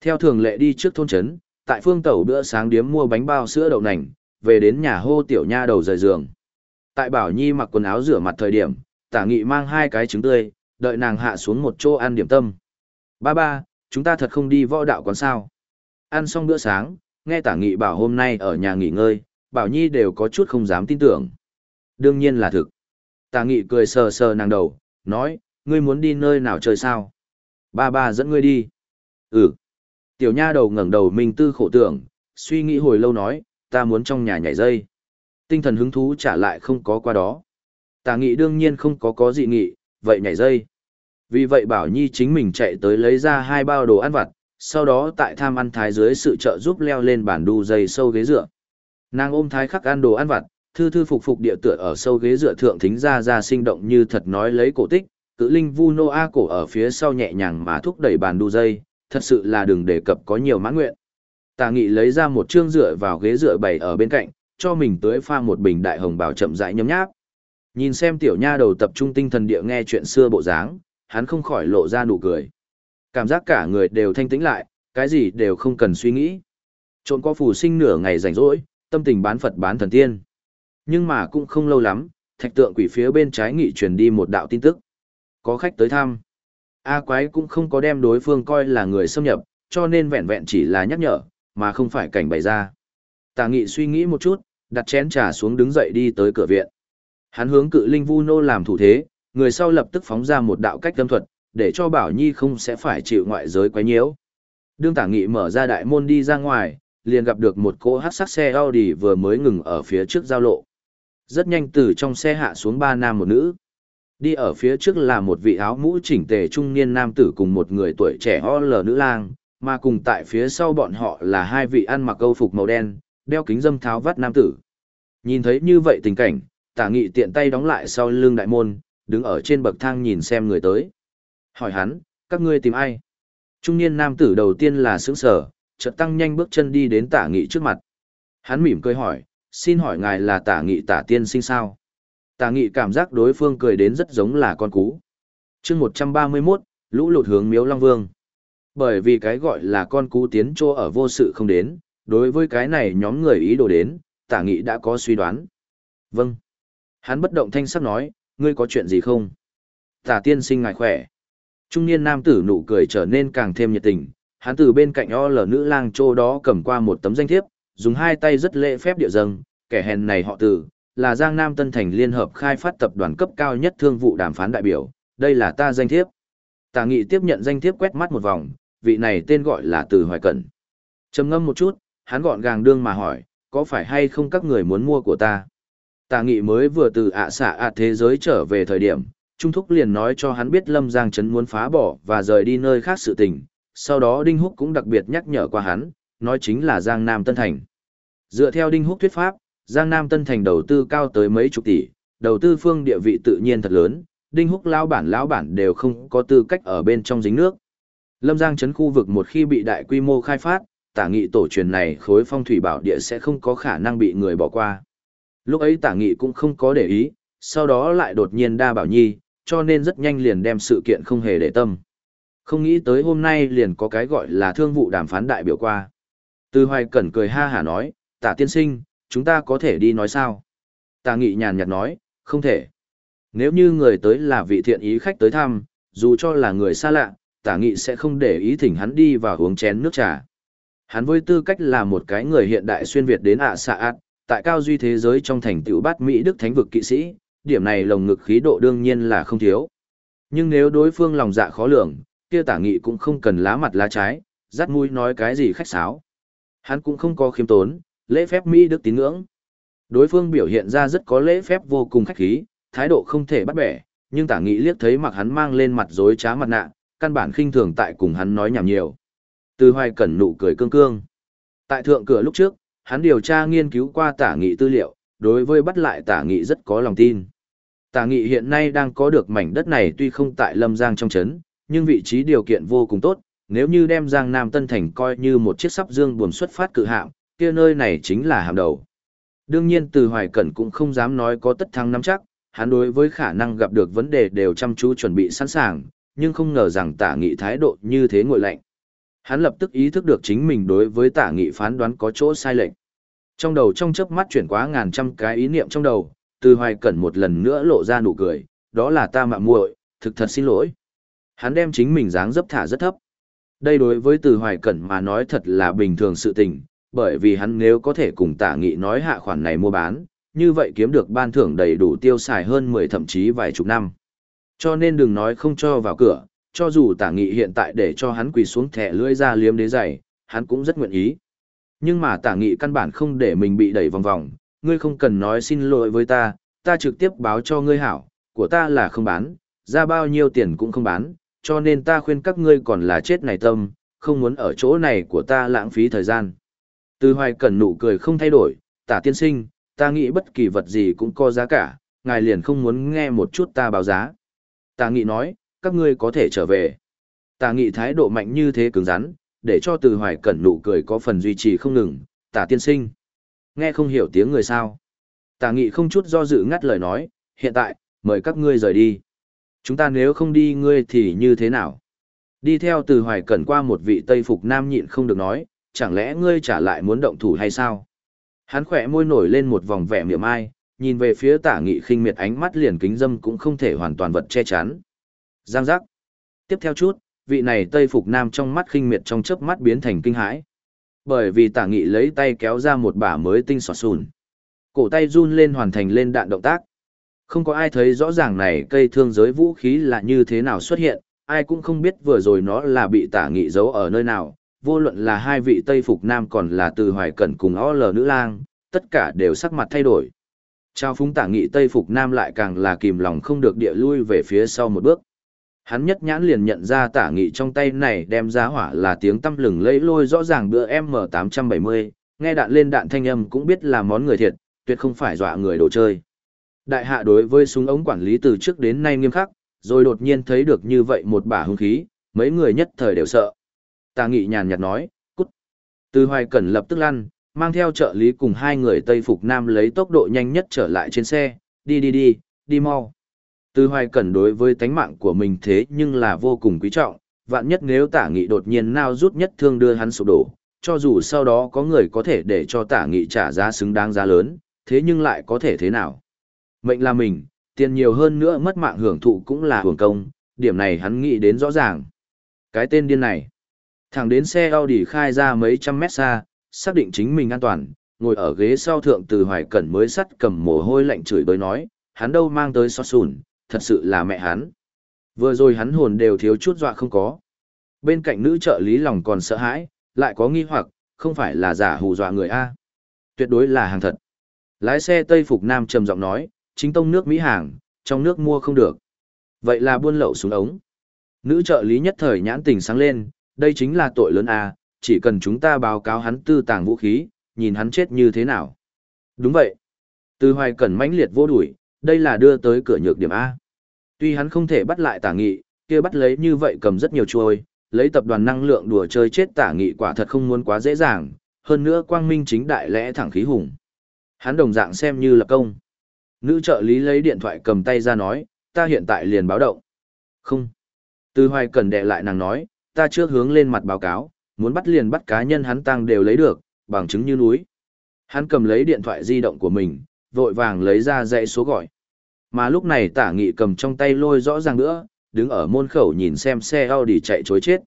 Theo thường lệ đi trước thôn trấn, tại phương tẩu bữa sáng điếm mua bánh bao sữa đậu nành, về đến nhà hô tiểu nha đầu rời giường. Tại Bảo Nhi mặc quần áo rửa mặt thời điểm, tả nghị mang hai cái trứng tươi, đợi nàng hạ xuống một chỗ ăn điểm tâm. Ba ba, chúng ta thật không đi võ đạo quán sao. Ăn xong bữa sáng, nghe tả nghị bảo hôm nay ở nhà nghỉ ngơi, Bảo Nhi đều có chút không dám tin tưởng. Đương nhiên là thực. Tả nghị cười sờ sờ nàng đầu, nói, ngươi muốn đi nơi nào chơi sao? Ba ba dẫn ngươi đi. Ừ. Tiểu nha đầu ngẩng đầu mình tư khổ tưởng, suy nghĩ hồi lâu nói, ta muốn trong nhà nhảy dây. Tinh thần hứng thú trả lại không có qua đó. Ta nghị đương nhiên không có có gì nghị, vậy nhảy dây. Vì vậy Bảo Nhi chính mình chạy tới lấy ra hai bao đồ ăn vặt, sau đó tại tham ăn thái dưới sự trợ giúp leo lên bản đu dây sâu ghế dựa. Nàng ôm thái khắc ăn đồ ăn vặt, thư thư phục phục địa tựa ở sâu ghế dựa thượng thính ra ra sinh động như thật nói lấy cổ tích, cự linh vu nô a cổ ở phía sau nhẹ nhàng mà thúc đẩy bàn đu dây, thật sự là đừng đề cập có nhiều mãn nguyện. Tà nghị lấy ra một chương rửa vào ghế rửa bày ở bên cạnh, cho mình tưới pha một bình đại hồng bảo chậm rãi nhấm nháp. Nhìn xem tiểu nha đầu tập trung tinh thần địa nghe chuyện xưa bộ dáng, hắn không khỏi lộ ra nụ cười. Cảm giác cả người đều thanh tĩnh lại, cái gì đều không cần suy nghĩ. Trộn có phù sinh nửa ngày rảnh rỗi, tâm tình bán Phật bán thần tiên. Nhưng mà cũng không lâu lắm, thạch tượng quỷ phía bên trái nghị truyền đi một đạo tin tức. Có khách tới thăm. A quái cũng không có đem đối phương coi là người xâm nhập, cho nên vẹn vẹn chỉ là nhắc nhở, mà không phải cảnh bày ra. Tà nghị suy nghĩ một chút, đặt chén trà xuống đứng dậy đi tới cửa viện. Hắn hướng cự linh vu nô làm thủ thế, người sau lập tức phóng ra một đạo cách tâm thuật, để cho Bảo Nhi không sẽ phải chịu ngoại giới quấy nhiễu. Đương tả nghị mở ra đại môn đi ra ngoài, liền gặp được một cỗ hát sắc xe Audi vừa mới ngừng ở phía trước giao lộ. Rất nhanh từ trong xe hạ xuống ba nam một nữ. Đi ở phía trước là một vị áo mũ chỉnh tề trung niên nam tử cùng một người tuổi trẻ ho lờ nữ lang, mà cùng tại phía sau bọn họ là hai vị ăn mặc câu phục màu đen, đeo kính dâm tháo vắt nam tử. Nhìn thấy như vậy tình cảnh, tả nghị tiện tay đóng lại sau lưng đại môn, đứng ở trên bậc thang nhìn xem người tới. Hỏi hắn, các ngươi tìm ai? Trung niên nam tử đầu tiên là sướng sở, chợt tăng nhanh bước chân đi đến tả nghị trước mặt. Hắn mỉm cười hỏi, xin hỏi ngài là tả nghị tả tiên sinh sao? Tả nghị cảm giác đối phương cười đến rất giống là con cú. chương 131, lũ lụt hướng miếu Long Vương. Bởi vì cái gọi là con cú tiến trô ở vô sự không đến, đối với cái này nhóm người ý đồ đến, tả nghị đã có suy đoán. Vâng. Hắn bất động thanh sắc nói, ngươi có chuyện gì không? Tả tiên sinh ngài khỏe. Trung niên nam tử nụ cười trở nên càng thêm nhiệt tình, hắn từ bên cạnh o lờ nữ lang trô đó cầm qua một tấm danh thiếp, dùng hai tay rất lễ phép địa dâng, kẻ hèn này họ tử, là Giang Nam Tân Thành Liên Hợp khai phát tập đoàn cấp cao nhất thương vụ đàm phán đại biểu, đây là ta danh thiếp. Tả nghị tiếp nhận danh thiếp quét mắt một vòng, vị này tên gọi là Từ Hoài Cẩn. trầm ngâm một chút, hắn gọn gàng đương mà hỏi, có phải hay không các người muốn mua của ta? Tả nghị mới vừa từ ạ xạ ạ thế giới trở về thời điểm, Trung Thúc liền nói cho hắn biết Lâm Giang Trấn muốn phá bỏ và rời đi nơi khác sự tình, sau đó Đinh Húc cũng đặc biệt nhắc nhở qua hắn, nói chính là Giang Nam Tân Thành. Dựa theo Đinh Húc thuyết pháp, Giang Nam Tân Thành đầu tư cao tới mấy chục tỷ, đầu tư phương địa vị tự nhiên thật lớn, Đinh Húc lão bản lão bản đều không có tư cách ở bên trong dính nước. Lâm Giang Trấn khu vực một khi bị đại quy mô khai phát, tả nghị tổ truyền này khối phong thủy bảo địa sẽ không có khả năng bị người bỏ qua. Lúc ấy tả nghị cũng không có để ý, sau đó lại đột nhiên đa bảo nhi, cho nên rất nhanh liền đem sự kiện không hề để tâm. Không nghĩ tới hôm nay liền có cái gọi là thương vụ đàm phán đại biểu qua. Từ hoài cẩn cười ha hả nói, tả tiên sinh, chúng ta có thể đi nói sao? Tả nghị nhàn nhạt nói, không thể. Nếu như người tới là vị thiện ý khách tới thăm, dù cho là người xa lạ, tả nghị sẽ không để ý thỉnh hắn đi và uống chén nước trà. Hắn với tư cách là một cái người hiện đại xuyên Việt đến ạ xạ ạt, tại cao duy thế giới trong thành tựu bát Mỹ Đức Thánh vực kỵ sĩ, điểm này lồng ngực khí độ đương nhiên là không thiếu. Nhưng nếu đối phương lòng dạ khó lường, kia tả nghị cũng không cần lá mặt lá trái, dắt mũi nói cái gì khách sáo. Hắn cũng không có khiêm tốn, lễ phép Mỹ Đức tín ngưỡng. Đối phương biểu hiện ra rất có lễ phép vô cùng khách khí, thái độ không thể bắt bẻ, nhưng tả nghị liếc thấy mặc hắn mang lên mặt dối trá mặt nạ, căn bản khinh thường tại cùng hắn nói nhảm nhiều. Từ hoài cẩn nụ cười cương cương. Tại thượng cửa lúc trước, hắn điều tra nghiên cứu qua tả nghị tư liệu, đối với bắt lại tả nghị rất có lòng tin. Tả nghị hiện nay đang có được mảnh đất này tuy không tại Lâm Giang trong chấn, nhưng vị trí điều kiện vô cùng tốt, nếu như đem Giang Nam Tân Thành coi như một chiếc sắp dương buồn xuất phát cự hạm, kia nơi này chính là hàm đầu. Đương nhiên từ Hoài Cẩn cũng không dám nói có tất thắng nắm chắc, hắn đối với khả năng gặp được vấn đề đều chăm chú chuẩn bị sẵn sàng, nhưng không ngờ rằng tả nghị thái độ như thế ngội lạnh. Hắn lập tức ý thức được chính mình đối với tả nghị phán đoán có chỗ sai lệch. Trong đầu trong chớp mắt chuyển quá ngàn trăm cái ý niệm trong đầu, từ hoài cẩn một lần nữa lộ ra nụ cười, đó là ta mạ muội, thực thật xin lỗi. Hắn đem chính mình dáng dấp thả rất thấp. Đây đối với từ hoài cẩn mà nói thật là bình thường sự tình, bởi vì hắn nếu có thể cùng tả nghị nói hạ khoản này mua bán, như vậy kiếm được ban thưởng đầy đủ tiêu xài hơn 10 thậm chí vài chục năm. Cho nên đừng nói không cho vào cửa, cho dù tả nghị hiện tại để cho hắn quỳ xuống thẻ lưỡi ra liếm đế giày, hắn cũng rất nguyện ý. Nhưng mà tả nghị căn bản không để mình bị đẩy vòng vòng, ngươi không cần nói xin lỗi với ta, ta trực tiếp báo cho ngươi hảo, của ta là không bán, ra bao nhiêu tiền cũng không bán, cho nên ta khuyên các ngươi còn là chết này tâm, không muốn ở chỗ này của ta lãng phí thời gian. Từ hoài cẩn nụ cười không thay đổi, tả tiên sinh, ta nghĩ bất kỳ vật gì cũng có giá cả, ngài liền không muốn nghe một chút ta báo giá. Tả nghị nói, các ngươi có thể trở về. Tả nghị thái độ mạnh như thế cứng rắn, để cho từ hoài cẩn nụ cười có phần duy trì không ngừng, tả tiên sinh. Nghe không hiểu tiếng người sao. Tả nghị không chút do dự ngắt lời nói, hiện tại, mời các ngươi rời đi. Chúng ta nếu không đi ngươi thì như thế nào? Đi theo từ hoài cẩn qua một vị Tây Phục Nam nhịn không được nói, chẳng lẽ ngươi trả lại muốn động thủ hay sao? Hắn khỏe môi nổi lên một vòng vẻ miệng ai, nhìn về phía tả nghị khinh miệt ánh mắt liền kính dâm cũng không thể hoàn toàn vật che chắn. Giang giác. Tiếp theo chút, vị này Tây Phục Nam trong mắt khinh miệt trong chớp mắt biến thành kinh hãi. Bởi vì tả nghị lấy tay kéo ra một bả mới tinh sọt sùn. Cổ tay run lên hoàn thành lên đạn động tác. Không có ai thấy rõ ràng này cây thương giới vũ khí là như thế nào xuất hiện, ai cũng không biết vừa rồi nó là bị tả nghị giấu ở nơi nào, vô luận là hai vị Tây Phục Nam còn là từ hoài cẩn cùng o l nữ lang, tất cả đều sắc mặt thay đổi. Trao phúng tả nghị Tây Phục Nam lại càng là kìm lòng không được địa lui về phía sau một bước. Hắn nhất nhãn liền nhận ra tả nghị trong tay này đem ra hỏa là tiếng tâm lừng lấy lôi rõ ràng bữa M870, nghe đạn lên đạn thanh âm cũng biết là món người thiệt, tuyệt không phải dọa người đồ chơi. Đại hạ đối với súng ống quản lý từ trước đến nay nghiêm khắc, rồi đột nhiên thấy được như vậy một bả hung khí, mấy người nhất thời đều sợ. Tà nghị nhàn nhạt nói, cút. Từ hoài cẩn lập tức lăn, mang theo trợ lý cùng hai người Tây Phục Nam lấy tốc độ nhanh nhất trở lại trên xe, đi đi đi, đi mau. Từ hoài cẩn đối với tánh mạng của mình thế nhưng là vô cùng quý trọng, vạn nhất nếu tả nghị đột nhiên nao rút nhất thương đưa hắn sụp đổ, cho dù sau đó có người có thể để cho tả nghị trả giá xứng đáng giá lớn, thế nhưng lại có thể thế nào? Mệnh là mình, tiền nhiều hơn nữa mất mạng hưởng thụ cũng là hưởng công, điểm này hắn nghĩ đến rõ ràng. Cái tên điên này, thẳng đến xe Audi khai ra mấy trăm mét xa, xác định chính mình an toàn, ngồi ở ghế sau thượng từ hoài cẩn mới sắt cầm mồ hôi lạnh chửi bới nói, hắn đâu mang tới xót sùn, thật sự là mẹ hắn. Vừa rồi hắn hồn đều thiếu chút dọa không có. Bên cạnh nữ trợ lý lòng còn sợ hãi, lại có nghi hoặc, không phải là giả hù dọa người A. Tuyệt đối là hàng thật. Lái xe Tây Phục Nam trầm giọng nói, chính tông nước Mỹ hàng, trong nước mua không được. Vậy là buôn lậu xuống ống. Nữ trợ lý nhất thời nhãn tình sáng lên, đây chính là tội lớn A, chỉ cần chúng ta báo cáo hắn tư tàng vũ khí, nhìn hắn chết như thế nào. Đúng vậy. Từ hoài cẩn mãnh liệt vô đuổi, đây là đưa tới cửa nhược điểm A. Tuy hắn không thể bắt lại tả nghị, kia bắt lấy như vậy cầm rất nhiều chuôi, lấy tập đoàn năng lượng đùa chơi chết tả nghị quả thật không muốn quá dễ dàng, hơn nữa quang minh chính đại lẽ thẳng khí hùng. Hắn đồng dạng xem như là công. Nữ trợ lý lấy điện thoại cầm tay ra nói, ta hiện tại liền báo động. Không. Từ hoài cần đệ lại nàng nói, ta trước hướng lên mặt báo cáo, muốn bắt liền bắt cá nhân hắn tăng đều lấy được, bằng chứng như núi. Hắn cầm lấy điện thoại di động của mình, vội vàng lấy ra dãy số gọi. Mà lúc này tả nghị cầm trong tay lôi rõ ràng nữa, đứng ở môn khẩu nhìn xem xe Audi chạy chối chết.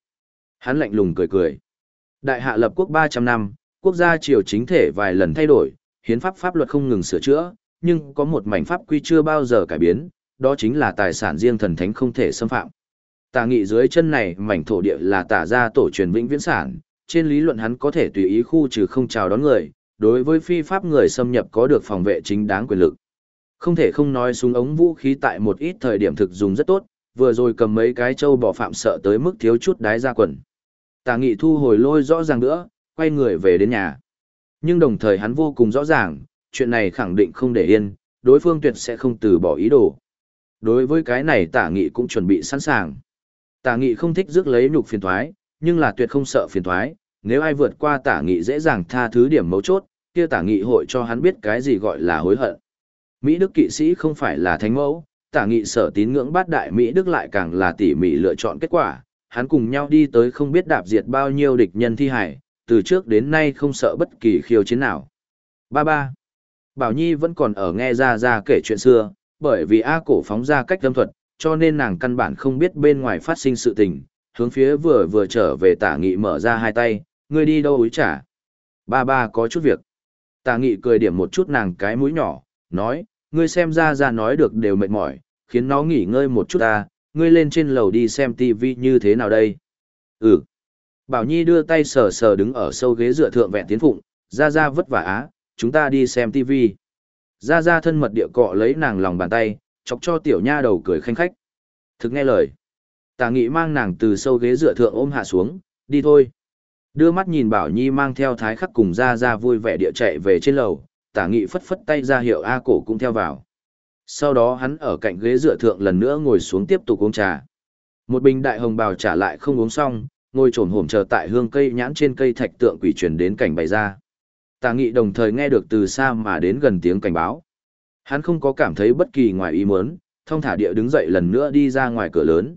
Hắn lạnh lùng cười cười. Đại hạ lập quốc 300 năm, quốc gia triều chính thể vài lần thay đổi, hiến pháp pháp luật không ngừng sửa chữa, nhưng có một mảnh pháp quy chưa bao giờ cải biến, đó chính là tài sản riêng thần thánh không thể xâm phạm. Tà nghị dưới chân này mảnh thổ địa là tả ra tổ truyền vĩnh viễn sản, trên lý luận hắn có thể tùy ý khu trừ không chào đón người, đối với phi pháp người xâm nhập có được phòng vệ chính đáng quyền lực. Không thể không nói súng ống vũ khí tại một ít thời điểm thực dùng rất tốt, vừa rồi cầm mấy cái trâu bỏ phạm sợ tới mức thiếu chút đái ra quần. Tà nghị thu hồi lôi rõ ràng nữa, quay người về đến nhà. Nhưng đồng thời hắn vô cùng rõ ràng, chuyện này khẳng định không để yên, đối phương tuyệt sẽ không từ bỏ ý đồ. Đối với cái này tả nghị cũng chuẩn bị sẵn sàng. Tả nghị không thích rước lấy nhục phiền thoái, nhưng là tuyệt không sợ phiền thoái, nếu ai vượt qua tả nghị dễ dàng tha thứ điểm mấu chốt, kia tả nghị hội cho hắn biết cái gì gọi là hối hận. Mỹ Đức kỵ sĩ không phải là thánh mẫu, tả nghị sở tín ngưỡng bát đại Mỹ Đức lại càng là tỉ mỉ lựa chọn kết quả, hắn cùng nhau đi tới không biết đạp diệt bao nhiêu địch nhân thi hải, từ trước đến nay không sợ bất kỳ khiêu chiến nào. Ba ba. Bảo Nhi vẫn còn ở nghe ra ra kể chuyện xưa, bởi vì A cổ phóng ra cách lâm thuật, cho nên nàng căn bản không biết bên ngoài phát sinh sự tình, hướng phía vừa vừa trở về tả nghị mở ra hai tay, ngươi đi đâu úi trả. Ba ba có chút việc. Tả nghị cười điểm một chút nàng cái mũi nhỏ, nói, ngươi xem ra ra nói được đều mệt mỏi, khiến nó nghỉ ngơi một chút ta, ngươi lên trên lầu đi xem tivi như thế nào đây. Ừ. Bảo Nhi đưa tay sờ sờ đứng ở sâu ghế dựa thượng vẹn tiến phụng, ra ra vất vả á, chúng ta đi xem tivi. Ra ra thân mật địa cọ lấy nàng lòng bàn tay, chọc cho tiểu nha đầu cười khanh khách. Thực nghe lời. Tả nghị mang nàng từ sâu ghế dựa thượng ôm hạ xuống, đi thôi. Đưa mắt nhìn Bảo Nhi mang theo thái khắc cùng ra ra vui vẻ địa chạy về trên lầu, tả nghị phất phất tay ra hiệu A cổ cũng theo vào. Sau đó hắn ở cạnh ghế dựa thượng lần nữa ngồi xuống tiếp tục uống trà. Một bình đại hồng bào trả lại không uống xong, ngồi trồn hổm chờ tại hương cây nhãn trên cây thạch tượng quỷ truyền đến cảnh bày ra. Tả nghị đồng thời nghe được từ xa mà đến gần tiếng cảnh báo. Hắn không có cảm thấy bất kỳ ngoài ý muốn, thông thả địa đứng dậy lần nữa đi ra ngoài cửa lớn.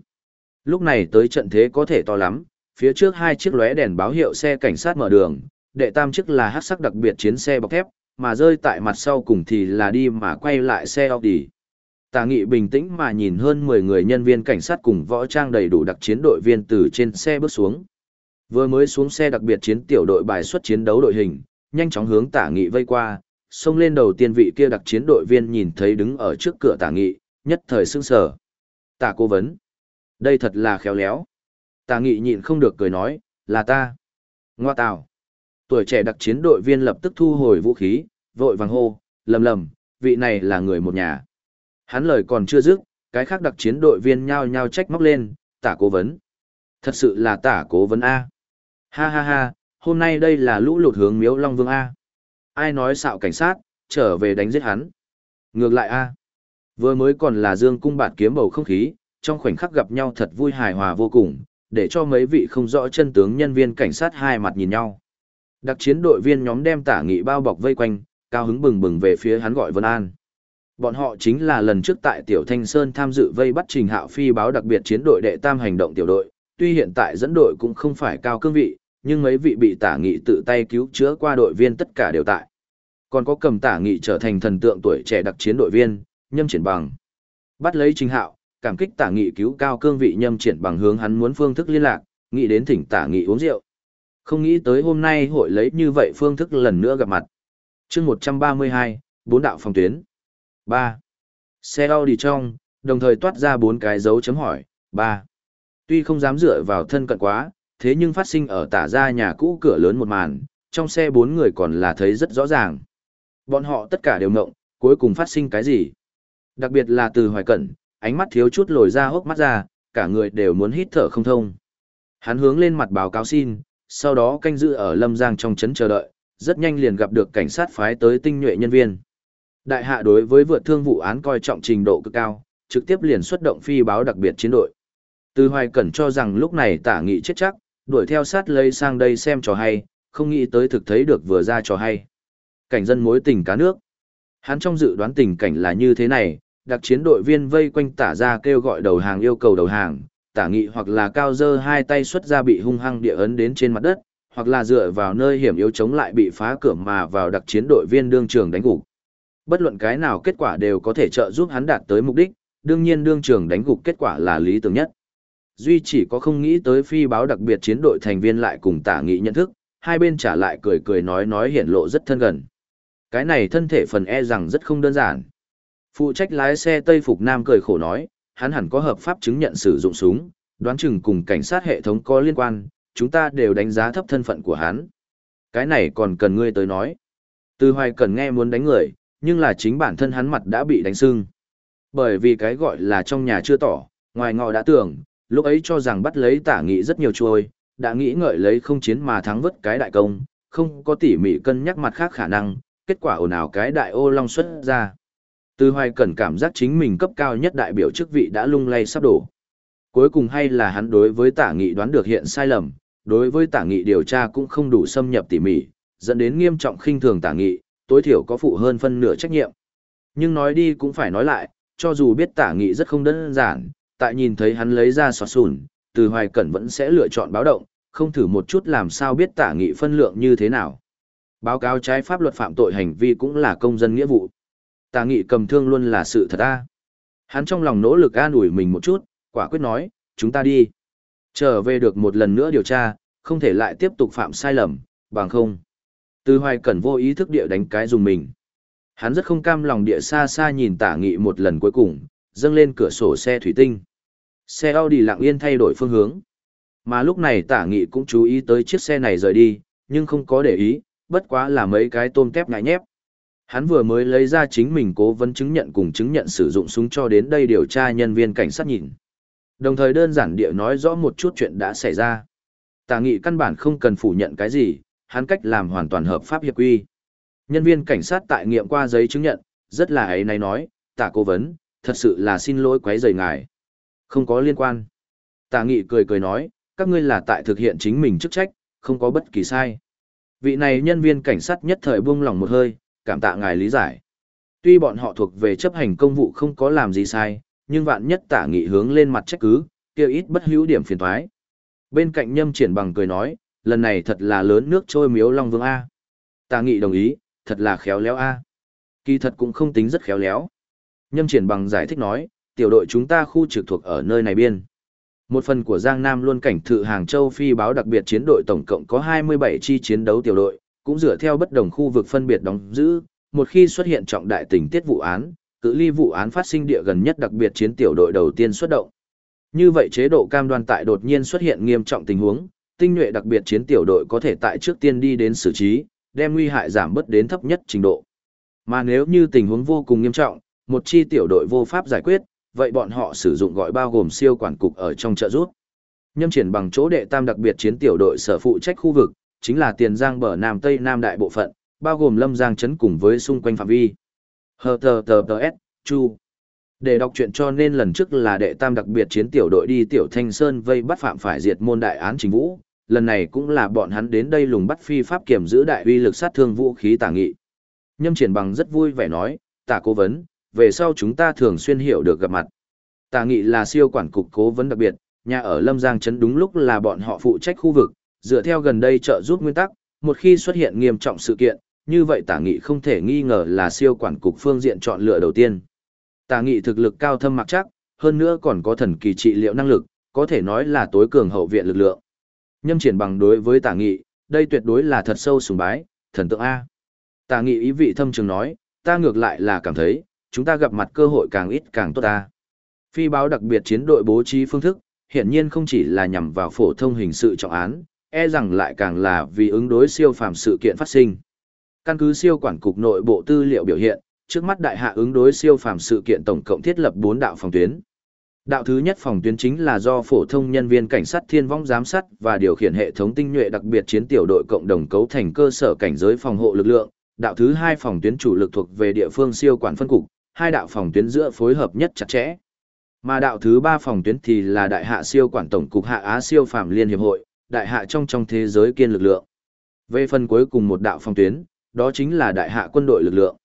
Lúc này tới trận thế có thể to lắm, phía trước hai chiếc lóe đèn báo hiệu xe cảnh sát mở đường, đệ tam chiếc là hát sắc đặc biệt chiến xe bọc thép, mà rơi tại mặt sau cùng thì là đi mà quay lại xe Audi. Tà nghị bình tĩnh mà nhìn hơn 10 người nhân viên cảnh sát cùng võ trang đầy đủ đặc chiến đội viên từ trên xe bước xuống. Vừa mới xuống xe đặc biệt chiến tiểu đội bài xuất chiến đấu đội hình, nhanh chóng hướng tả nghị vây qua, xông lên đầu tiên vị kia đặc chiến đội viên nhìn thấy đứng ở trước cửa tả nghị, nhất thời sưng sờ, Tả cố vấn. Đây thật là khéo léo. Tả nghị nhịn không được cười nói, là ta. Ngoa tào. Tuổi trẻ đặc chiến đội viên lập tức thu hồi vũ khí, vội vàng hô, lầm lầm, vị này là người một nhà. Hắn lời còn chưa dứt, cái khác đặc chiến đội viên nhao nhao trách móc lên, tả cố vấn. Thật sự là tả cố vấn A. Ha ha ha, hôm nay đây là lũ lụt hướng miếu Long Vương A. Ai nói xạo cảnh sát, trở về đánh giết hắn. Ngược lại A. Vừa mới còn là dương cung bạt kiếm bầu không khí, trong khoảnh khắc gặp nhau thật vui hài hòa vô cùng, để cho mấy vị không rõ chân tướng nhân viên cảnh sát hai mặt nhìn nhau. Đặc chiến đội viên nhóm đem tả nghị bao bọc vây quanh, cao hứng bừng bừng về phía hắn gọi Vân An. Bọn họ chính là lần trước tại Tiểu Thanh Sơn tham dự vây bắt Trình Hạo Phi báo đặc biệt chiến đội đệ tam hành động tiểu đội, tuy hiện tại dẫn đội cũng không phải cao cương vị, nhưng mấy vị bị tả nghị tự tay cứu chữa qua đội viên tất cả đều tại. Còn có cầm tả nghị trở thành thần tượng tuổi trẻ đặc chiến đội viên, nhâm triển bằng. Bắt lấy Trình Hạo, cảm kích tả nghị cứu cao cương vị nhâm triển bằng hướng hắn muốn phương thức liên lạc, nghĩ đến thỉnh tả nghị uống rượu. Không nghĩ tới hôm nay hội lấy như vậy phương thức lần nữa gặp mặt. chương 132, bốn đạo phòng tuyến. ba Xe Audi trong, đồng thời toát ra bốn cái dấu chấm hỏi. ba Tuy không dám dựa vào thân cận quá, thế nhưng phát sinh ở tả ra nhà cũ cửa lớn một màn, trong xe bốn người còn là thấy rất rõ ràng. Bọn họ tất cả đều ngộng, cuối cùng phát sinh cái gì? Đặc biệt là từ hoài cẩn, ánh mắt thiếu chút lồi ra hốc mắt ra, cả người đều muốn hít thở không thông. Hắn hướng lên mặt báo cáo xin, sau đó canh giữ ở Lâm Giang trong trấn chờ đợi, rất nhanh liền gặp được cảnh sát phái tới tinh nhuệ nhân viên. Đại hạ đối với vượt thương vụ án coi trọng trình độ cực cao, trực tiếp liền xuất động phi báo đặc biệt chiến đội. Từ Hoài Cẩn cho rằng lúc này tả nghị chết chắc, đuổi theo sát lây sang đây xem trò hay, không nghĩ tới thực thấy được vừa ra trò hay. Cảnh dân mối tình cá nước. Hắn trong dự đoán tình cảnh là như thế này, đặc chiến đội viên vây quanh tả ra kêu gọi đầu hàng yêu cầu đầu hàng, tả nghị hoặc là cao dơ hai tay xuất ra bị hung hăng địa ấn đến trên mặt đất, hoặc là dựa vào nơi hiểm yếu chống lại bị phá cửa mà vào đặc chiến đội viên đương trường đánh gục. Bất luận cái nào kết quả đều có thể trợ giúp hắn đạt tới mục đích, đương nhiên đương trường đánh gục kết quả là lý tưởng nhất. Duy chỉ có không nghĩ tới phi báo đặc biệt chiến đội thành viên lại cùng tả nghị nhận thức, hai bên trả lại cười cười nói nói hiển lộ rất thân gần. Cái này thân thể phần e rằng rất không đơn giản. Phụ trách lái xe Tây Phục Nam cười khổ nói, hắn hẳn có hợp pháp chứng nhận sử dụng súng, đoán chừng cùng cảnh sát hệ thống có liên quan, chúng ta đều đánh giá thấp thân phận của hắn. Cái này còn cần ngươi tới nói. Từ hoài cần nghe muốn đánh người, nhưng là chính bản thân hắn mặt đã bị đánh sưng. Bởi vì cái gọi là trong nhà chưa tỏ, ngoài ngọ đã tưởng, lúc ấy cho rằng bắt lấy tả nghị rất nhiều chuôi, đã nghĩ ngợi lấy không chiến mà thắng vất cái đại công, không có tỉ mỉ cân nhắc mặt khác khả năng, kết quả ồn ào cái đại ô long xuất ra. Từ hoài cẩn cảm giác chính mình cấp cao nhất đại biểu chức vị đã lung lay sắp đổ. Cuối cùng hay là hắn đối với tả nghị đoán được hiện sai lầm, đối với tả nghị điều tra cũng không đủ xâm nhập tỉ mỉ, dẫn đến nghiêm trọng khinh thường tả nghị, tối thiểu có phụ hơn phân nửa trách nhiệm. Nhưng nói đi cũng phải nói lại, cho dù biết tả nghị rất không đơn giản, tại nhìn thấy hắn lấy ra sọt sùn, từ hoài cẩn vẫn sẽ lựa chọn báo động, không thử một chút làm sao biết tả nghị phân lượng như thế nào. Báo cáo trái pháp luật phạm tội hành vi cũng là công dân nghĩa vụ. Tả nghị cầm thương luôn là sự thật ta. Hắn trong lòng nỗ lực an ủi mình một chút, quả quyết nói, chúng ta đi. Trở về được một lần nữa điều tra, không thể lại tiếp tục phạm sai lầm, bằng không. Từ hoài cẩn vô ý thức địa đánh cái dùng mình. Hắn rất không cam lòng địa xa xa nhìn tả nghị một lần cuối cùng, dâng lên cửa sổ xe thủy tinh. Xe Audi lặng yên thay đổi phương hướng. Mà lúc này tả nghị cũng chú ý tới chiếc xe này rời đi, nhưng không có để ý, bất quá là mấy cái tôm tép ngại nhép. Hắn vừa mới lấy ra chính mình cố vấn chứng nhận cùng chứng nhận sử dụng súng cho đến đây điều tra nhân viên cảnh sát nhìn. Đồng thời đơn giản địa nói rõ một chút chuyện đã xảy ra. Tả nghị căn bản không cần phủ nhận cái gì, hắn cách làm hoàn toàn hợp pháp hiệp quy. Nhân viên cảnh sát tại nghiệm qua giấy chứng nhận, rất là ấy này nói, tả cố vấn, thật sự là xin lỗi quấy rầy ngài. Không có liên quan. Tả nghị cười cười nói, các ngươi là tại thực hiện chính mình chức trách, không có bất kỳ sai. Vị này nhân viên cảnh sát nhất thời buông lòng một hơi, cảm tạ ngài lý giải. Tuy bọn họ thuộc về chấp hành công vụ không có làm gì sai, nhưng vạn nhất tả nghị hướng lên mặt trách cứ, kêu ít bất hữu điểm phiền toái. Bên cạnh nhâm triển bằng cười nói, lần này thật là lớn nước trôi miếu Long Vương A. Tả nghị đồng ý, thật là khéo léo A. Kỳ thật cũng không tính rất khéo léo. Nhâm triển bằng giải thích nói, tiểu đội chúng ta khu trực thuộc ở nơi này biên. Một phần của Giang Nam luôn cảnh thự Hàng Châu phi báo đặc biệt chiến đội tổng cộng có 27 chi chiến đấu tiểu đội, cũng dựa theo bất đồng khu vực phân biệt đóng giữ, một khi xuất hiện trọng đại tình tiết vụ án, cự ly vụ án phát sinh địa gần nhất đặc biệt chiến tiểu đội đầu tiên xuất động. Như vậy chế độ cam đoan tại đột nhiên xuất hiện nghiêm trọng tình huống, tinh nhuệ đặc biệt chiến tiểu đội có thể tại trước tiên đi đến xử trí, đem nguy hại giảm bớt đến thấp nhất trình độ. Mà nếu như tình huống vô cùng nghiêm trọng, một chi tiểu đội vô pháp giải quyết, vậy bọn họ sử dụng gọi bao gồm siêu quản cục ở trong trợ rút. Nhâm triển bằng chỗ đệ tam đặc biệt chiến tiểu đội sở phụ trách khu vực, chính là tiền giang bờ nam tây nam đại bộ phận, bao gồm lâm giang chấn cùng với xung quanh phạm vi. Hờ tờ tờ tờ S, Chu. Để đọc chuyện cho nên lần trước là đệ tam đặc biệt chiến tiểu đội đi tiểu thanh sơn vây bắt phạm phải diệt môn đại án chính vũ, lần này cũng là bọn hắn đến đây lùng bắt phi pháp kiểm giữ đại uy lực sát thương vũ khí tả nghị. Nhâm triển bằng rất vui vẻ nói, tả cố vấn, về sau chúng ta thường xuyên hiểu được gặp mặt. Tả nghị là siêu quản cục cố vấn đặc biệt, nhà ở Lâm Giang Trấn đúng lúc là bọn họ phụ trách khu vực, dựa theo gần đây trợ giúp nguyên tắc, một khi xuất hiện nghiêm trọng sự kiện, như vậy tả nghị không thể nghi ngờ là siêu quản cục phương diện chọn lựa đầu tiên. Tả nghị thực lực cao thâm mặc chắc, hơn nữa còn có thần kỳ trị liệu năng lực, có thể nói là tối cường hậu viện lực lượng. Nhâm triển bằng đối với tả nghị, đây tuyệt đối là thật sâu sùng bái, thần tượng A. Tả nghị ý vị thâm trường nói, ta ngược lại là cảm thấy, chúng ta gặp mặt cơ hội càng ít càng tốt ta. Phi báo đặc biệt chiến đội bố trí phương thức, hiện nhiên không chỉ là nhằm vào phổ thông hình sự trọng án, e rằng lại càng là vì ứng đối siêu phàm sự kiện phát sinh. Căn cứ siêu quản cục nội bộ tư liệu biểu hiện, trước mắt đại hạ ứng đối siêu phàm sự kiện tổng cộng thiết lập 4 đạo phòng tuyến. Đạo thứ nhất phòng tuyến chính là do phổ thông nhân viên cảnh sát thiên vong giám sát và điều khiển hệ thống tinh nhuệ đặc biệt chiến tiểu đội cộng đồng cấu thành cơ sở cảnh giới phòng hộ lực lượng. Đạo thứ hai phòng tuyến chủ lực thuộc về địa phương siêu quản phân cục, hai đạo phòng tuyến giữa phối hợp nhất chặt chẽ. Mà đạo thứ ba phòng tuyến thì là đại hạ siêu quản tổng cục hạ Á siêu phàm liên hiệp hội, đại hạ trong trong thế giới kiên lực lượng. Về phần cuối cùng một đạo phòng tuyến, đó chính là đại hạ quân đội lực lượng.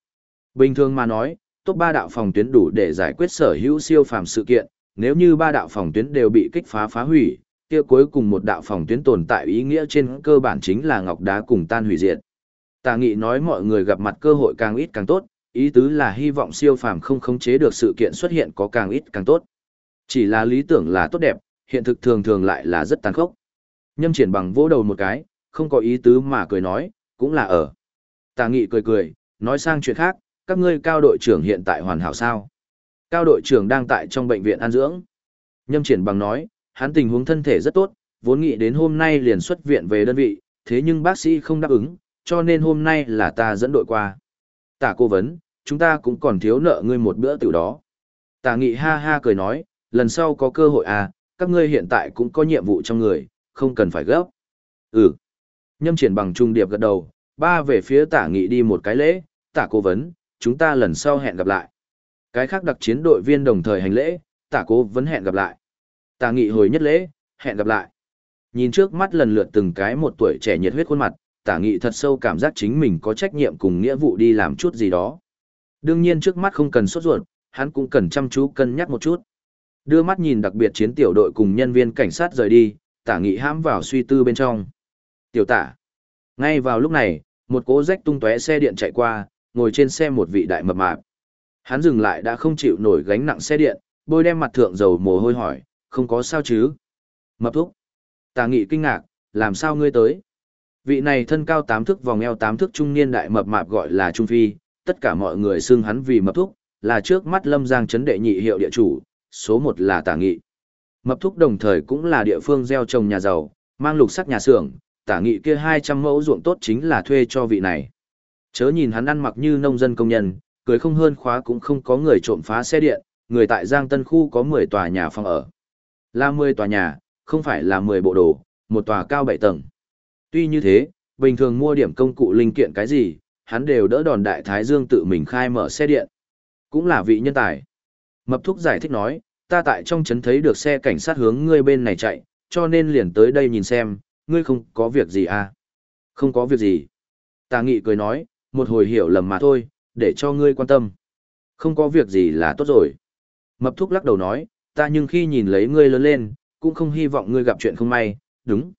Bình thường mà nói, top ba đạo phòng tuyến đủ để giải quyết sở hữu siêu phàm sự kiện, nếu như ba đạo phòng tuyến đều bị kích phá phá hủy, kia cuối cùng một đạo phòng tuyến tồn tại ý nghĩa trên cơ bản chính là ngọc đá cùng tan hủy diệt. Tà nghị nói mọi người gặp mặt cơ hội càng ít càng tốt, ý tứ là hy vọng siêu phàm không khống chế được sự kiện xuất hiện có càng ít càng tốt. Chỉ là lý tưởng là tốt đẹp, hiện thực thường thường lại là rất tàn khốc. Nhâm triển bằng vỗ đầu một cái, không có ý tứ mà cười nói, cũng là ở. Tà nghị cười cười, nói sang chuyện khác, các ngươi cao đội trưởng hiện tại hoàn hảo sao? Cao đội trưởng đang tại trong bệnh viện an dưỡng. Nhâm triển bằng nói, hắn tình huống thân thể rất tốt, vốn nghĩ đến hôm nay liền xuất viện về đơn vị, thế nhưng bác sĩ không đáp ứng, cho nên hôm nay là ta dẫn đội qua. Tả cô vấn, chúng ta cũng còn thiếu nợ ngươi một bữa tiểu đó. Tả nghị ha ha cười nói, lần sau có cơ hội à, các ngươi hiện tại cũng có nhiệm vụ trong người, không cần phải gấp. Ừ. Nhâm triển bằng trung điệp gật đầu, ba về phía tả nghị đi một cái lễ, tả cô vấn, chúng ta lần sau hẹn gặp lại. Cái khác đặc chiến đội viên đồng thời hành lễ, tả cố vấn hẹn gặp lại. Tả nghị hồi nhất lễ, hẹn gặp lại. Nhìn trước mắt lần lượt từng cái một tuổi trẻ nhiệt huyết khuôn mặt, tả nghị thật sâu cảm giác chính mình có trách nhiệm cùng nghĩa vụ đi làm chút gì đó. Đương nhiên trước mắt không cần sốt ruột, hắn cũng cần chăm chú cân nhắc một chút. Đưa mắt nhìn đặc biệt chiến tiểu đội cùng nhân viên cảnh sát rời đi, tả nghị hãm vào suy tư bên trong. Tiểu tả. Ngay vào lúc này, một cố rách tung tóe xe điện chạy qua, ngồi trên xe một vị đại mập mạp. Hắn dừng lại đã không chịu nổi gánh nặng xe điện, bôi đem mặt thượng dầu mồ hôi hỏi, không có sao chứ. Mập thúc. Tà nghị kinh ngạc, làm sao ngươi tới? Vị này thân cao tám thước vòng eo tám thước trung niên đại mập mạp gọi là Trung Phi, tất cả mọi người xưng hắn vì mập thúc, là trước mắt lâm giang chấn đệ nhị hiệu địa chủ, số một là tả nghị. Mập thúc đồng thời cũng là địa phương gieo trồng nhà giàu, mang lục sắc nhà xưởng, tả nghị kia 200 mẫu ruộng tốt chính là thuê cho vị này. Chớ nhìn hắn ăn mặc như nông dân công nhân, cưới không hơn khóa cũng không có người trộm phá xe điện, người tại Giang Tân khu có 10 tòa nhà phòng ở. Là 10 tòa nhà, không phải là 10 bộ đồ, một tòa cao 7 tầng. Tuy như thế, bình thường mua điểm công cụ linh kiện cái gì, hắn đều đỡ đòn đại thái dương tự mình khai mở xe điện. Cũng là vị nhân tài. Mập thúc giải thích nói, ta tại trong trấn thấy được xe cảnh sát hướng ngươi bên này chạy, cho nên liền tới đây nhìn xem, ngươi không có việc gì à? Không có việc gì. Tà nghị cười nói, một hồi hiểu lầm mà thôi, để cho ngươi quan tâm. Không có việc gì là tốt rồi. Mập thúc lắc đầu nói, ta nhưng khi nhìn lấy ngươi lớn lên, cũng không hy vọng ngươi gặp chuyện không may, đúng.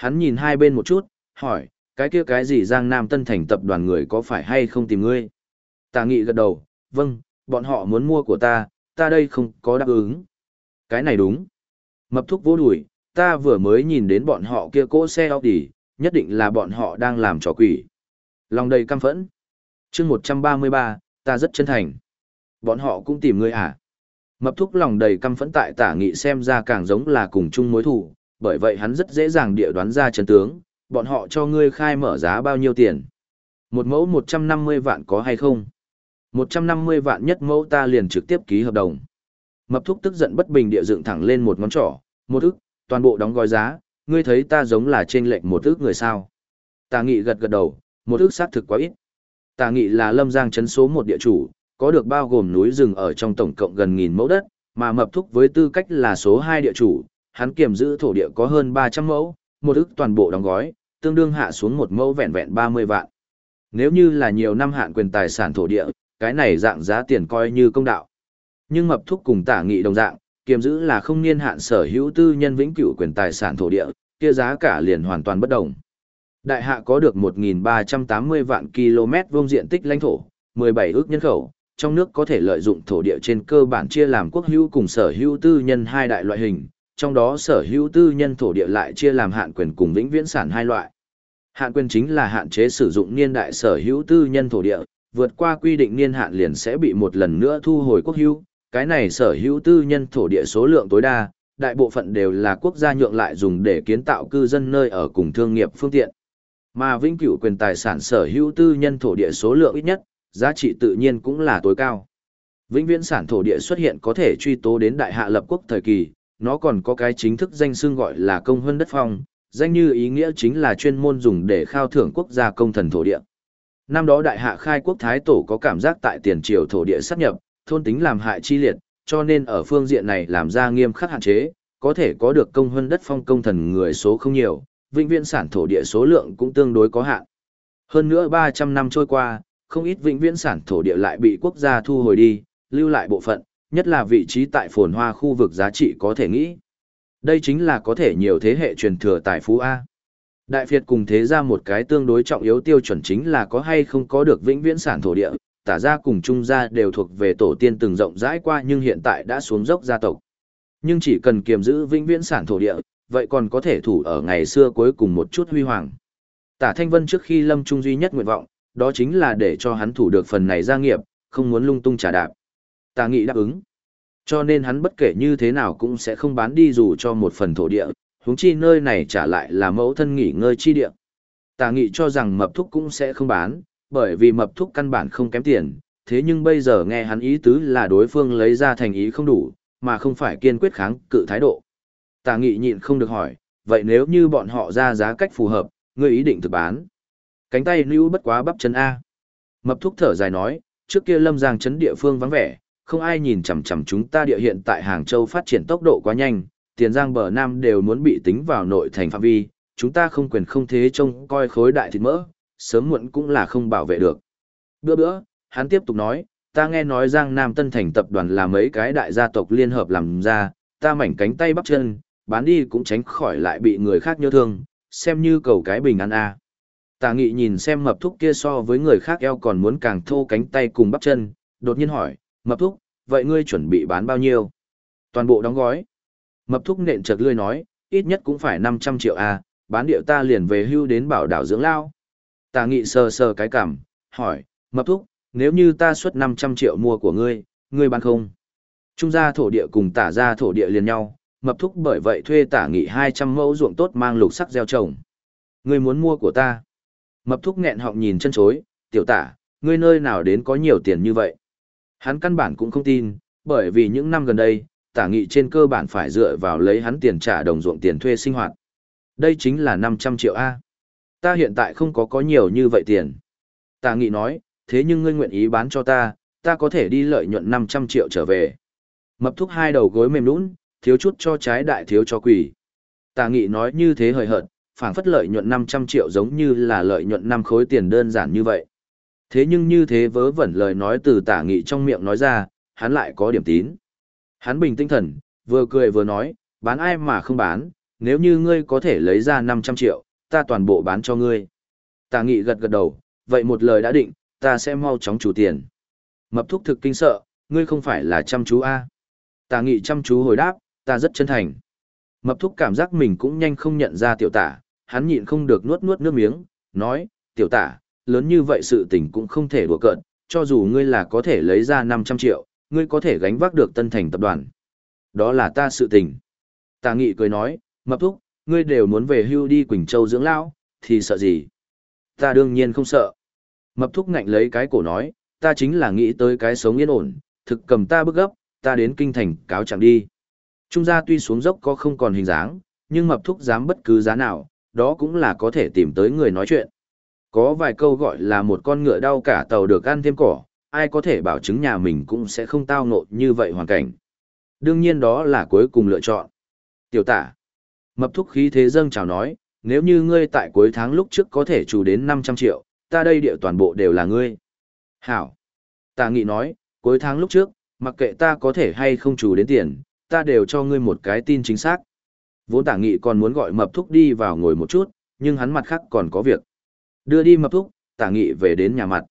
Hắn nhìn hai bên một chút, hỏi, cái kia cái gì Giang Nam Tân Thành tập đoàn người có phải hay không tìm ngươi? Tà nghị gật đầu, vâng, bọn họ muốn mua của ta, ta đây không có đáp ứng. Cái này đúng. Mập thúc vô đuổi, ta vừa mới nhìn đến bọn họ kia cỗ xe Audi, nhất định là bọn họ đang làm trò quỷ. Lòng đầy căm phẫn. chương 133, ta rất chân thành. Bọn họ cũng tìm ngươi à? Mập thúc lòng đầy căm phẫn tại tả nghị xem ra càng giống là cùng chung mối thủ, bởi vậy hắn rất dễ dàng địa đoán ra chân tướng, bọn họ cho ngươi khai mở giá bao nhiêu tiền. Một mẫu 150 vạn có hay không? 150 vạn nhất mẫu ta liền trực tiếp ký hợp đồng. Mập thúc tức giận bất bình địa dựng thẳng lên một ngón trỏ, một ức, toàn bộ đóng gói giá, ngươi thấy ta giống là trên lệnh một ức người sao. Tà nghị gật gật đầu, một ức xác thực quá ít. Tà nghị là lâm giang chấn số một địa chủ, có được bao gồm núi rừng ở trong tổng cộng gần nghìn mẫu đất, mà mập thúc với tư cách là số 2 địa chủ, hắn kiểm giữ thổ địa có hơn 300 mẫu, một ức toàn bộ đóng gói, tương đương hạ xuống một mẫu vẹn vẹn 30 vạn. Nếu như là nhiều năm hạn quyền tài sản thổ địa, cái này dạng giá tiền coi như công đạo. Nhưng mập thúc cùng tả nghị đồng dạng, kiềm giữ là không niên hạn sở hữu tư nhân vĩnh cửu quyền tài sản thổ địa, kia giá cả liền hoàn toàn bất đồng. Đại hạ có được 1.380 vạn km vuông diện tích lãnh thổ, 17 ước nhân khẩu, trong nước có thể lợi dụng thổ địa trên cơ bản chia làm quốc hữu cùng sở hữu tư nhân hai đại loại hình, trong đó sở hữu tư nhân thổ địa lại chia làm hạn quyền cùng vĩnh viễn sản hai loại. Hạn quyền chính là hạn chế sử dụng niên đại sở hữu tư nhân thổ địa, vượt qua quy định niên hạn liền sẽ bị một lần nữa thu hồi quốc hữu, cái này sở hữu tư nhân thổ địa số lượng tối đa, đại bộ phận đều là quốc gia nhượng lại dùng để kiến tạo cư dân nơi ở cùng thương nghiệp phương tiện. Mà vĩnh cửu quyền tài sản sở hữu tư nhân thổ địa số lượng ít nhất, giá trị tự nhiên cũng là tối cao. Vĩnh viễn sản thổ địa xuất hiện có thể truy tố đến đại hạ lập quốc thời kỳ, nó còn có cái chính thức danh xưng gọi là công hơn đất phong, danh như ý nghĩa chính là chuyên môn dùng để khao thưởng quốc gia công thần thổ địa. Năm đó đại hạ khai quốc thái tổ có cảm giác tại tiền triều thổ địa sáp nhập, thôn tính làm hại chi liệt, cho nên ở phương diện này làm ra nghiêm khắc hạn chế, có thể có được công hơn đất phong công thần người số không nhiều, vĩnh viễn sản thổ địa số lượng cũng tương đối có hạn. Hơn nữa 300 năm trôi qua, không ít vĩnh viễn sản thổ địa lại bị quốc gia thu hồi đi, lưu lại bộ phận, nhất là vị trí tại phồn hoa khu vực giá trị có thể nghĩ. Đây chính là có thể nhiều thế hệ truyền thừa tài phú A. Đại Việt cùng thế ra một cái tương đối trọng yếu tiêu chuẩn chính là có hay không có được vĩnh viễn sản thổ địa, tả ra cùng trung gia đều thuộc về tổ tiên từng rộng rãi qua nhưng hiện tại đã xuống dốc gia tộc. Nhưng chỉ cần kiềm giữ vĩnh viễn sản thổ địa, vậy còn có thể thủ ở ngày xưa cuối cùng một chút huy hoàng. Tả Thanh Vân trước khi lâm trung duy nhất nguyện vọng, đó chính là để cho hắn thủ được phần này gia nghiệp, không muốn lung tung trả đạp. Ta nghị đáp ứng. Cho nên hắn bất kể như thế nào cũng sẽ không bán đi dù cho một phần thổ địa, huống chi nơi này trả lại là mẫu thân nghỉ ngơi chi địa. Ta nghị cho rằng mập thúc cũng sẽ không bán, bởi vì mập thúc căn bản không kém tiền, thế nhưng bây giờ nghe hắn ý tứ là đối phương lấy ra thành ý không đủ, mà không phải kiên quyết kháng cự thái độ. Ta nghị nhịn không được hỏi, vậy nếu như bọn họ ra giá cách phù hợp, ngươi ý định thực bán. Cánh tay lưu bất quá bắp chân A. Mập thúc thở dài nói, trước kia lâm giang chấn địa phương vắng vẻ, không ai nhìn chằm chằm chúng ta địa hiện tại Hàng Châu phát triển tốc độ quá nhanh, tiền giang bờ Nam đều muốn bị tính vào nội thành phạm vi, chúng ta không quyền không thế trông coi khối đại thịt mỡ, sớm muộn cũng là không bảo vệ được. Bữa bữa, hắn tiếp tục nói, ta nghe nói Giang Nam Tân Thành tập đoàn là mấy cái đại gia tộc liên hợp làm ra, ta mảnh cánh tay bắp chân, bán đi cũng tránh khỏi lại bị người khác nhớ thương, xem như cầu cái bình an a. À. Tà nghị nhìn xem mập thúc kia so với người khác eo còn muốn càng thô cánh tay cùng bắp chân, đột nhiên hỏi, mập thúc, vậy ngươi chuẩn bị bán bao nhiêu? Toàn bộ đóng gói. Mập thúc nện chật lươi nói, ít nhất cũng phải 500 triệu a, à, bán điệu ta liền về hưu đến bảo đảo dưỡng lao. Tà nghị sờ sờ cái cảm, hỏi, mập thúc, nếu như ta xuất 500 triệu mua của ngươi, ngươi bán không? Trung gia thổ địa cùng tả gia thổ địa liền nhau, mập thúc bởi vậy thuê tả nghị 200 mẫu ruộng tốt mang lục sắc gieo trồng. Ngươi muốn mua của ta? Mập thúc nghẹn họng nhìn chân chối, tiểu tả, ngươi nơi nào đến có nhiều tiền như vậy? Hắn căn bản cũng không tin, bởi vì những năm gần đây, tả nghị trên cơ bản phải dựa vào lấy hắn tiền trả đồng ruộng tiền thuê sinh hoạt. Đây chính là 500 triệu A. Ta hiện tại không có có nhiều như vậy tiền. Tả nghị nói, thế nhưng ngươi nguyện ý bán cho ta, ta có thể đi lợi nhuận 500 triệu trở về. Mập thúc hai đầu gối mềm nũng, thiếu chút cho trái đại thiếu cho quỷ. Tả nghị nói như thế hời hợt, phảng phất lợi nhuận 500 triệu giống như là lợi nhuận 5 khối tiền đơn giản như vậy. Thế nhưng như thế vớ vẩn lời nói từ tả nghị trong miệng nói ra, hắn lại có điểm tín. Hắn bình tinh thần, vừa cười vừa nói, bán ai mà không bán, nếu như ngươi có thể lấy ra 500 triệu, ta toàn bộ bán cho ngươi. Tả nghị gật gật đầu, vậy một lời đã định, ta sẽ mau chóng chủ tiền. Mập thúc thực kinh sợ, ngươi không phải là chăm chú A. Tả nghị chăm chú hồi đáp, ta rất chân thành. Mập thúc cảm giác mình cũng nhanh không nhận ra tiểu tả, hắn nhịn không được nuốt nuốt nước miếng, nói, tiểu tả, lớn như vậy sự tình cũng không thể đùa cợt, cho dù ngươi là có thể lấy ra 500 triệu, ngươi có thể gánh vác được tân thành tập đoàn. Đó là ta sự tình. Tà nghị cười nói, mập thúc, ngươi đều muốn về hưu đi Quỳnh Châu dưỡng lão, thì sợ gì? Ta đương nhiên không sợ. Mập thúc ngạnh lấy cái cổ nói, ta chính là nghĩ tới cái sống yên ổn, thực cầm ta bức gấp, ta đến kinh thành cáo chẳng đi. Trung gia tuy xuống dốc có không còn hình dáng, nhưng mập thúc dám bất cứ giá nào, đó cũng là có thể tìm tới người nói chuyện. Có vài câu gọi là một con ngựa đau cả tàu được ăn thêm cỏ, ai có thể bảo chứng nhà mình cũng sẽ không tao ngộ như vậy hoàn cảnh. Đương nhiên đó là cuối cùng lựa chọn. Tiểu tả. Mập thúc khí thế dâng chào nói, nếu như ngươi tại cuối tháng lúc trước có thể chủ đến 500 triệu, ta đây địa toàn bộ đều là ngươi. Hảo. Tà nghị nói, cuối tháng lúc trước, mặc kệ ta có thể hay không chủ đến tiền, ta đều cho ngươi một cái tin chính xác. Vốn tả nghị còn muốn gọi mập thúc đi vào ngồi một chút, nhưng hắn mặt khác còn có việc. Đưa đi mập thúc, tả nghị về đến nhà mặt.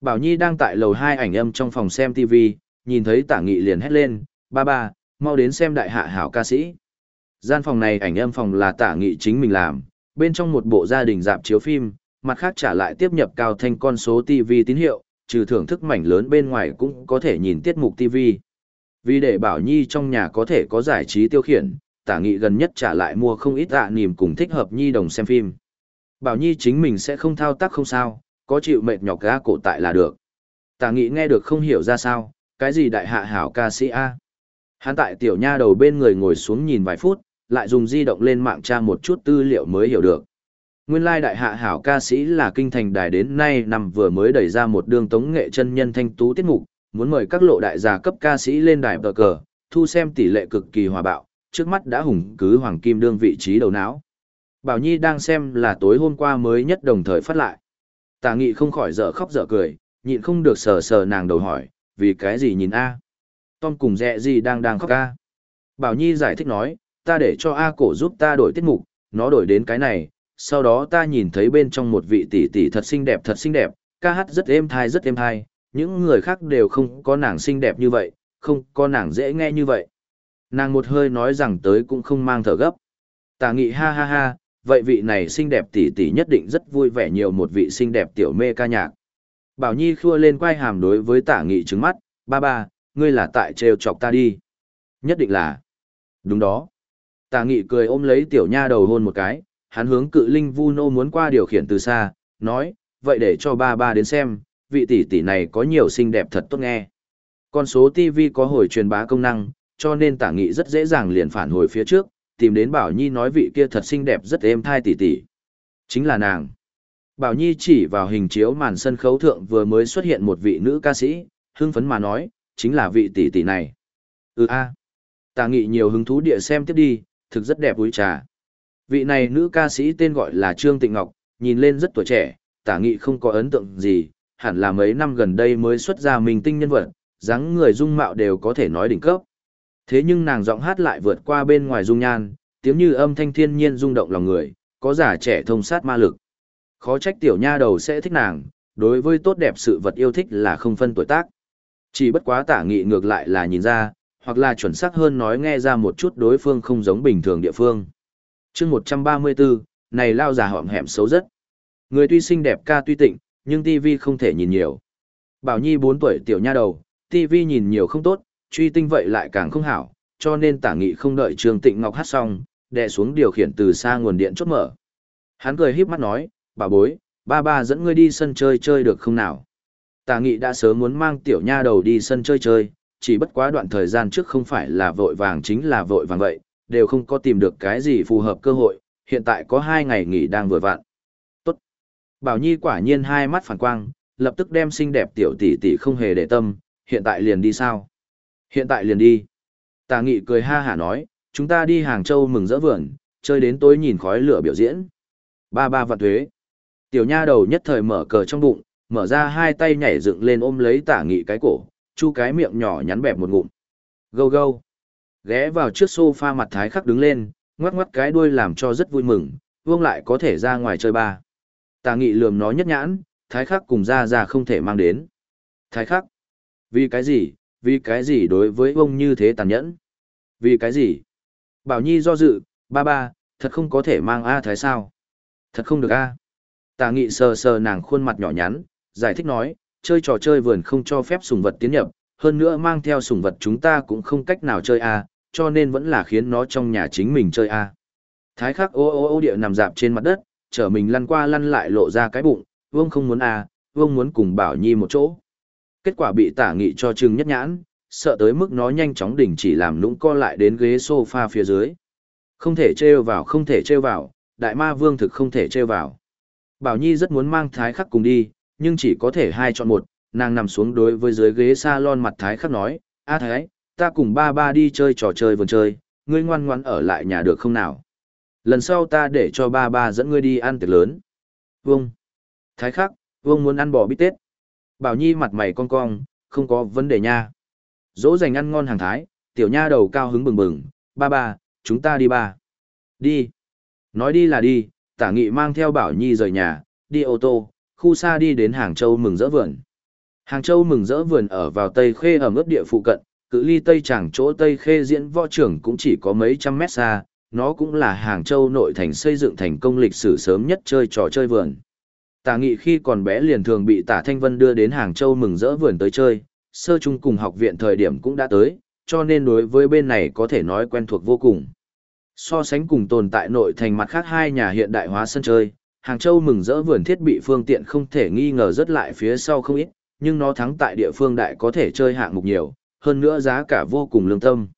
Bảo Nhi đang tại lầu hai ảnh âm trong phòng xem TV, nhìn thấy tả nghị liền hét lên, ba ba, mau đến xem đại hạ hảo ca sĩ. Gian phòng này ảnh âm phòng là tả nghị chính mình làm, bên trong một bộ gia đình dạp chiếu phim, mặt khác trả lại tiếp nhập cao thanh con số TV tín hiệu, trừ thưởng thức mảnh lớn bên ngoài cũng có thể nhìn tiết mục TV. Vì để Bảo Nhi trong nhà có thể có giải trí tiêu khiển, tả nghị gần nhất trả lại mua không ít ạ niềm cùng thích hợp Nhi đồng xem phim. Bảo Nhi chính mình sẽ không thao tác không sao, có chịu mệt nhọc ga cổ tại là được. Tả nghị nghe được không hiểu ra sao, cái gì đại hạ hảo ca sĩ A. Hắn tại tiểu nha đầu bên người ngồi xuống nhìn vài phút, lại dùng di động lên mạng tra một chút tư liệu mới hiểu được. Nguyên lai đại hạ hảo ca sĩ là kinh thành đài đến nay nằm vừa mới đẩy ra một đường tống nghệ chân nhân thanh tú tiết mục, muốn mời các lộ đại gia cấp ca sĩ lên đài bờ cờ, thu xem tỷ lệ cực kỳ hòa bạo, trước mắt đã hùng cứ hoàng kim đương vị trí đầu não. Bảo Nhi đang xem là tối hôm qua mới nhất đồng thời phát lại. Tà nghị không khỏi dở khóc dở cười, nhịn không được sờ sờ nàng đầu hỏi, vì cái gì nhìn A. Tom cùng dẹ gì đang đang khóc A. Bảo Nhi giải thích nói, ta để cho A cổ giúp ta đổi tiết mục, nó đổi đến cái này, sau đó ta nhìn thấy bên trong một vị tỷ tỷ thật xinh đẹp thật xinh đẹp, ca hát rất êm thai rất êm thai, những người khác đều không có nàng xinh đẹp như vậy, không có nàng dễ nghe như vậy. Nàng một hơi nói rằng tới cũng không mang thở gấp. Tà nghị ha ha ha, vậy vị này xinh đẹp tỷ tỷ nhất định rất vui vẻ nhiều một vị xinh đẹp tiểu mê ca nhạc. Bảo Nhi khua lên quay hàm đối với tả nghị trứng mắt, ba ba, ngươi là tại trêu chọc ta đi. Nhất định là. Đúng đó. Tả nghị cười ôm lấy tiểu nha đầu hôn một cái, hắn hướng cự linh vu nô muốn qua điều khiển từ xa, nói, vậy để cho ba ba đến xem, vị tỷ tỷ này có nhiều xinh đẹp thật tốt nghe. Con số TV có hồi truyền bá công năng, cho nên tả nghị rất dễ dàng liền phản hồi phía trước, tìm đến Bảo Nhi nói vị kia thật xinh đẹp rất êm thai tỷ tỷ. Chính là nàng. Bảo Nhi chỉ vào hình chiếu màn sân khấu thượng vừa mới xuất hiện một vị nữ ca sĩ, hưng phấn mà nói, chính là vị tỷ tỷ này. Ừ a. tà nghị nhiều hứng thú địa xem tiếp đi, thực rất đẹp úi trà. Vị này nữ ca sĩ tên gọi là Trương Tịnh Ngọc, nhìn lên rất tuổi trẻ, tả nghị không có ấn tượng gì, hẳn là mấy năm gần đây mới xuất ra mình tinh nhân vật, dáng người dung mạo đều có thể nói đỉnh cấp. Thế nhưng nàng giọng hát lại vượt qua bên ngoài dung nhan, tiếng như âm thanh thiên nhiên rung động lòng người, có giả trẻ thông sát ma lực. Khó trách tiểu nha đầu sẽ thích nàng, đối với tốt đẹp sự vật yêu thích là không phân tuổi tác. Chỉ bất quá tả nghị ngược lại là nhìn ra, hoặc là chuẩn xác hơn nói nghe ra một chút đối phương không giống bình thường địa phương. chương 134, này lao già họm hẹm xấu rất. Người tuy xinh đẹp ca tuy tịnh, nhưng TV không thể nhìn nhiều. Bảo Nhi 4 tuổi tiểu nha đầu, TV nhìn nhiều không tốt, truy tinh vậy lại càng không hảo, cho nên tả nghị không đợi Trương Tịnh Ngọc hát xong, đè xuống điều khiển từ xa nguồn điện chốt mở. Hắn cười híp mắt nói, bà bối, ba ba dẫn ngươi đi sân chơi chơi được không nào? Tả nghị đã sớm muốn mang tiểu nha đầu đi sân chơi chơi, chỉ bất quá đoạn thời gian trước không phải là vội vàng chính là vội vàng vậy, đều không có tìm được cái gì phù hợp cơ hội, hiện tại có hai ngày nghỉ đang vừa vặn. Tốt. Bảo Nhi quả nhiên hai mắt phản quang, lập tức đem xinh đẹp tiểu tỷ tỷ không hề để tâm, hiện tại liền đi sao? Hiện tại liền đi. Tà nghị cười ha hả nói, chúng ta đi Hàng Châu mừng rỡ vườn, chơi đến tối nhìn khói lửa biểu diễn. Ba ba vạn thuế. Tiểu nha đầu nhất thời mở cờ trong bụng, mở ra hai tay nhảy dựng lên ôm lấy tả nghị cái cổ, chu cái miệng nhỏ nhắn bẹp một ngụm. Gâu gâu. Ghé vào trước sofa mặt thái khắc đứng lên, ngoắc ngoắc cái đuôi làm cho rất vui mừng, vương lại có thể ra ngoài chơi ba. Tà nghị lườm nó nhất nhãn, thái khắc cùng ra ra không thể mang đến. Thái khắc. Vì cái gì, vì cái gì đối với ông như thế tàn nhẫn? Vì cái gì? Bảo Nhi do dự, ba ba, thật không có thể mang A thái sao? Thật không được A. Tà nghị sờ sờ nàng khuôn mặt nhỏ nhắn, giải thích nói, chơi trò chơi vườn không cho phép sùng vật tiến nhập, hơn nữa mang theo sùng vật chúng ta cũng không cách nào chơi A, cho nên vẫn là khiến nó trong nhà chính mình chơi A. Thái khắc ô ô ô địa nằm dạp trên mặt đất, chở mình lăn qua lăn lại lộ ra cái bụng, vương không muốn A, vương muốn cùng Bảo Nhi một chỗ. Kết quả bị tả nghị cho trừng nhất nhãn, sợ tới mức nó nhanh chóng đình chỉ làm lũng co lại đến ghế sofa phía dưới. Không thể trêu vào không thể trêu vào, đại ma vương thực không thể trêu vào. Bảo Nhi rất muốn mang thái khắc cùng đi, nhưng chỉ có thể hai chọn một, nàng nằm xuống đối với dưới ghế salon mặt thái khắc nói, a thái, ta cùng ba ba đi chơi trò chơi vườn chơi, ngươi ngoan ngoãn ở lại nhà được không nào? Lần sau ta để cho ba ba dẫn ngươi đi ăn tiệc lớn. Vâng. Thái khắc, Vương muốn ăn bò bít tết. Bảo Nhi mặt mày con cong, không có vấn đề nha. Dỗ dành ăn ngon hàng thái, tiểu nha đầu cao hứng bừng bừng, ba ba, chúng ta đi ba. Đi. Nói đi là đi, tả nghị mang theo Bảo Nhi rời nhà, đi ô tô, khu xa đi đến Hàng Châu mừng rỡ vườn. Hàng Châu mừng rỡ vườn ở vào Tây Khê ở ướp địa phụ cận, cự ly Tây chẳng chỗ Tây Khê diễn võ trưởng cũng chỉ có mấy trăm mét xa, nó cũng là Hàng Châu nội thành xây dựng thành công lịch sử sớm nhất chơi trò chơi vườn. Tả nghị khi còn bé liền thường bị tả Thanh Vân đưa đến Hàng Châu mừng rỡ vườn tới chơi, sơ trung cùng học viện thời điểm cũng đã tới, cho nên đối với bên này có thể nói quen thuộc vô cùng. So sánh cùng tồn tại nội thành mặt khác hai nhà hiện đại hóa sân chơi, Hàng Châu mừng rỡ vườn thiết bị phương tiện không thể nghi ngờ rất lại phía sau không ít, nhưng nó thắng tại địa phương đại có thể chơi hạng mục nhiều, hơn nữa giá cả vô cùng lương tâm.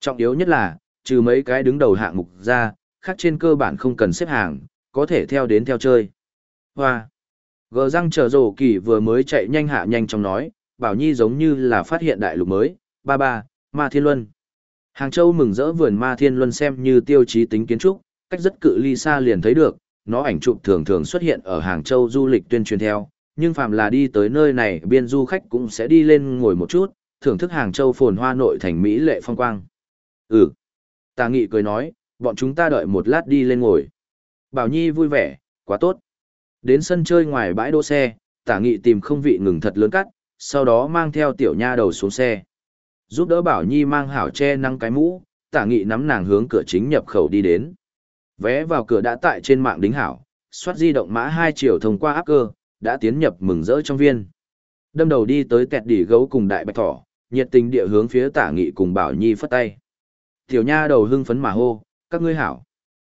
Trọng yếu nhất là, trừ mấy cái đứng đầu hạng mục ra, khác trên cơ bản không cần xếp hàng, có thể theo đến theo chơi. Hoa! Gờ răng chờ rổ kỳ vừa mới chạy nhanh hạ nhanh trong nói, Bảo Nhi giống như là phát hiện đại lục mới, ba ba, Ma Thiên Luân. Hàng Châu mừng rỡ vườn Ma Thiên Luân xem như tiêu chí tính kiến trúc, cách rất cự ly xa liền thấy được, nó ảnh chụp thường thường xuất hiện ở Hàng Châu du lịch tuyên truyền theo, nhưng phàm là đi tới nơi này biên du khách cũng sẽ đi lên ngồi một chút, thưởng thức Hàng Châu phồn hoa nội thành Mỹ lệ phong quang. Ừ. Tà Nghị cười nói, bọn chúng ta đợi một lát đi lên ngồi. Bảo Nhi vui vẻ, quá tốt. Đến sân chơi ngoài bãi đỗ xe, Tả Nghị tìm không vị ngừng thật lớn cắt, sau đó mang theo tiểu nha đầu xuống xe. Giúp đỡ Bảo Nhi mang hảo che nắng cái mũ, Tả Nghị nắm nàng hướng cửa chính nhập khẩu đi đến. Vé vào cửa đã tại trên mạng đính hảo, soát di động mã hai chiều thông qua áp cơ, đã tiến nhập mừng rỡ trong viên. Đâm đầu đi tới tẹt đỉ gấu cùng đại bạch thỏ, nhiệt tình địa hướng phía Tả Nghị cùng Bảo Nhi phất tay. Tiểu nha đầu hưng phấn mà hô, các ngươi hảo.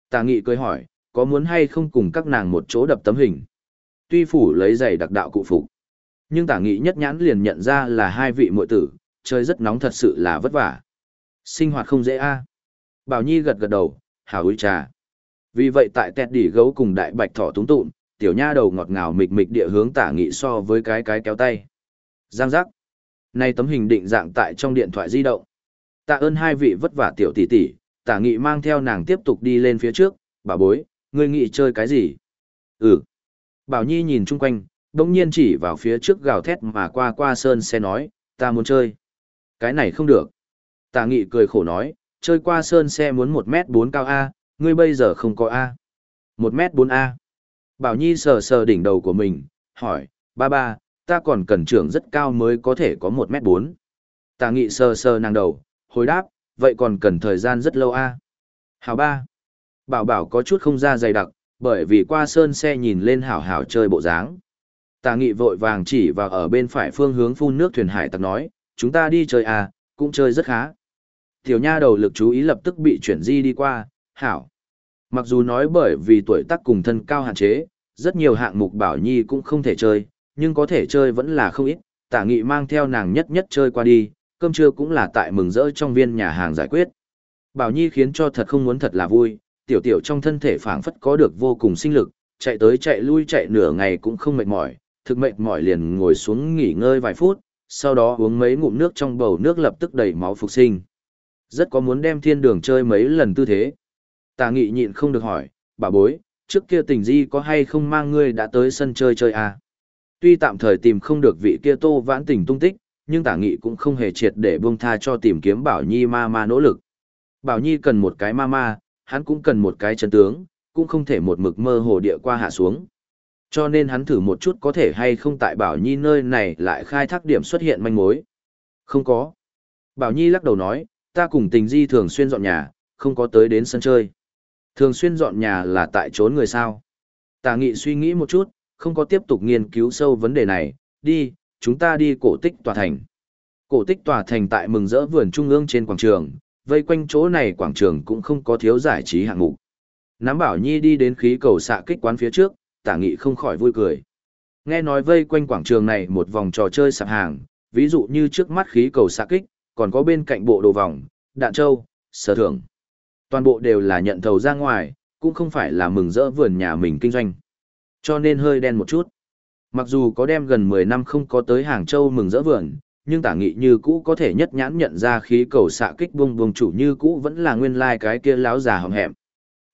Tả Nghị cười hỏi, có muốn hay không cùng các nàng một chỗ đập tấm hình. Tuy phủ lấy giày đặc đạo cụ phục, nhưng tả nghị nhất nhãn liền nhận ra là hai vị muội tử, chơi rất nóng thật sự là vất vả. Sinh hoạt không dễ a. Bảo Nhi gật gật đầu, hào uy trà. Vì vậy tại tẹt đỉ gấu cùng đại bạch thỏ túng tụm, tiểu nha đầu ngọt ngào mịch mịch địa hướng tả nghị so với cái cái kéo tay. Giang giác. Nay tấm hình định dạng tại trong điện thoại di động. Tạ ơn hai vị vất vả tiểu tỷ tỷ, tả nghị mang theo nàng tiếp tục đi lên phía trước, bà bối, ngươi nghĩ chơi cái gì? Ừ. Bảo Nhi nhìn chung quanh, đông nhiên chỉ vào phía trước gào thét mà qua qua sơn xe nói, ta muốn chơi. Cái này không được. Tà nghị cười khổ nói, chơi qua sơn xe muốn 1 mét 4 cao A, ngươi bây giờ không có A. 1 mét 4 A. Bảo Nhi sờ sờ đỉnh đầu của mình, hỏi, ba ba, ta còn cần trưởng rất cao mới có thể có 1 mét 4. Tà nghị sờ sờ nàng đầu, hồi đáp, vậy còn cần thời gian rất lâu A. Hảo ba. Bảo bảo có chút không ra dày đặc, bởi vì qua sơn xe nhìn lên hảo hảo chơi bộ dáng. Tà nghị vội vàng chỉ vào ở bên phải phương hướng phun nước thuyền hải tặc nói, chúng ta đi chơi à, cũng chơi rất khá. Tiểu nha đầu lực chú ý lập tức bị chuyển di đi qua, hảo. Mặc dù nói bởi vì tuổi tác cùng thân cao hạn chế, rất nhiều hạng mục bảo nhi cũng không thể chơi, nhưng có thể chơi vẫn là không ít, tả nghị mang theo nàng nhất nhất chơi qua đi, cơm trưa cũng là tại mừng rỡ trong viên nhà hàng giải quyết. Bảo nhi khiến cho thật không muốn thật là vui, tiểu tiểu trong thân thể phảng phất có được vô cùng sinh lực, chạy tới chạy lui chạy nửa ngày cũng không mệt mỏi, thực mệt mỏi liền ngồi xuống nghỉ ngơi vài phút, sau đó uống mấy ngụm nước trong bầu nước lập tức đầy máu phục sinh. Rất có muốn đem thiên đường chơi mấy lần tư thế. Tà nghị nhịn không được hỏi, bà bối, trước kia tình di có hay không mang ngươi đã tới sân chơi chơi à? Tuy tạm thời tìm không được vị kia tô vãn tình tung tích, nhưng tả nghị cũng không hề triệt để buông tha cho tìm kiếm Bảo Nhi ma ma nỗ lực. Bảo Nhi cần một cái ma ma, hắn cũng cần một cái chân tướng, cũng không thể một mực mơ hồ địa qua hạ xuống. Cho nên hắn thử một chút có thể hay không tại Bảo Nhi nơi này lại khai thác điểm xuất hiện manh mối. Không có. Bảo Nhi lắc đầu nói, ta cùng tình di thường xuyên dọn nhà, không có tới đến sân chơi. Thường xuyên dọn nhà là tại trốn người sao. Tà nghị suy nghĩ một chút, không có tiếp tục nghiên cứu sâu vấn đề này, đi, chúng ta đi cổ tích tòa thành. Cổ tích tòa thành tại mừng rỡ vườn trung ương trên quảng trường, vây quanh chỗ này quảng trường cũng không có thiếu giải trí hạng mục. Nắm bảo nhi đi đến khí cầu xạ kích quán phía trước, tả nghị không khỏi vui cười. Nghe nói vây quanh quảng trường này một vòng trò chơi sạp hàng, ví dụ như trước mắt khí cầu xạ kích, còn có bên cạnh bộ đồ vòng, đạn trâu, sở thưởng. Toàn bộ đều là nhận thầu ra ngoài, cũng không phải là mừng rỡ vườn nhà mình kinh doanh. Cho nên hơi đen một chút. Mặc dù có đem gần 10 năm không có tới Hàng Châu mừng rỡ vườn, nhưng tả nghị như cũ có thể nhất nhãn nhận ra khí cầu xạ kích bung bung chủ như cũ vẫn là nguyên lai like cái kia láo già hòm hẹm.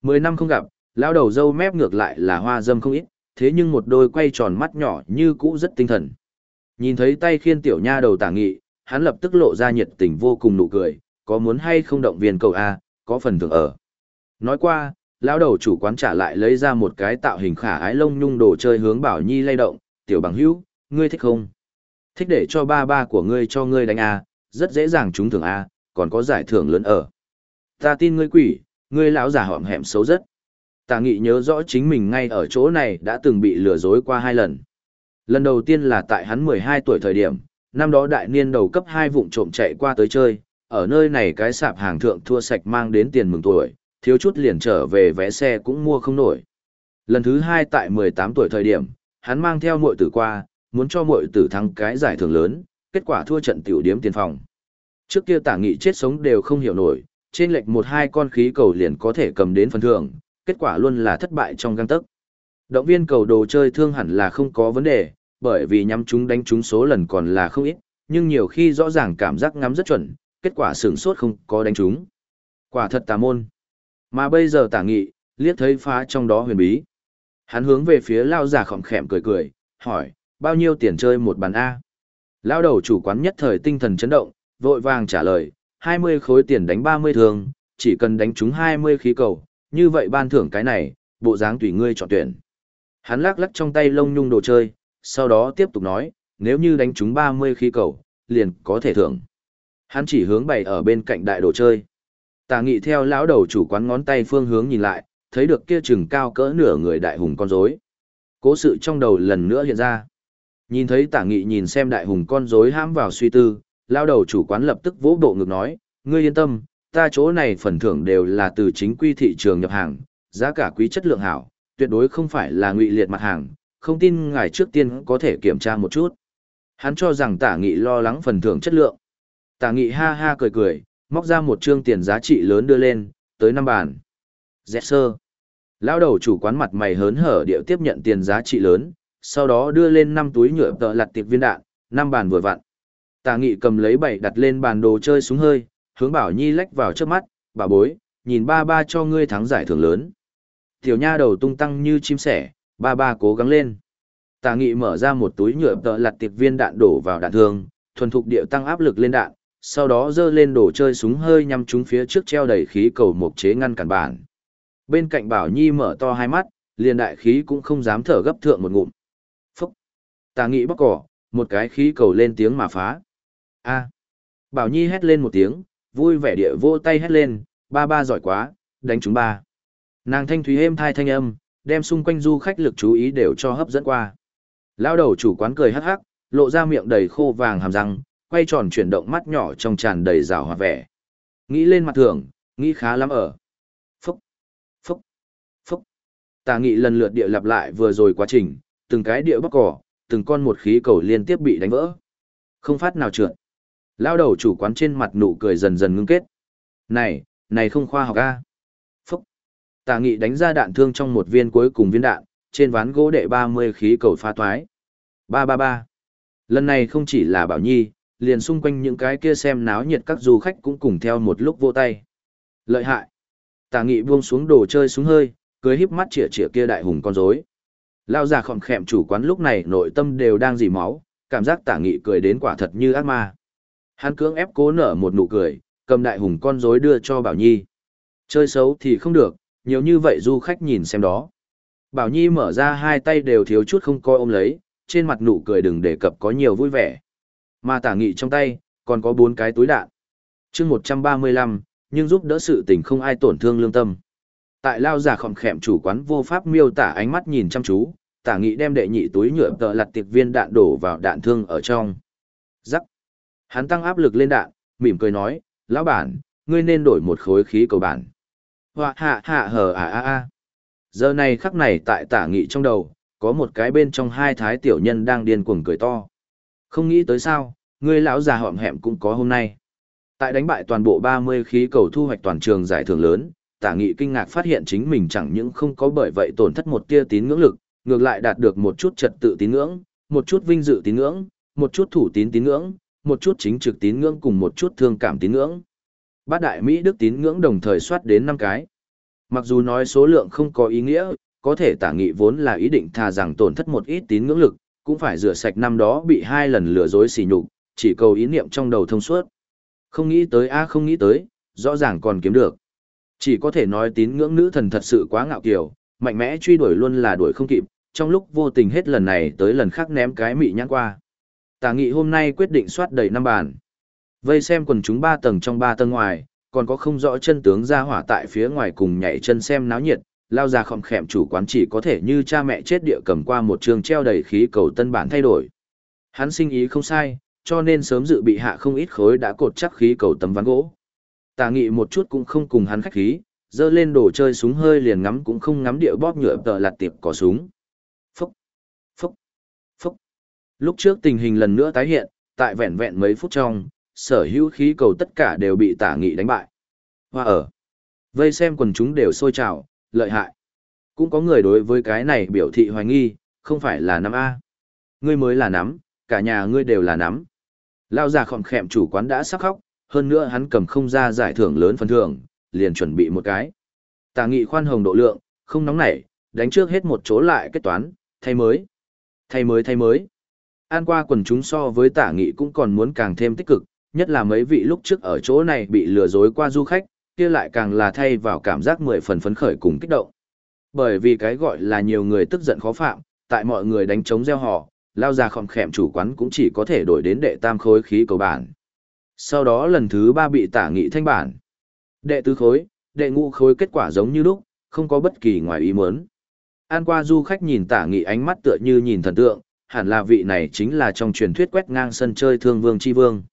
Mười năm không gặp, lão đầu dâu mép ngược lại là hoa dâm không ít, thế nhưng một đôi quay tròn mắt nhỏ như cũ rất tinh thần. Nhìn thấy tay khiên tiểu nha đầu tả nghị, hắn lập tức lộ ra nhiệt tình vô cùng nụ cười, có muốn hay không động viên cầu A, có phần thưởng ở. Nói qua, lão đầu chủ quán trả lại lấy ra một cái tạo hình khả ái lông nhung đồ chơi hướng Bảo Nhi lay động, tiểu bằng hữu, ngươi thích không? Thích để cho ba ba của ngươi cho ngươi đánh A, rất dễ dàng trúng thưởng A, còn có giải thưởng lớn ở. Ta tin ngươi quỷ, ngươi lão già hỏm hẹm xấu rất. Tà nghị nhớ rõ chính mình ngay ở chỗ này đã từng bị lừa dối qua hai lần. Lần đầu tiên là tại hắn 12 tuổi thời điểm, năm đó đại niên đầu cấp hai vụng trộm chạy qua tới chơi, ở nơi này cái sạp hàng thượng thua sạch mang đến tiền mừng tuổi, thiếu chút liền trở về vé xe cũng mua không nổi. Lần thứ hai tại 18 tuổi thời điểm, hắn mang theo muội tử qua, muốn cho muội tử thắng cái giải thưởng lớn, kết quả thua trận tiểu điếm tiền phòng. Trước kia tả nghị chết sống đều không hiểu nổi, trên lệch một hai con khí cầu liền có thể cầm đến phần thưởng, kết quả luôn là thất bại trong găng tấc. Động viên cầu đồ chơi thương hẳn là không có vấn đề, bởi vì nhắm chúng đánh chúng số lần còn là không ít, nhưng nhiều khi rõ ràng cảm giác ngắm rất chuẩn, kết quả sửng sốt không có đánh chúng. Quả thật tà môn. Mà bây giờ tả nghị, liếc thấy phá trong đó huyền bí. Hắn hướng về phía lao giả khỏm khẽm cười cười, hỏi, bao nhiêu tiền chơi một bàn A? Lao đầu chủ quán nhất thời tinh thần chấn động, vội vàng trả lời, 20 khối tiền đánh 30 thường, chỉ cần đánh trúng 20 khí cầu, như vậy ban thưởng cái này, bộ dáng tùy ngươi chọn tuyển. Hắn lắc lắc trong tay lông nhung đồ chơi, sau đó tiếp tục nói, nếu như đánh trúng 30 khí cầu, liền có thể thưởng. Hắn chỉ hướng bày ở bên cạnh đại đồ chơi. Tà nghị theo lão đầu chủ quán ngón tay phương hướng nhìn lại, thấy được kia chừng cao cỡ nửa người đại hùng con rối. Cố sự trong đầu lần nữa hiện ra. Nhìn thấy tả nghị nhìn xem đại hùng con rối hãm vào suy tư, lao đầu chủ quán lập tức vỗ bộ ngực nói, ngươi yên tâm, ta chỗ này phần thưởng đều là từ chính quy thị trường nhập hàng, giá cả quý chất lượng hảo, tuyệt đối không phải là ngụy liệt mặt hàng, không tin ngài trước tiên có thể kiểm tra một chút. Hắn cho rằng tả nghị lo lắng phần thưởng chất lượng. Tả nghị ha ha cười cười, móc ra một trương tiền giá trị lớn đưa lên, tới năm bàn. Dẹt sơ. Lão đầu chủ quán mặt mày hớn hở điệu tiếp nhận tiền giá trị lớn, sau đó đưa lên năm túi nhựa tợ lặt tiệp viên đạn, năm bàn vừa vặn. Tà nghị cầm lấy bảy đặt lên bàn đồ chơi súng hơi, hướng Bảo Nhi lách vào trước mắt, bà bối, nhìn ba ba cho ngươi thắng giải thưởng lớn. Tiểu nha đầu tung tăng như chim sẻ, ba ba cố gắng lên. Tà nghị mở ra một túi nhựa tợ lặt tiệp viên đạn đổ vào đạn thường, thuần thục điệu tăng áp lực lên đạn, sau đó dơ lên đồ chơi súng hơi nhằm trúng phía trước treo đầy khí cầu mộc chế ngăn cản bản. Bên cạnh Bảo Nhi mở to hai mắt, liền đại khí cũng không dám thở gấp thượng một ngụm. Phúc! Tà nghị bóc cỏ, một cái khí cầu lên tiếng mà phá. A! Bảo Nhi hét lên một tiếng, vui vẻ địa vô tay hét lên, ba ba giỏi quá, đánh chúng ba. Nàng thanh thúy êm thai thanh âm, đem xung quanh du khách lực chú ý đều cho hấp dẫn qua. Lao đầu chủ quán cười hắc hắc, lộ ra miệng đầy khô vàng hàm răng, quay tròn chuyển động mắt nhỏ trong tràn đầy rào hòa vẻ. Nghĩ lên mặt thường, nghĩ khá lắm ở. Phúc, phúc, phúc. Tà nghị lần lượt địa lặp lại vừa rồi quá trình, từng cái địa bóc cỏ, từng con một khí cầu liên tiếp bị đánh vỡ. Không phát nào trượt. Lao đầu chủ quán trên mặt nụ cười dần dần ngưng kết. Này, này không khoa học a. Phúc. Tà nghị đánh ra đạn thương trong một viên cuối cùng viên đạn, trên ván gỗ đệ 30 khí cầu phá toái. 333. Lần này không chỉ là Bảo Nhi, liền xung quanh những cái kia xem náo nhiệt các du khách cũng cùng theo một lúc vô tay. Lợi hại. Tà nghị buông xuống đồ chơi xuống hơi, cưới híp mắt chĩa chĩa kia đại hùng con rối. Lao già khỏm khẹm chủ quán lúc này nội tâm đều đang dì máu, cảm giác tả nghị cười đến quả thật như ác ma. Hắn cưỡng ép cố nở một nụ cười, cầm đại hùng con rối đưa cho Bảo Nhi. Chơi xấu thì không được, nhiều như vậy du khách nhìn xem đó. Bảo Nhi mở ra hai tay đều thiếu chút không coi ôm lấy, trên mặt nụ cười đừng đề cập có nhiều vui vẻ. Mà tả nghị trong tay, còn có bốn cái túi đạn. chương 135, nhưng giúp đỡ sự tình không ai tổn thương lương tâm. Tại lao giả khòm khẹm chủ quán vô pháp miêu tả ánh mắt nhìn chăm chú, tả nghị đem đệ nhị túi nhựa tợ lặt tiệc viên đạn đổ vào đạn thương ở trong. Rắc. Hắn tăng áp lực lên đạn, mỉm cười nói, lão bản, ngươi nên đổi một khối khí cầu bản. Hoa hạ hạ hờ à à à. Giờ này khắc này tại tả nghị trong đầu, có một cái bên trong hai thái tiểu nhân đang điên cuồng cười to. Không nghĩ tới sao, ngươi lão già họm hẹm cũng có hôm nay. Tại đánh bại toàn bộ 30 khí cầu thu hoạch toàn trường giải thưởng lớn, tả nghị kinh ngạc phát hiện chính mình chẳng những không có bởi vậy tổn thất một tia tín ngưỡng lực, ngược lại đạt được một chút trật tự tín ngưỡng, một chút vinh dự tín ngưỡng, một chút thủ tín tín ngưỡng, một chút chính trực tín ngưỡng cùng một chút thương cảm tín ngưỡng. Bát đại Mỹ Đức tín ngưỡng đồng thời soát đến năm cái. Mặc dù nói số lượng không có ý nghĩa, có thể tả nghị vốn là ý định thà rằng tổn thất một ít tín ngưỡng lực, cũng phải rửa sạch năm đó bị hai lần lừa dối xỉ nhục, chỉ cầu ý niệm trong đầu thông suốt. Không nghĩ tới a không nghĩ tới, rõ ràng còn kiếm được. Chỉ có thể nói tín ngưỡng nữ thần thật sự quá ngạo kiều, mạnh mẽ truy đuổi luôn là đuổi không kịp, trong lúc vô tình hết lần này tới lần khác ném cái mị nhãn qua. Tả nghị hôm nay quyết định soát đầy năm bàn. Vây xem quần chúng ba tầng trong ba tầng ngoài, còn có không rõ chân tướng ra hỏa tại phía ngoài cùng nhảy chân xem náo nhiệt, lao ra khom khẹm chủ quán chỉ có thể như cha mẹ chết địa cầm qua một trường treo đầy khí cầu tân bản thay đổi. Hắn sinh ý không sai, cho nên sớm dự bị hạ không ít khối đã cột chắc khí cầu tấm ván gỗ. Tà nghị một chút cũng không cùng hắn khách khí, dơ lên đồ chơi súng hơi liền ngắm cũng không ngắm địa bóp nhựa tờ lặt tiệp cỏ súng. Phúc, phúc, phúc. Lúc trước tình hình lần nữa tái hiện, tại vẹn vẹn mấy phút trong, sở hữu khí cầu tất cả đều bị tả nghị đánh bại. Hoa ở. Vây xem quần chúng đều sôi trào, lợi hại. Cũng có người đối với cái này biểu thị hoài nghi, không phải là nắm A. Ngươi mới là nắm, cả nhà ngươi đều là nắm. Lao già khỏm khẹm chủ quán đã sắc khóc, hơn nữa hắn cầm không ra giải thưởng lớn phần thưởng, liền chuẩn bị một cái. Tà nghị khoan hồng độ lượng, không nóng nảy, đánh trước hết một chỗ lại kết toán, thay mới. Thay mới thay mới. An qua quần chúng so với tả nghị cũng còn muốn càng thêm tích cực, nhất là mấy vị lúc trước ở chỗ này bị lừa dối qua du khách, kia lại càng là thay vào cảm giác mười phần phấn khởi cùng kích động. Bởi vì cái gọi là nhiều người tức giận khó phạm, tại mọi người đánh chống gieo họ, lao ra khom khẹm chủ quán cũng chỉ có thể đổi đến đệ tam khối khí cầu bản. Sau đó lần thứ ba bị tả nghị thanh bản. Đệ tứ khối, đệ ngũ khối kết quả giống như lúc, không có bất kỳ ngoài ý muốn. An qua du khách nhìn tả nghị ánh mắt tựa như nhìn thần tượng, hẳn là vị này chính là trong truyền thuyết quét ngang sân chơi thương vương chi vương.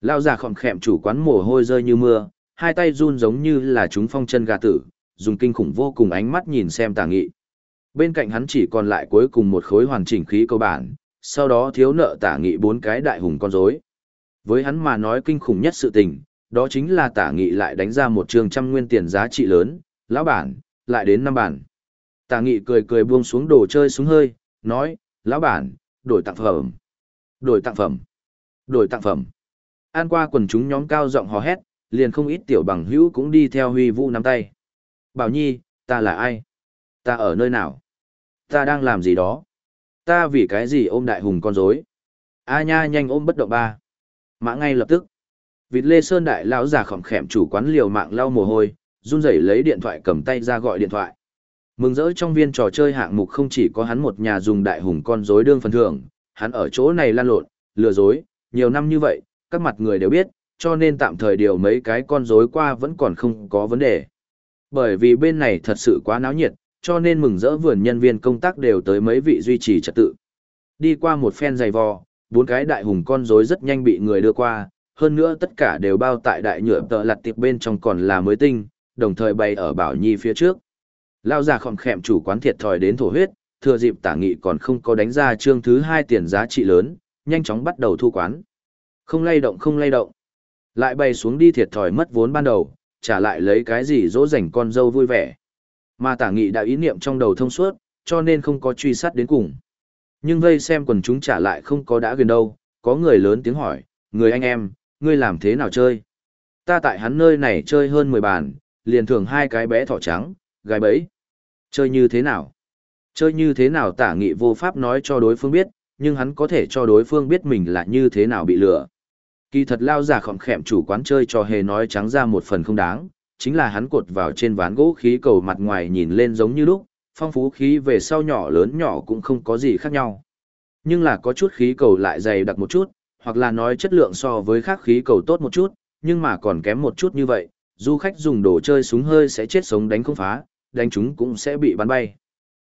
Lao già khom khẹm chủ quán mồ hôi rơi như mưa, hai tay run giống như là chúng phong chân gà tử, dùng kinh khủng vô cùng ánh mắt nhìn xem tả nghị. Bên cạnh hắn chỉ còn lại cuối cùng một khối hoàn chỉnh khí cơ bản, sau đó thiếu nợ tả nghị bốn cái đại hùng con rối. Với hắn mà nói kinh khủng nhất sự tình, đó chính là tả nghị lại đánh ra một trường trăm nguyên tiền giá trị lớn, lão bản, lại đến năm bản. Tả nghị cười cười buông xuống đồ chơi xuống hơi, nói, lão bản, đổi tặng phẩm, đổi tặng phẩm, đổi tặng phẩm. An qua quần chúng nhóm cao giọng hò hét, liền không ít tiểu bằng hữu cũng đi theo huy vũ nắm tay. Bảo Nhi, ta là ai? Ta ở nơi nào? Ta đang làm gì đó? Ta vì cái gì ôm đại hùng con rối? A nha nhanh ôm bất động ba. Mã ngay lập tức. Vịt Lê Sơn đại lão già khỏm khẽm chủ quán liều mạng lau mồ hôi, run rẩy lấy điện thoại cầm tay ra gọi điện thoại. Mừng rỡ trong viên trò chơi hạng mục không chỉ có hắn một nhà dùng đại hùng con rối đương phần thưởng, hắn ở chỗ này lan lộn, lừa dối, nhiều năm như vậy, các mặt người đều biết, cho nên tạm thời điều mấy cái con rối qua vẫn còn không có vấn đề. Bởi vì bên này thật sự quá náo nhiệt, cho nên mừng rỡ vườn nhân viên công tác đều tới mấy vị duy trì trật tự. Đi qua một phen dày vò, bốn cái đại hùng con rối rất nhanh bị người đưa qua, hơn nữa tất cả đều bao tại đại nhựa tợ lặt tiệp bên trong còn là mới tinh, đồng thời bay ở Bảo Nhi phía trước. Lao già khom khẹm chủ quán thiệt thòi đến thổ huyết, thừa dịp tả nghị còn không có đánh ra chương thứ hai tiền giá trị lớn, nhanh chóng bắt đầu thu quán. Không lay động không lay động. Lại bay xuống đi thiệt thòi mất vốn ban đầu, trả lại lấy cái gì dỗ dành con dâu vui vẻ. Mà tả nghị đã ý niệm trong đầu thông suốt, cho nên không có truy sát đến cùng. Nhưng vây xem quần chúng trả lại không có đã gần đâu, có người lớn tiếng hỏi, người anh em, ngươi làm thế nào chơi? Ta tại hắn nơi này chơi hơn 10 bàn, liền thường hai cái bé thỏ trắng, gái bẫy. Chơi như thế nào? Chơi như thế nào tả nghị vô pháp nói cho đối phương biết, nhưng hắn có thể cho đối phương biết mình là như thế nào bị lừa. Kỳ thật lao giả khỏm khẹm chủ quán chơi cho hề nói trắng ra một phần không đáng, chính là hắn cột vào trên ván gỗ khí cầu mặt ngoài nhìn lên giống như lúc, phong phú khí về sau nhỏ lớn nhỏ cũng không có gì khác nhau. Nhưng là có chút khí cầu lại dày đặc một chút, hoặc là nói chất lượng so với khác khí cầu tốt một chút, nhưng mà còn kém một chút như vậy, du khách dùng đồ chơi súng hơi sẽ chết sống đánh không phá, đánh chúng cũng sẽ bị bắn bay.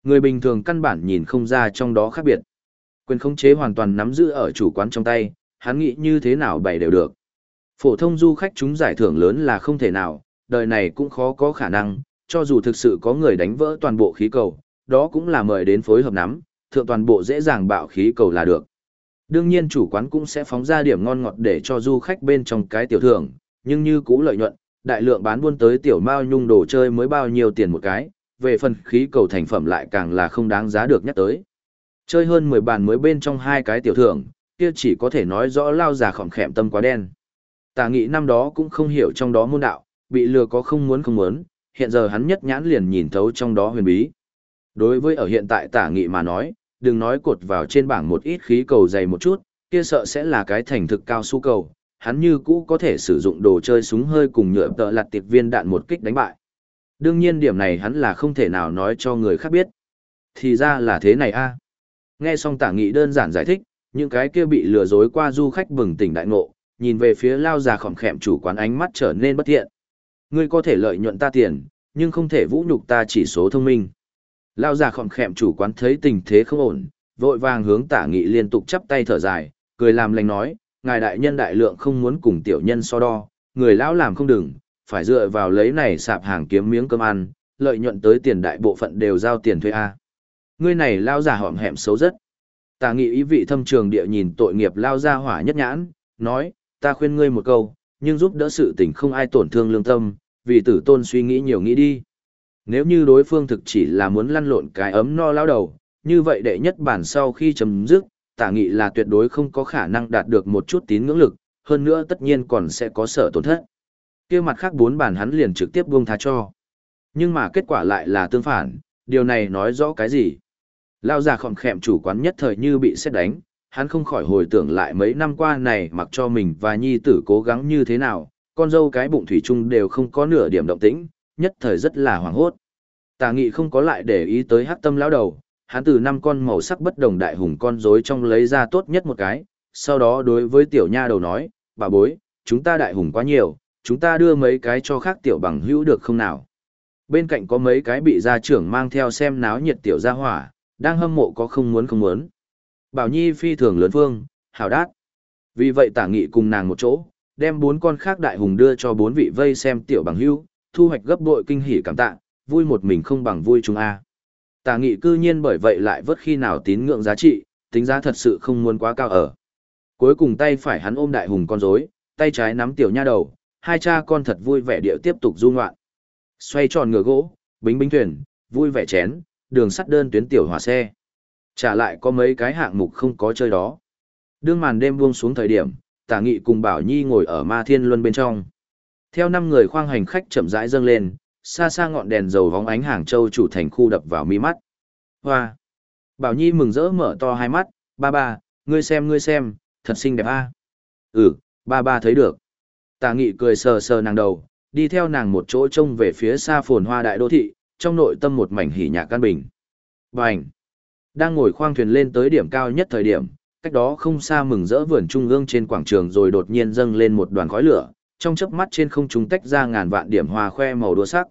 Người bình thường căn bản nhìn không ra trong đó khác biệt. Quyền khống chế hoàn toàn nắm giữ ở chủ quán trong tay, hắn nghĩ như thế nào bày đều được. Phổ thông du khách chúng giải thưởng lớn là không thể nào, đời này cũng khó có khả năng, cho dù thực sự có người đánh vỡ toàn bộ khí cầu, đó cũng là mời đến phối hợp nắm, thượng toàn bộ dễ dàng bạo khí cầu là được. Đương nhiên chủ quán cũng sẽ phóng ra điểm ngon ngọt để cho du khách bên trong cái tiểu thưởng, nhưng như cũ lợi nhuận, đại lượng bán buôn tới tiểu mao nhung đồ chơi mới bao nhiêu tiền một cái, về phần khí cầu thành phẩm lại càng là không đáng giá được nhắc tới. Chơi hơn 10 bàn mới bên trong hai cái tiểu thưởng, kia chỉ có thể nói rõ lao già khỏm khẹm tâm quá đen. Tà nghị năm đó cũng không hiểu trong đó môn đạo, bị lừa có không muốn không muốn, hiện giờ hắn nhất nhãn liền nhìn thấu trong đó huyền bí. Đối với ở hiện tại tả nghị mà nói, đừng nói cột vào trên bảng một ít khí cầu dày một chút, kia sợ sẽ là cái thành thực cao su cầu, hắn như cũ có thể sử dụng đồ chơi súng hơi cùng nhựa tợ lặt tiệp viên đạn một kích đánh bại. Đương nhiên điểm này hắn là không thể nào nói cho người khác biết. Thì ra là thế này a. Nghe xong tả nghị đơn giản giải thích, những cái kia bị lừa dối qua du khách bừng tỉnh đại ngộ, nhìn về phía lao già khỏm khẹm chủ quán ánh mắt trở nên bất thiện. Ngươi có thể lợi nhuận ta tiền, nhưng không thể vũ nhục ta chỉ số thông minh. Lao già khỏm khẹm chủ quán thấy tình thế không ổn, vội vàng hướng tả nghị liên tục chắp tay thở dài, cười làm lành nói, ngài đại nhân đại lượng không muốn cùng tiểu nhân so đo, người lão làm không đừng, phải dựa vào lấy này sạp hàng kiếm miếng cơm ăn, lợi nhuận tới tiền đại bộ phận đều giao tiền thuê A. Ngươi này lao già hỏm hẹm xấu rất. Tả nghị ý vị thâm trường địa nhìn tội nghiệp lao ra hỏa nhất nhãn, nói, ta khuyên ngươi một câu, nhưng giúp đỡ sự tình không ai tổn thương lương tâm, vì tử tôn suy nghĩ nhiều nghĩ đi. Nếu như đối phương thực chỉ là muốn lăn lộn cái ấm no lao đầu, như vậy đệ nhất bản sau khi chấm dứt, tả nghị là tuyệt đối không có khả năng đạt được một chút tín ngưỡng lực, hơn nữa tất nhiên còn sẽ có sở tổn thất. kia mặt khác bốn bản hắn liền trực tiếp buông tha cho. Nhưng mà kết quả lại là tương phản, điều này nói rõ cái gì? Lao già khỏm khẹm chủ quán nhất thời như bị xét đánh, hắn không khỏi hồi tưởng lại mấy năm qua này mặc cho mình và nhi tử cố gắng như thế nào, con dâu cái bụng thủy chung đều không có nửa điểm động tĩnh, nhất thời rất là hoảng hốt. Tà nghị không có lại để ý tới hắc tâm lão đầu, hắn từ năm con màu sắc bất đồng đại hùng con rối trong lấy ra tốt nhất một cái, sau đó đối với tiểu nha đầu nói, bà bối, chúng ta đại hùng quá nhiều, chúng ta đưa mấy cái cho khác tiểu bằng hữu được không nào. Bên cạnh có mấy cái bị gia trưởng mang theo xem náo nhiệt tiểu gia hỏa, đang hâm mộ có không muốn không muốn. Bảo Nhi phi thường lớn phương, hào đát. Vì vậy tả nghị cùng nàng một chỗ, đem bốn con khác đại hùng đưa cho bốn vị vây xem tiểu bằng hưu thu hoạch gấp bội kinh hỉ cảm tạ, vui một mình không bằng vui chúng a. Tà nghị cư nhiên bởi vậy lại vớt khi nào tín ngưỡng giá trị, tính giá thật sự không muốn quá cao ở. Cuối cùng tay phải hắn ôm đại hùng con rối, tay trái nắm tiểu nha đầu, hai cha con thật vui vẻ điệu tiếp tục du ngoạn. Xoay tròn ngựa gỗ, bính bính thuyền, vui vẻ chén, đường sắt đơn tuyến tiểu hòa xe. Trả lại có mấy cái hạng mục không có chơi đó. Đương màn đêm buông xuống thời điểm, Tả Nghị cùng Bảo Nhi ngồi ở Ma Thiên Luân bên trong. Theo năm người khoang hành khách chậm rãi dâng lên, xa xa ngọn đèn dầu vóng ánh Hàng Châu chủ thành khu đập vào mi mắt. Hoa! Bảo Nhi mừng rỡ mở to hai mắt, ba ba, ngươi xem ngươi xem, thật xinh đẹp a. Ừ, ba ba thấy được. tả nghị cười sờ sờ nàng đầu, đi theo nàng một chỗ trông về phía xa phồn hoa đại đô thị, trong nội tâm một mảnh hỉ nhạc căn bình. Bành! Đang ngồi khoang thuyền lên tới điểm cao nhất thời điểm, cách đó không xa mừng rỡ vườn trung ương trên quảng trường rồi đột nhiên dâng lên một đoàn khói lửa, trong chớp mắt trên không trung tách ra ngàn vạn điểm hoa khoe màu đua sắc.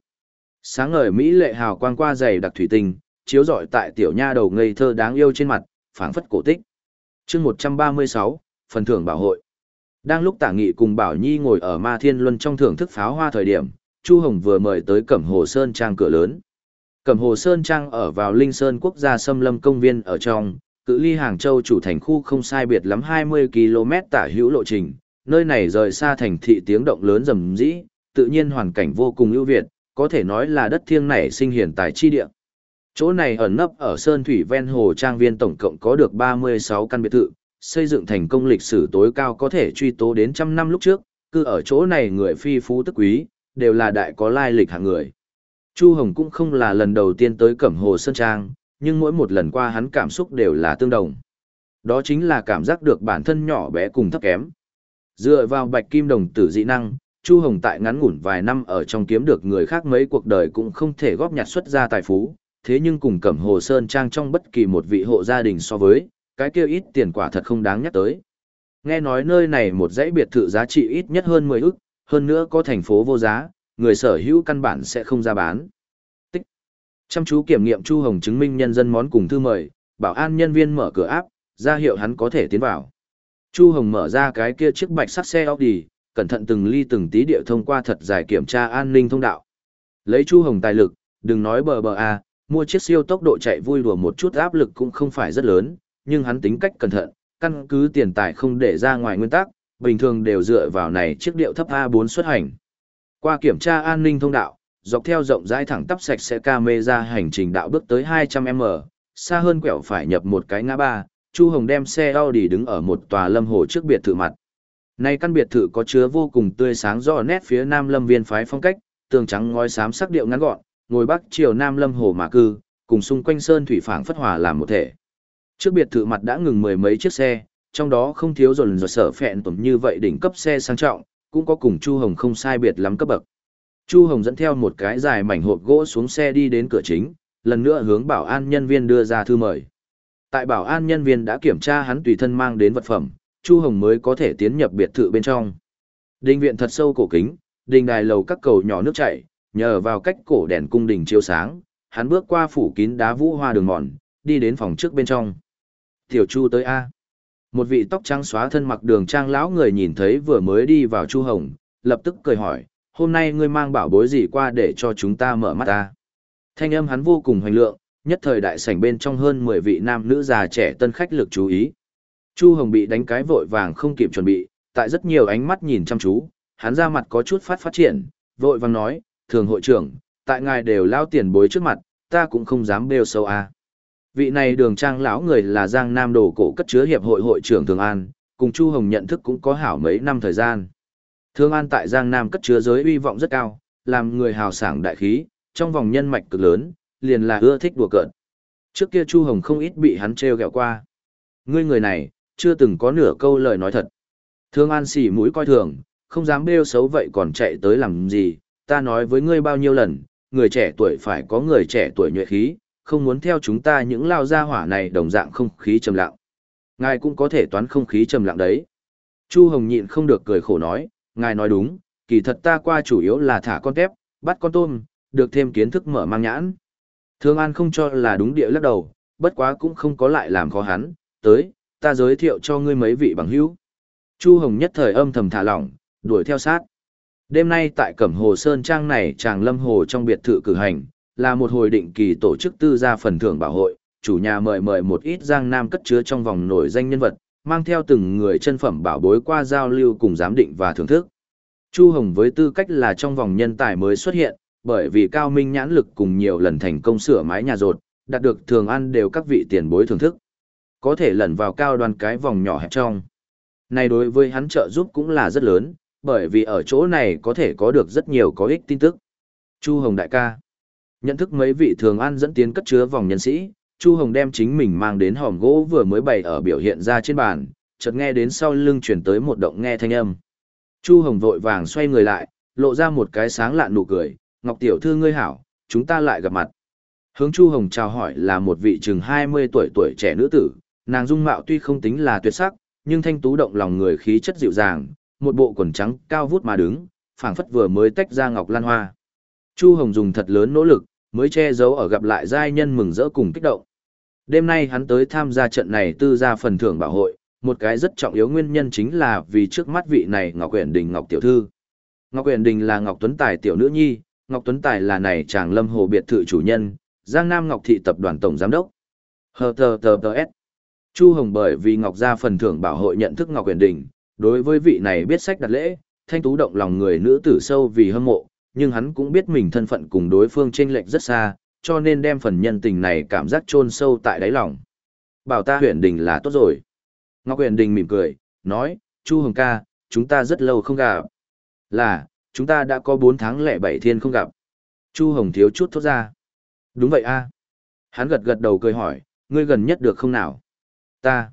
Sáng ngời mỹ lệ hào quang qua dày đặc thủy tinh, chiếu rọi tại tiểu nha đầu ngây thơ đáng yêu trên mặt, phảng phất cổ tích. Chương 136, phần thưởng bảo hội. Đang lúc Tả Nghị cùng Bảo Nhi ngồi ở Ma Thiên Luân trong thưởng thức pháo hoa thời điểm, Chu Hồng vừa mời tới Cẩm Hồ Sơn Trang cửa lớn. Cẩm Hồ Sơn Trang ở vào Linh Sơn Quốc gia Sâm Lâm Công viên ở trong, cự ly Hàng Châu chủ thành khu không sai biệt lắm 20 km tả hữu lộ trình, nơi này rời xa thành thị tiếng động lớn rầm rĩ, tự nhiên hoàn cảnh vô cùng ưu việt, có thể nói là đất thiêng này sinh hiển tại chi địa. Chỗ này ẩn nấp ở Sơn Thủy ven hồ trang viên tổng cộng có được 36 căn biệt thự, xây dựng thành công lịch sử tối cao có thể truy tố đến trăm năm lúc trước, cứ ở chỗ này người phi phú tức quý, đều là đại có lai lịch hạng người. Chu Hồng cũng không là lần đầu tiên tới Cẩm Hồ Sơn Trang, nhưng mỗi một lần qua hắn cảm xúc đều là tương đồng. Đó chính là cảm giác được bản thân nhỏ bé cùng thấp kém. Dựa vào bạch kim đồng tử dị năng, Chu Hồng tại ngắn ngủn vài năm ở trong kiếm được người khác mấy cuộc đời cũng không thể góp nhặt xuất ra tài phú, thế nhưng cùng Cẩm Hồ Sơn Trang trong bất kỳ một vị hộ gia đình so với, cái kia ít tiền quả thật không đáng nhắc tới. Nghe nói nơi này một dãy biệt thự giá trị ít nhất hơn 10 ức, hơn nữa có thành phố vô giá, người sở hữu căn bản sẽ không ra bán. Chăm chú kiểm nghiệm Chu Hồng chứng minh nhân dân món cùng thư mời, bảo an nhân viên mở cửa áp, ra hiệu hắn có thể tiến vào. Chu Hồng mở ra cái kia chiếc bạch sắt xe Audi, cẩn thận từng ly từng tí địa thông qua thật dài kiểm tra an ninh thông đạo. Lấy Chu Hồng tài lực, đừng nói bờ bờ a, mua chiếc siêu tốc độ chạy vui đùa một chút áp lực cũng không phải rất lớn, nhưng hắn tính cách cẩn thận, căn cứ tiền tài không để ra ngoài nguyên tắc, bình thường đều dựa vào này chiếc điệu thấp A4 xuất hành. Qua kiểm tra an ninh thông đạo, dọc theo rộng rãi thẳng tắp sạch sẽ camera hành trình đạo bước tới 200m, xa hơn quẹo phải nhập một cái ngã ba, Chu Hồng đem xe Audi đứng ở một tòa lâm hồ trước biệt thự mặt. Này căn biệt thự có chứa vô cùng tươi sáng rõ nét phía Nam Lâm Viên phái phong cách, tường trắng ngói xám sắc điệu ngắn gọn, ngồi bắc chiều Nam Lâm hồ mà cư, cùng xung quanh sơn thủy phảng phất hòa làm một thể. Trước biệt thự mặt đã ngừng mười mấy chiếc xe, trong đó không thiếu dồn dồn sở phẹn tuần như vậy đỉnh cấp xe sang trọng, cũng có cùng Chu Hồng không sai biệt lắm cấp bậc. Chu Hồng dẫn theo một cái dài mảnh hộp gỗ xuống xe đi đến cửa chính, lần nữa hướng bảo an nhân viên đưa ra thư mời. Tại bảo an nhân viên đã kiểm tra hắn tùy thân mang đến vật phẩm, Chu Hồng mới có thể tiến nhập biệt thự bên trong. Đình viện thật sâu cổ kính, đình đài lầu các cầu nhỏ nước chảy, nhờ vào cách cổ đèn cung đình chiếu sáng, hắn bước qua phủ kín đá vũ hoa đường mòn, đi đến phòng trước bên trong. Tiểu Chu tới A. Một vị tóc trắng xóa thân mặc đường trang lão người nhìn thấy vừa mới đi vào Chu Hồng, lập tức cười hỏi, hôm nay ngươi mang bảo bối gì qua để cho chúng ta mở mắt ta. Thanh âm hắn vô cùng hoành lượng, nhất thời đại sảnh bên trong hơn 10 vị nam nữ già trẻ tân khách lực chú ý. Chu Hồng bị đánh cái vội vàng không kịp chuẩn bị, tại rất nhiều ánh mắt nhìn chăm chú, hắn ra mặt có chút phát phát triển, vội vàng nói, thường hội trưởng, tại ngài đều lao tiền bối trước mặt, ta cũng không dám bêu sâu à vị này đường trang lão người là giang nam đồ cổ cất chứa hiệp hội hội trưởng thường an cùng chu hồng nhận thức cũng có hảo mấy năm thời gian thương an tại giang nam cất chứa giới uy vọng rất cao làm người hào sảng đại khí trong vòng nhân mạch cực lớn liền là ưa thích đùa cợt trước kia chu hồng không ít bị hắn trêu ghẹo qua ngươi người này chưa từng có nửa câu lời nói thật thương an xỉ mũi coi thường không dám bêu xấu vậy còn chạy tới làm gì ta nói với ngươi bao nhiêu lần người trẻ tuổi phải có người trẻ tuổi nhuệ khí không muốn theo chúng ta những lao gia hỏa này đồng dạng không khí trầm lặng. Ngài cũng có thể toán không khí trầm lặng đấy. Chu Hồng nhịn không được cười khổ nói, ngài nói đúng, kỳ thật ta qua chủ yếu là thả con tép, bắt con tôm, được thêm kiến thức mở mang nhãn. Thương An không cho là đúng địa lắc đầu, bất quá cũng không có lại làm khó hắn, tới, ta giới thiệu cho ngươi mấy vị bằng hữu. Chu Hồng nhất thời âm thầm thả lỏng, đuổi theo sát. Đêm nay tại Cẩm Hồ Sơn Trang này chàng lâm hồ trong biệt thự cử hành, là một hồi định kỳ tổ chức tư gia phần thưởng bảo hội, chủ nhà mời mời một ít giang nam cất chứa trong vòng nổi danh nhân vật, mang theo từng người chân phẩm bảo bối qua giao lưu cùng giám định và thưởng thức. Chu Hồng với tư cách là trong vòng nhân tài mới xuất hiện, bởi vì cao minh nhãn lực cùng nhiều lần thành công sửa mái nhà rột, đạt được thường ăn đều các vị tiền bối thưởng thức. Có thể lẩn vào cao đoàn cái vòng nhỏ hẹp trong. Này đối với hắn trợ giúp cũng là rất lớn, bởi vì ở chỗ này có thể có được rất nhiều có ích tin tức. Chu Hồng đại ca Nhận thức mấy vị thường ăn dẫn tiến cất chứa vòng nhân sĩ, Chu Hồng đem chính mình mang đến hòm gỗ vừa mới bày ở biểu hiện ra trên bàn, chợt nghe đến sau lưng chuyển tới một động nghe thanh âm. Chu Hồng vội vàng xoay người lại, lộ ra một cái sáng lạ nụ cười, Ngọc Tiểu Thư ngươi hảo, chúng ta lại gặp mặt. Hướng Chu Hồng chào hỏi là một vị chừng 20 tuổi tuổi trẻ nữ tử, nàng dung mạo tuy không tính là tuyệt sắc, nhưng thanh tú động lòng người khí chất dịu dàng, một bộ quần trắng cao vút mà đứng, phảng phất vừa mới tách ra ngọc lan hoa. Chu Hồng dùng thật lớn nỗ lực, mới che giấu ở gặp lại giai nhân mừng rỡ cùng kích động. Đêm nay hắn tới tham gia trận này tư gia phần thưởng bảo hội, một cái rất trọng yếu nguyên nhân chính là vì trước mắt vị này Ngọc Uyển Đình Ngọc tiểu thư. Ngọc Uyển Đình là Ngọc Tuấn Tài tiểu nữ nhi, Ngọc Tuấn Tài là này chàng Lâm Hồ biệt thự chủ nhân, Giang Nam Ngọc thị tập đoàn tổng giám đốc. Hờ tờ tờ tờ S. Chu Hồng bởi vì Ngọc gia phần thưởng bảo hội nhận thức Ngọc Uyển Đình, đối với vị này biết sách đặt lễ, thanh tú động lòng người nữ tử sâu vì hâm mộ, nhưng hắn cũng biết mình thân phận cùng đối phương chênh lệch rất xa, cho nên đem phần nhân tình này cảm giác chôn sâu tại đáy lòng. Bảo ta Huyền Đình là tốt rồi. Ngọc Huyền Đình mỉm cười, nói, Chu Hồng ca, chúng ta rất lâu không gặp. Là, chúng ta đã có 4 tháng lẻ 7 thiên không gặp. Chu Hồng thiếu chút thốt ra. Đúng vậy a. À. Hắn gật gật đầu cười hỏi, ngươi gần nhất được không nào? Ta.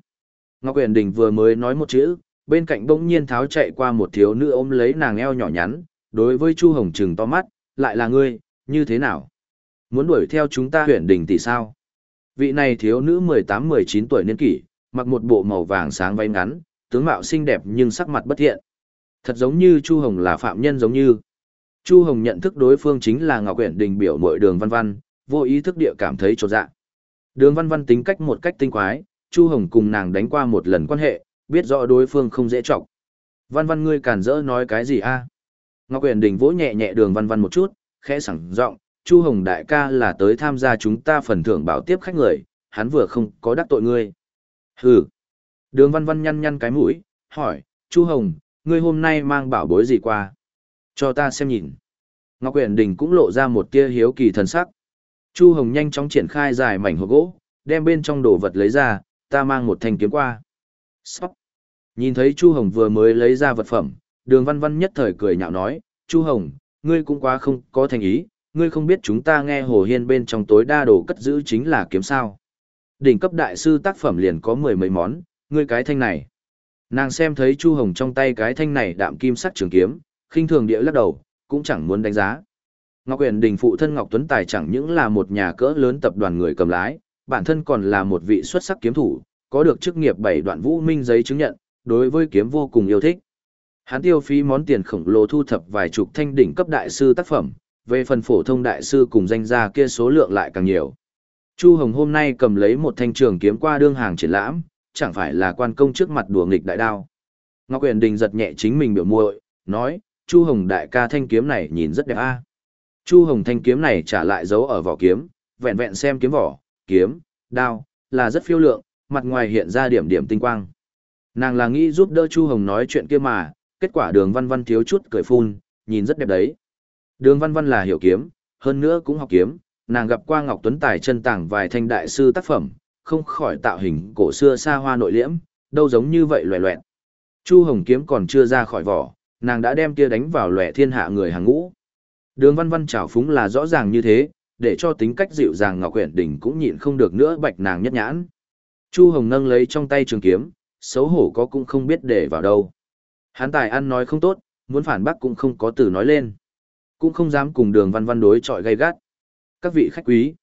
Ngọc Huyền Đình vừa mới nói một chữ, bên cạnh bỗng nhiên tháo chạy qua một thiếu nữ ôm lấy nàng eo nhỏ nhắn, đối với Chu Hồng trừng to mắt, lại là ngươi, như thế nào? Muốn đuổi theo chúng ta huyện đình tỷ sao? Vị này thiếu nữ 18-19 tuổi niên kỷ, mặc một bộ màu vàng sáng váy ngắn, tướng mạo xinh đẹp nhưng sắc mặt bất thiện. Thật giống như Chu Hồng là phạm nhân giống như. Chu Hồng nhận thức đối phương chính là Ngọc Uyển Đình biểu muội Đường Văn Văn, vô ý thức địa cảm thấy chột dạ. Đường Văn Văn tính cách một cách tinh quái, Chu Hồng cùng nàng đánh qua một lần quan hệ, biết rõ đối phương không dễ trọng. Văn Văn ngươi cản rỡ nói cái gì a? Ngọc Uyển Đình vỗ nhẹ nhẹ Đường Văn Văn một chút, khẽ sảng giọng, Chu Hồng đại ca là tới tham gia chúng ta phần thưởng bảo tiếp khách người, hắn vừa không có đắc tội ngươi. Hừ. Đường văn văn nhăn nhăn cái mũi, hỏi, Chu Hồng, ngươi hôm nay mang bảo bối gì qua? Cho ta xem nhìn. Ngọc Quyền Đình cũng lộ ra một tia hiếu kỳ thần sắc. Chu Hồng nhanh chóng triển khai dài mảnh hộp gỗ, đem bên trong đồ vật lấy ra, ta mang một thanh kiếm qua. Sóc. Nhìn thấy Chu Hồng vừa mới lấy ra vật phẩm, đường văn văn nhất thời cười nhạo nói, Chu Hồng, ngươi cũng quá không có thành ý, ngươi không biết chúng ta nghe Hồ Hiên bên trong tối đa đồ cất giữ chính là kiếm sao. Đỉnh cấp đại sư tác phẩm liền có mười mấy món, ngươi cái thanh này. Nàng xem thấy Chu Hồng trong tay cái thanh này đạm kim sắc trường kiếm, khinh thường địa lắc đầu, cũng chẳng muốn đánh giá. Ngọc Uyển Đình phụ thân Ngọc Tuấn Tài chẳng những là một nhà cỡ lớn tập đoàn người cầm lái, bản thân còn là một vị xuất sắc kiếm thủ, có được chức nghiệp bảy đoạn vũ minh giấy chứng nhận, đối với kiếm vô cùng yêu thích. Hắn tiêu phí món tiền khổng lồ thu thập vài chục thanh đỉnh cấp đại sư tác phẩm, về phần phổ thông đại sư cùng danh gia kia số lượng lại càng nhiều. Chu Hồng hôm nay cầm lấy một thanh trường kiếm qua đương hàng triển lãm, chẳng phải là quan công trước mặt đùa nghịch đại đao. Ngọc Uyển Đình giật nhẹ chính mình biểu muội, nói, Chu Hồng đại ca thanh kiếm này nhìn rất đẹp a. Chu Hồng thanh kiếm này trả lại dấu ở vỏ kiếm, vẹn vẹn xem kiếm vỏ, kiếm, đao, là rất phiêu lượng, mặt ngoài hiện ra điểm điểm tinh quang. Nàng là nghĩ giúp đỡ Chu Hồng nói chuyện kia mà, kết quả đường văn văn thiếu chút cười phun, nhìn rất đẹp đấy. Đường Văn Văn là hiểu kiếm, hơn nữa cũng học kiếm, nàng gặp qua Ngọc Tuấn Tài chân tảng vài thanh đại sư tác phẩm, không khỏi tạo hình cổ xưa xa hoa nội liễm, đâu giống như vậy loè loẹt. Chu Hồng kiếm còn chưa ra khỏi vỏ, nàng đã đem kia đánh vào loẻ thiên hạ người hàng ngũ. Đường Văn Văn trào phúng là rõ ràng như thế, để cho tính cách dịu dàng Ngọc Uyển Đình cũng nhịn không được nữa bạch nàng nhất nhãn. Chu Hồng nâng lấy trong tay trường kiếm, xấu hổ có cũng không biết để vào đâu. Hán tài ăn nói không tốt, muốn phản bác cũng không có từ nói lên cũng không dám cùng đường văn văn đối chọi gay gắt. Các vị khách quý.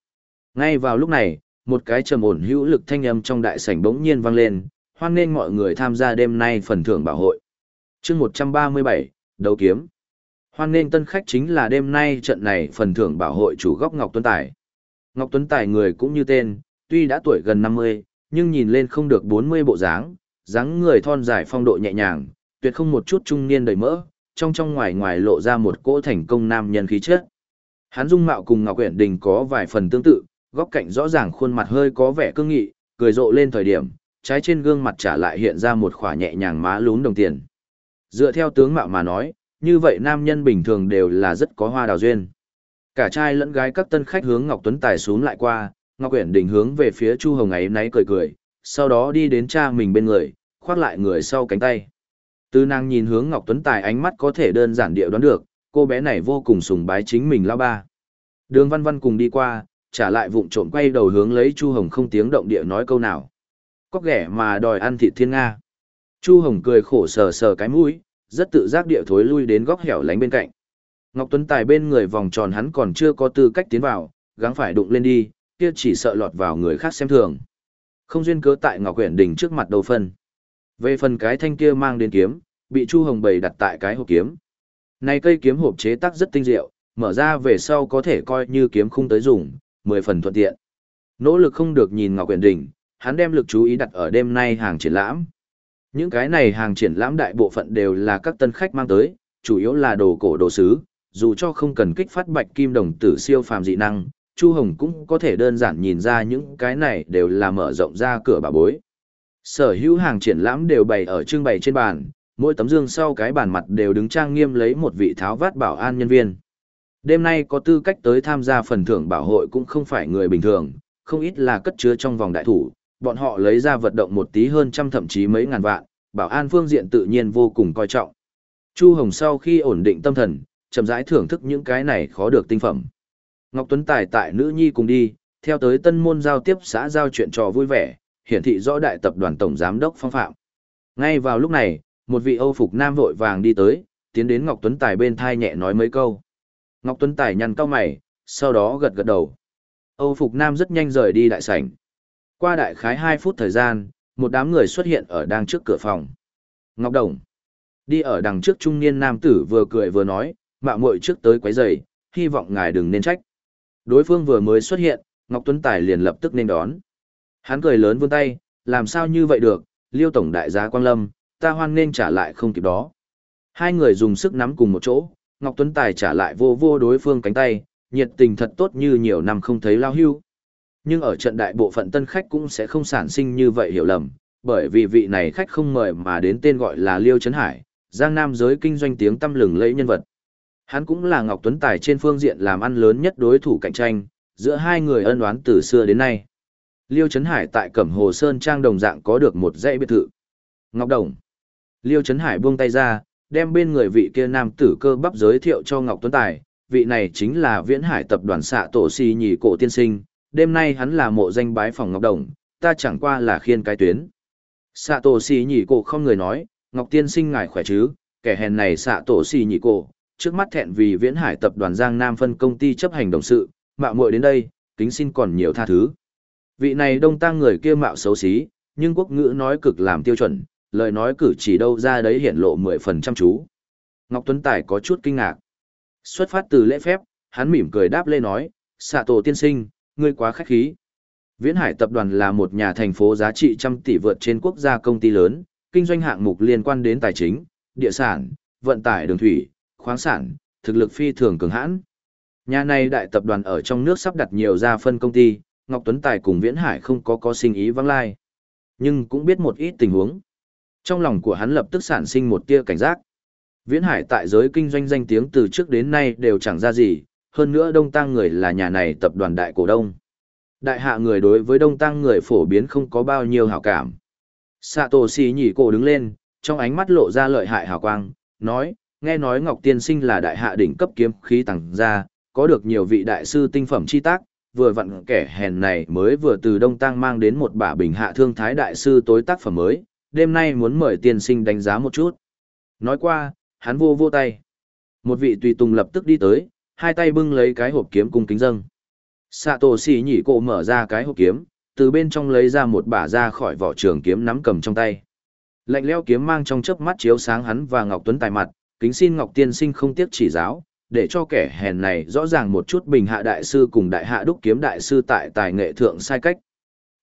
Ngay vào lúc này, một cái trầm ổn hữu lực thanh âm trong đại sảnh bỗng nhiên vang lên, hoan nghênh mọi người tham gia đêm nay phần thưởng bảo hội. chương 137, đấu kiếm. Hoan nghênh tân khách chính là đêm nay trận này phần thưởng bảo hội chủ góc Ngọc Tuấn Tài. Ngọc Tuấn Tài người cũng như tên, tuy đã tuổi gần 50, nhưng nhìn lên không được 40 bộ dáng, dáng người thon dài phong độ nhẹ nhàng, tuyệt không một chút trung niên đầy mỡ, trong trong ngoài ngoài lộ ra một cỗ thành công nam nhân khí chất. Hắn dung mạo cùng Ngọc Uyển Đình có vài phần tương tự, góc cạnh rõ ràng khuôn mặt hơi có vẻ cương nghị, cười rộ lên thời điểm, trái trên gương mặt trả lại hiện ra một khỏa nhẹ nhàng má lún đồng tiền. Dựa theo tướng mạo mà nói, như vậy nam nhân bình thường đều là rất có hoa đào duyên. Cả trai lẫn gái các tân khách hướng Ngọc Tuấn Tài xuống lại qua, Ngọc Uyển Đình hướng về phía Chu Hồng ấy náy cười cười, sau đó đi đến cha mình bên người, khoác lại người sau cánh tay. Từ nàng nhìn hướng Ngọc Tuấn Tài ánh mắt có thể đơn giản địa đoán được, cô bé này vô cùng sùng bái chính mình lao ba. Đường văn văn cùng đi qua, trả lại vụng trộm quay đầu hướng lấy Chu Hồng không tiếng động địa nói câu nào. Có ghẻ mà đòi ăn thịt thiên Nga. Chu Hồng cười khổ sờ sờ cái mũi, rất tự giác địa thối lui đến góc hẻo lánh bên cạnh. Ngọc Tuấn Tài bên người vòng tròn hắn còn chưa có tư cách tiến vào, gắng phải đụng lên đi, kia chỉ sợ lọt vào người khác xem thường. Không duyên cớ tại Ngọc Quyển Đình trước mặt đầu phân. Về phần cái thanh kia mang đến kiếm, bị Chu Hồng bày đặt tại cái hộp kiếm. Này cây kiếm hộp chế tác rất tinh diệu, mở ra về sau có thể coi như kiếm khung tới dùng, mười phần thuận tiện. Nỗ lực không được nhìn Ngọc Quyển Đình, hắn đem lực chú ý đặt ở đêm nay hàng triển lãm. Những cái này hàng triển lãm đại bộ phận đều là các tân khách mang tới, chủ yếu là đồ cổ đồ sứ, dù cho không cần kích phát bạch kim đồng tử siêu phàm dị năng, Chu Hồng cũng có thể đơn giản nhìn ra những cái này đều là mở rộng ra cửa bà bối. Sở hữu hàng triển lãm đều bày ở trưng bày trên bàn, mỗi tấm dương sau cái bàn mặt đều đứng trang nghiêm lấy một vị tháo vát bảo an nhân viên. Đêm nay có tư cách tới tham gia phần thưởng bảo hội cũng không phải người bình thường, không ít là cất chứa trong vòng đại thủ, bọn họ lấy ra vận động một tí hơn trăm thậm chí mấy ngàn vạn, bảo an phương diện tự nhiên vô cùng coi trọng. Chu Hồng sau khi ổn định tâm thần, chậm rãi thưởng thức những cái này khó được tinh phẩm. Ngọc Tuấn Tài tại nữ nhi cùng đi, theo tới tân môn giao tiếp xã giao chuyện trò vui vẻ, hiển thị rõ đại tập đoàn tổng giám đốc phong phạm. Ngay vào lúc này, một vị Âu phục nam vội vàng đi tới, tiến đến Ngọc Tuấn Tài bên thai nhẹ nói mấy câu. Ngọc Tuấn Tài nhăn cau mày, sau đó gật gật đầu. Âu phục nam rất nhanh rời đi đại sảnh. Qua đại khái 2 phút thời gian, một đám người xuất hiện ở đang trước cửa phòng. Ngọc Đồng. Đi ở đằng trước trung niên nam tử vừa cười vừa nói, mạo muội trước tới quấy rầy, hy vọng ngài đừng nên trách. Đối phương vừa mới xuất hiện, Ngọc Tuấn Tài liền lập tức nên đón. Hắn cười lớn vươn tay, làm sao như vậy được, liêu tổng đại giá Quang Lâm, ta hoan nên trả lại không kịp đó. Hai người dùng sức nắm cùng một chỗ, Ngọc Tuấn Tài trả lại vô vô đối phương cánh tay, nhiệt tình thật tốt như nhiều năm không thấy lao hưu. Nhưng ở trận đại bộ phận tân khách cũng sẽ không sản sinh như vậy hiểu lầm, bởi vì vị này khách không mời mà đến tên gọi là Liêu Trấn Hải, Giang Nam giới kinh doanh tiếng tăm lừng lẫy nhân vật. Hắn cũng là Ngọc Tuấn Tài trên phương diện làm ăn lớn nhất đối thủ cạnh tranh, giữa hai người ân oán từ xưa đến nay. Liêu Trấn Hải tại Cẩm Hồ Sơn Trang đồng dạng có được một dãy biệt thự. Ngọc Đồng. Liêu Trấn Hải buông tay ra, đem bên người vị kia nam tử cơ bắp giới thiệu cho Ngọc Tuấn Tài. Vị này chính là Viễn Hải tập đoàn xạ tổ si nhì cổ tiên sinh. Đêm nay hắn là mộ danh bái phòng Ngọc Đồng, ta chẳng qua là khiên cái tuyến. Xạ tổ si nhì cổ không người nói, Ngọc tiên sinh ngài khỏe chứ, kẻ hèn này xạ tổ si nhì cổ, trước mắt thẹn vì Viễn Hải tập đoàn Giang Nam phân công ty chấp hành đồng sự, mạo muội đến đây, kính xin còn nhiều tha thứ. Vị này đông tăng người kia mạo xấu xí, nhưng quốc ngữ nói cực làm tiêu chuẩn, lời nói cử chỉ đâu ra đấy hiển lộ mười phần chăm chú. Ngọc Tuấn Tài có chút kinh ngạc. Xuất phát từ lễ phép, hắn mỉm cười đáp lê nói, xạ tổ tiên sinh, ngươi quá khách khí. Viễn Hải tập đoàn là một nhà thành phố giá trị trăm tỷ vượt trên quốc gia công ty lớn, kinh doanh hạng mục liên quan đến tài chính, địa sản, vận tải đường thủy, khoáng sản, thực lực phi thường cường hãn. Nhà này đại tập đoàn ở trong nước sắp đặt nhiều gia phân công ty, Ngọc Tuấn Tài cùng Viễn Hải không có có sinh ý vắng lai. Nhưng cũng biết một ít tình huống. Trong lòng của hắn lập tức sản sinh một tia cảnh giác. Viễn Hải tại giới kinh doanh danh tiếng từ trước đến nay đều chẳng ra gì, hơn nữa Đông Tăng người là nhà này tập đoàn đại cổ đông. Đại hạ người đối với Đông Tăng người phổ biến không có bao nhiêu hảo cảm. Satoshi nhỉ cổ đứng lên, trong ánh mắt lộ ra lợi hại hào quang, nói, nghe nói Ngọc Tiên Sinh là đại hạ đỉnh cấp kiếm khí tàng gia, có được nhiều vị đại sư tinh phẩm chi tác, vừa vặn kẻ hèn này mới vừa từ Đông Tăng mang đến một bả bình hạ thương thái đại sư tối tác phẩm mới, đêm nay muốn mời tiên sinh đánh giá một chút. Nói qua, hắn vô vô tay. Một vị tùy tùng lập tức đi tới, hai tay bưng lấy cái hộp kiếm cung kính dâng. Sato xì nhỉ cổ mở ra cái hộp kiếm, từ bên trong lấy ra một bả ra khỏi vỏ trường kiếm nắm cầm trong tay. Lạnh leo kiếm mang trong chớp mắt chiếu sáng hắn và Ngọc Tuấn tài mặt, kính xin Ngọc Tiên Sinh không tiếc chỉ giáo, để cho kẻ hèn này rõ ràng một chút bình hạ đại sư cùng đại hạ đúc kiếm đại sư tại tài nghệ thượng sai cách.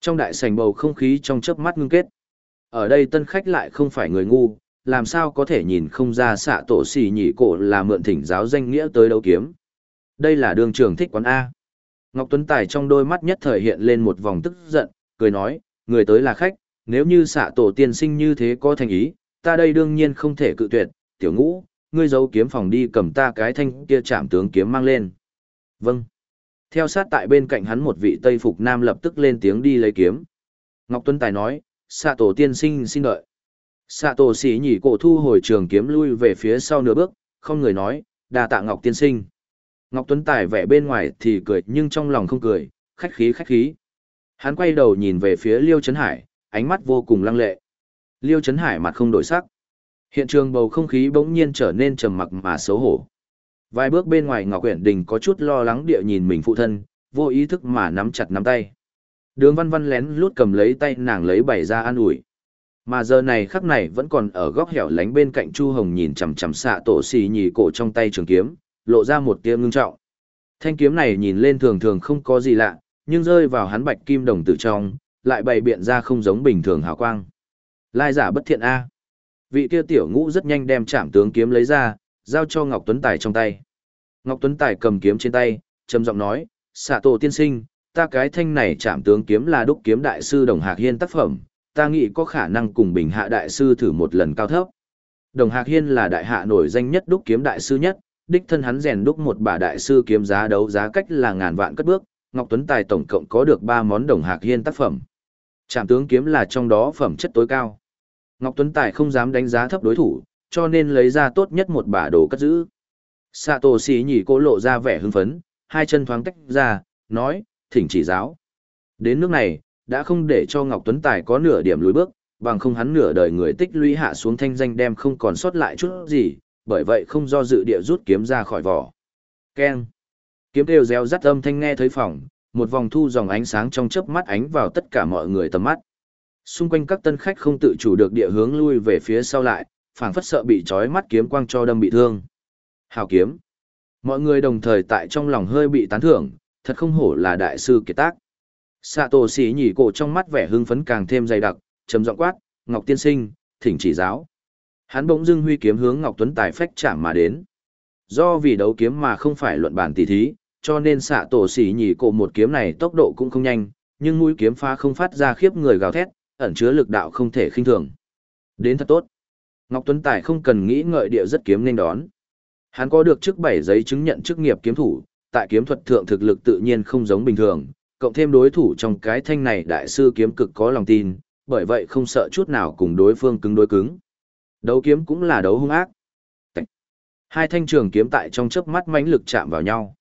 Trong đại sảnh bầu không khí trong chớp mắt ngưng kết. Ở đây tân khách lại không phải người ngu, làm sao có thể nhìn không ra xạ tổ xì nhị cổ là mượn thỉnh giáo danh nghĩa tới đấu kiếm. Đây là đường trường thích quán A. Ngọc Tuấn Tài trong đôi mắt nhất thời hiện lên một vòng tức giận, cười nói, người tới là khách, nếu như xạ tổ tiên sinh như thế có thành ý, ta đây đương nhiên không thể cự tuyệt, tiểu ngũ, ngươi giấu kiếm phòng đi cầm ta cái thanh kia chạm tướng kiếm mang lên. Vâng. Theo sát tại bên cạnh hắn một vị Tây Phục Nam lập tức lên tiếng đi lấy kiếm. Ngọc Tuấn Tài nói, xạ tổ tiên sinh xin đợi. Xạ tổ sĩ nhỉ cổ thu hồi trường kiếm lui về phía sau nửa bước, không người nói, đà tạ Ngọc tiên sinh. Ngọc Tuấn Tài vẻ bên ngoài thì cười nhưng trong lòng không cười, khách khí khách khí. Hắn quay đầu nhìn về phía Liêu Trấn Hải, ánh mắt vô cùng lăng lệ. Liêu Trấn Hải mặt không đổi sắc. Hiện trường bầu không khí bỗng nhiên trở nên trầm mặc mà xấu hổ. Vài bước bên ngoài Ngọc Uyển Đình có chút lo lắng địa nhìn mình phụ thân, vô ý thức mà nắm chặt nắm tay. Đường Văn Văn lén lút cầm lấy tay nàng lấy bày ra an ủi. Mà giờ này khắc này vẫn còn ở góc hẻo lánh bên cạnh Chu Hồng nhìn chằm chằm xạ tổ xì nhì cổ trong tay trường kiếm, lộ ra một tia ngưng trọng. Thanh kiếm này nhìn lên thường thường không có gì lạ, nhưng rơi vào hắn bạch kim đồng tử trong, lại bày biện ra không giống bình thường hào quang. Lai giả bất thiện A. Vị kia tiểu ngũ rất nhanh đem chạm tướng kiếm lấy ra, giao cho Ngọc Tuấn Tài trong tay. Ngọc Tuấn Tài cầm kiếm trên tay, trầm giọng nói, xạ tổ tiên sinh, ta cái thanh này chạm tướng kiếm là đúc kiếm đại sư Đồng Hạc Hiên tác phẩm, ta nghĩ có khả năng cùng bình hạ đại sư thử một lần cao thấp. Đồng Hạc Hiên là đại hạ nổi danh nhất đúc kiếm đại sư nhất, đích thân hắn rèn đúc một bà đại sư kiếm giá đấu giá cách là ngàn vạn cất bước, Ngọc Tuấn Tài tổng cộng có được 3 món Đồng Hạc Hiên tác phẩm. Trạm tướng kiếm là trong đó phẩm chất tối cao. Ngọc Tuấn Tài không dám đánh giá thấp đối thủ, cho nên lấy ra tốt nhất một bả đồ cất giữ. Sato xì nhỉ cô lộ ra vẻ hưng phấn, hai chân thoáng tách ra, nói, thỉnh chỉ giáo. Đến nước này, đã không để cho Ngọc Tuấn Tài có nửa điểm lùi bước, bằng không hắn nửa đời người tích lũy hạ xuống thanh danh đem không còn sót lại chút gì, bởi vậy không do dự địa rút kiếm ra khỏi vỏ. Keng. Kiếm đều reo rắt âm thanh nghe thấy phòng, một vòng thu dòng ánh sáng trong chớp mắt ánh vào tất cả mọi người tầm mắt. Xung quanh các tân khách không tự chủ được địa hướng lui về phía sau lại, phảng phất sợ bị chói mắt kiếm quang cho đâm bị thương. Hào kiếm. Mọi người đồng thời tại trong lòng hơi bị tán thưởng, thật không hổ là đại sư kiệt tác. Sato xỉ nhỉ cổ trong mắt vẻ hưng phấn càng thêm dày đặc, trầm giọng quát, Ngọc Tiên Sinh, thỉnh chỉ giáo. Hắn bỗng dưng huy kiếm hướng Ngọc Tuấn Tài phách chạm mà đến. Do vì đấu kiếm mà không phải luận bản tỷ thí, cho nên xạ tổ xỉ nhỉ cổ một kiếm này tốc độ cũng không nhanh, nhưng mũi kiếm phá không phát ra khiếp người gào thét, ẩn chứa lực đạo không thể khinh thường. Đến thật tốt. Ngọc Tuấn Tài không cần nghĩ ngợi địa rất kiếm nên đón. Hắn có được chức bảy giấy chứng nhận chức nghiệp kiếm thủ, tại kiếm thuật thượng thực lực tự nhiên không giống bình thường, cộng thêm đối thủ trong cái thanh này đại sư kiếm cực có lòng tin, bởi vậy không sợ chút nào cùng đối phương cứng đối cứng. Đấu kiếm cũng là đấu hung ác. Hai thanh trường kiếm tại trong chớp mắt mãnh lực chạm vào nhau.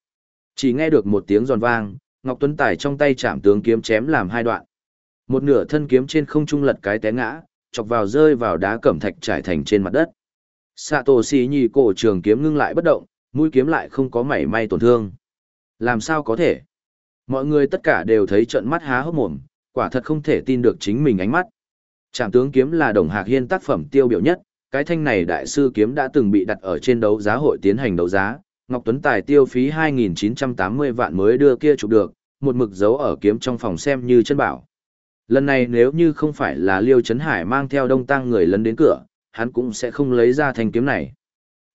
Chỉ nghe được một tiếng giòn vang, Ngọc Tuấn Tài trong tay chạm tướng kiếm chém làm hai đoạn. Một nửa thân kiếm trên không trung lật cái té ngã, chọc vào rơi vào đá cẩm thạch trải thành trên mặt đất. Satoshi nhì cổ trường kiếm ngưng lại bất động, mũi kiếm lại không có mảy may tổn thương. Làm sao có thể? Mọi người tất cả đều thấy trận mắt há hốc mồm, quả thật không thể tin được chính mình ánh mắt. Trạm tướng kiếm là đồng hạc hiên tác phẩm tiêu biểu nhất, cái thanh này đại sư kiếm đã từng bị đặt ở trên đấu giá hội tiến hành đấu giá, Ngọc Tuấn Tài tiêu phí 2.980 vạn mới đưa kia chụp được, một mực dấu ở kiếm trong phòng xem như chân bảo. Lần này nếu như không phải là Liêu Trấn Hải mang theo đông tăng người lấn đến cửa, hắn cũng sẽ không lấy ra thanh kiếm này.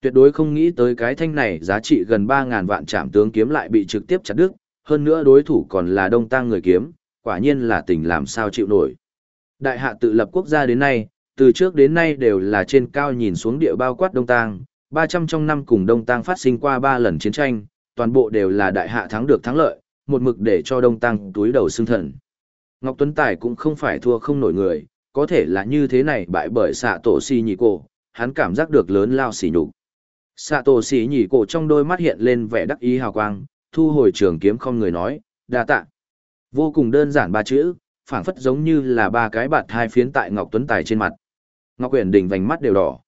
Tuyệt đối không nghĩ tới cái thanh này giá trị gần 3.000 vạn trạm tướng kiếm lại bị trực tiếp chặt đứt, hơn nữa đối thủ còn là đông tăng người kiếm, quả nhiên là tình làm sao chịu nổi. Đại hạ tự lập quốc gia đến nay, từ trước đến nay đều là trên cao nhìn xuống địa bao quát đông tăng, 300 trong năm cùng đông tăng phát sinh qua 3 lần chiến tranh, toàn bộ đều là đại hạ thắng được thắng lợi, một mực để cho đông tăng túi đầu xương thần. Ngọc Tuấn Tài cũng không phải thua không nổi người, có thể là như thế này bại bởi xạ tổ si nhị cổ, hắn cảm giác được lớn lao xỉ nhục. Xạ tổ si nhị cổ trong đôi mắt hiện lên vẻ đắc ý hào quang, thu hồi trường kiếm không người nói, đa tạ. Vô cùng đơn giản ba chữ, phảng phất giống như là ba cái bạt hai phiến tại Ngọc Tuấn Tài trên mặt. Ngọc Uyển Đình vành mắt đều đỏ.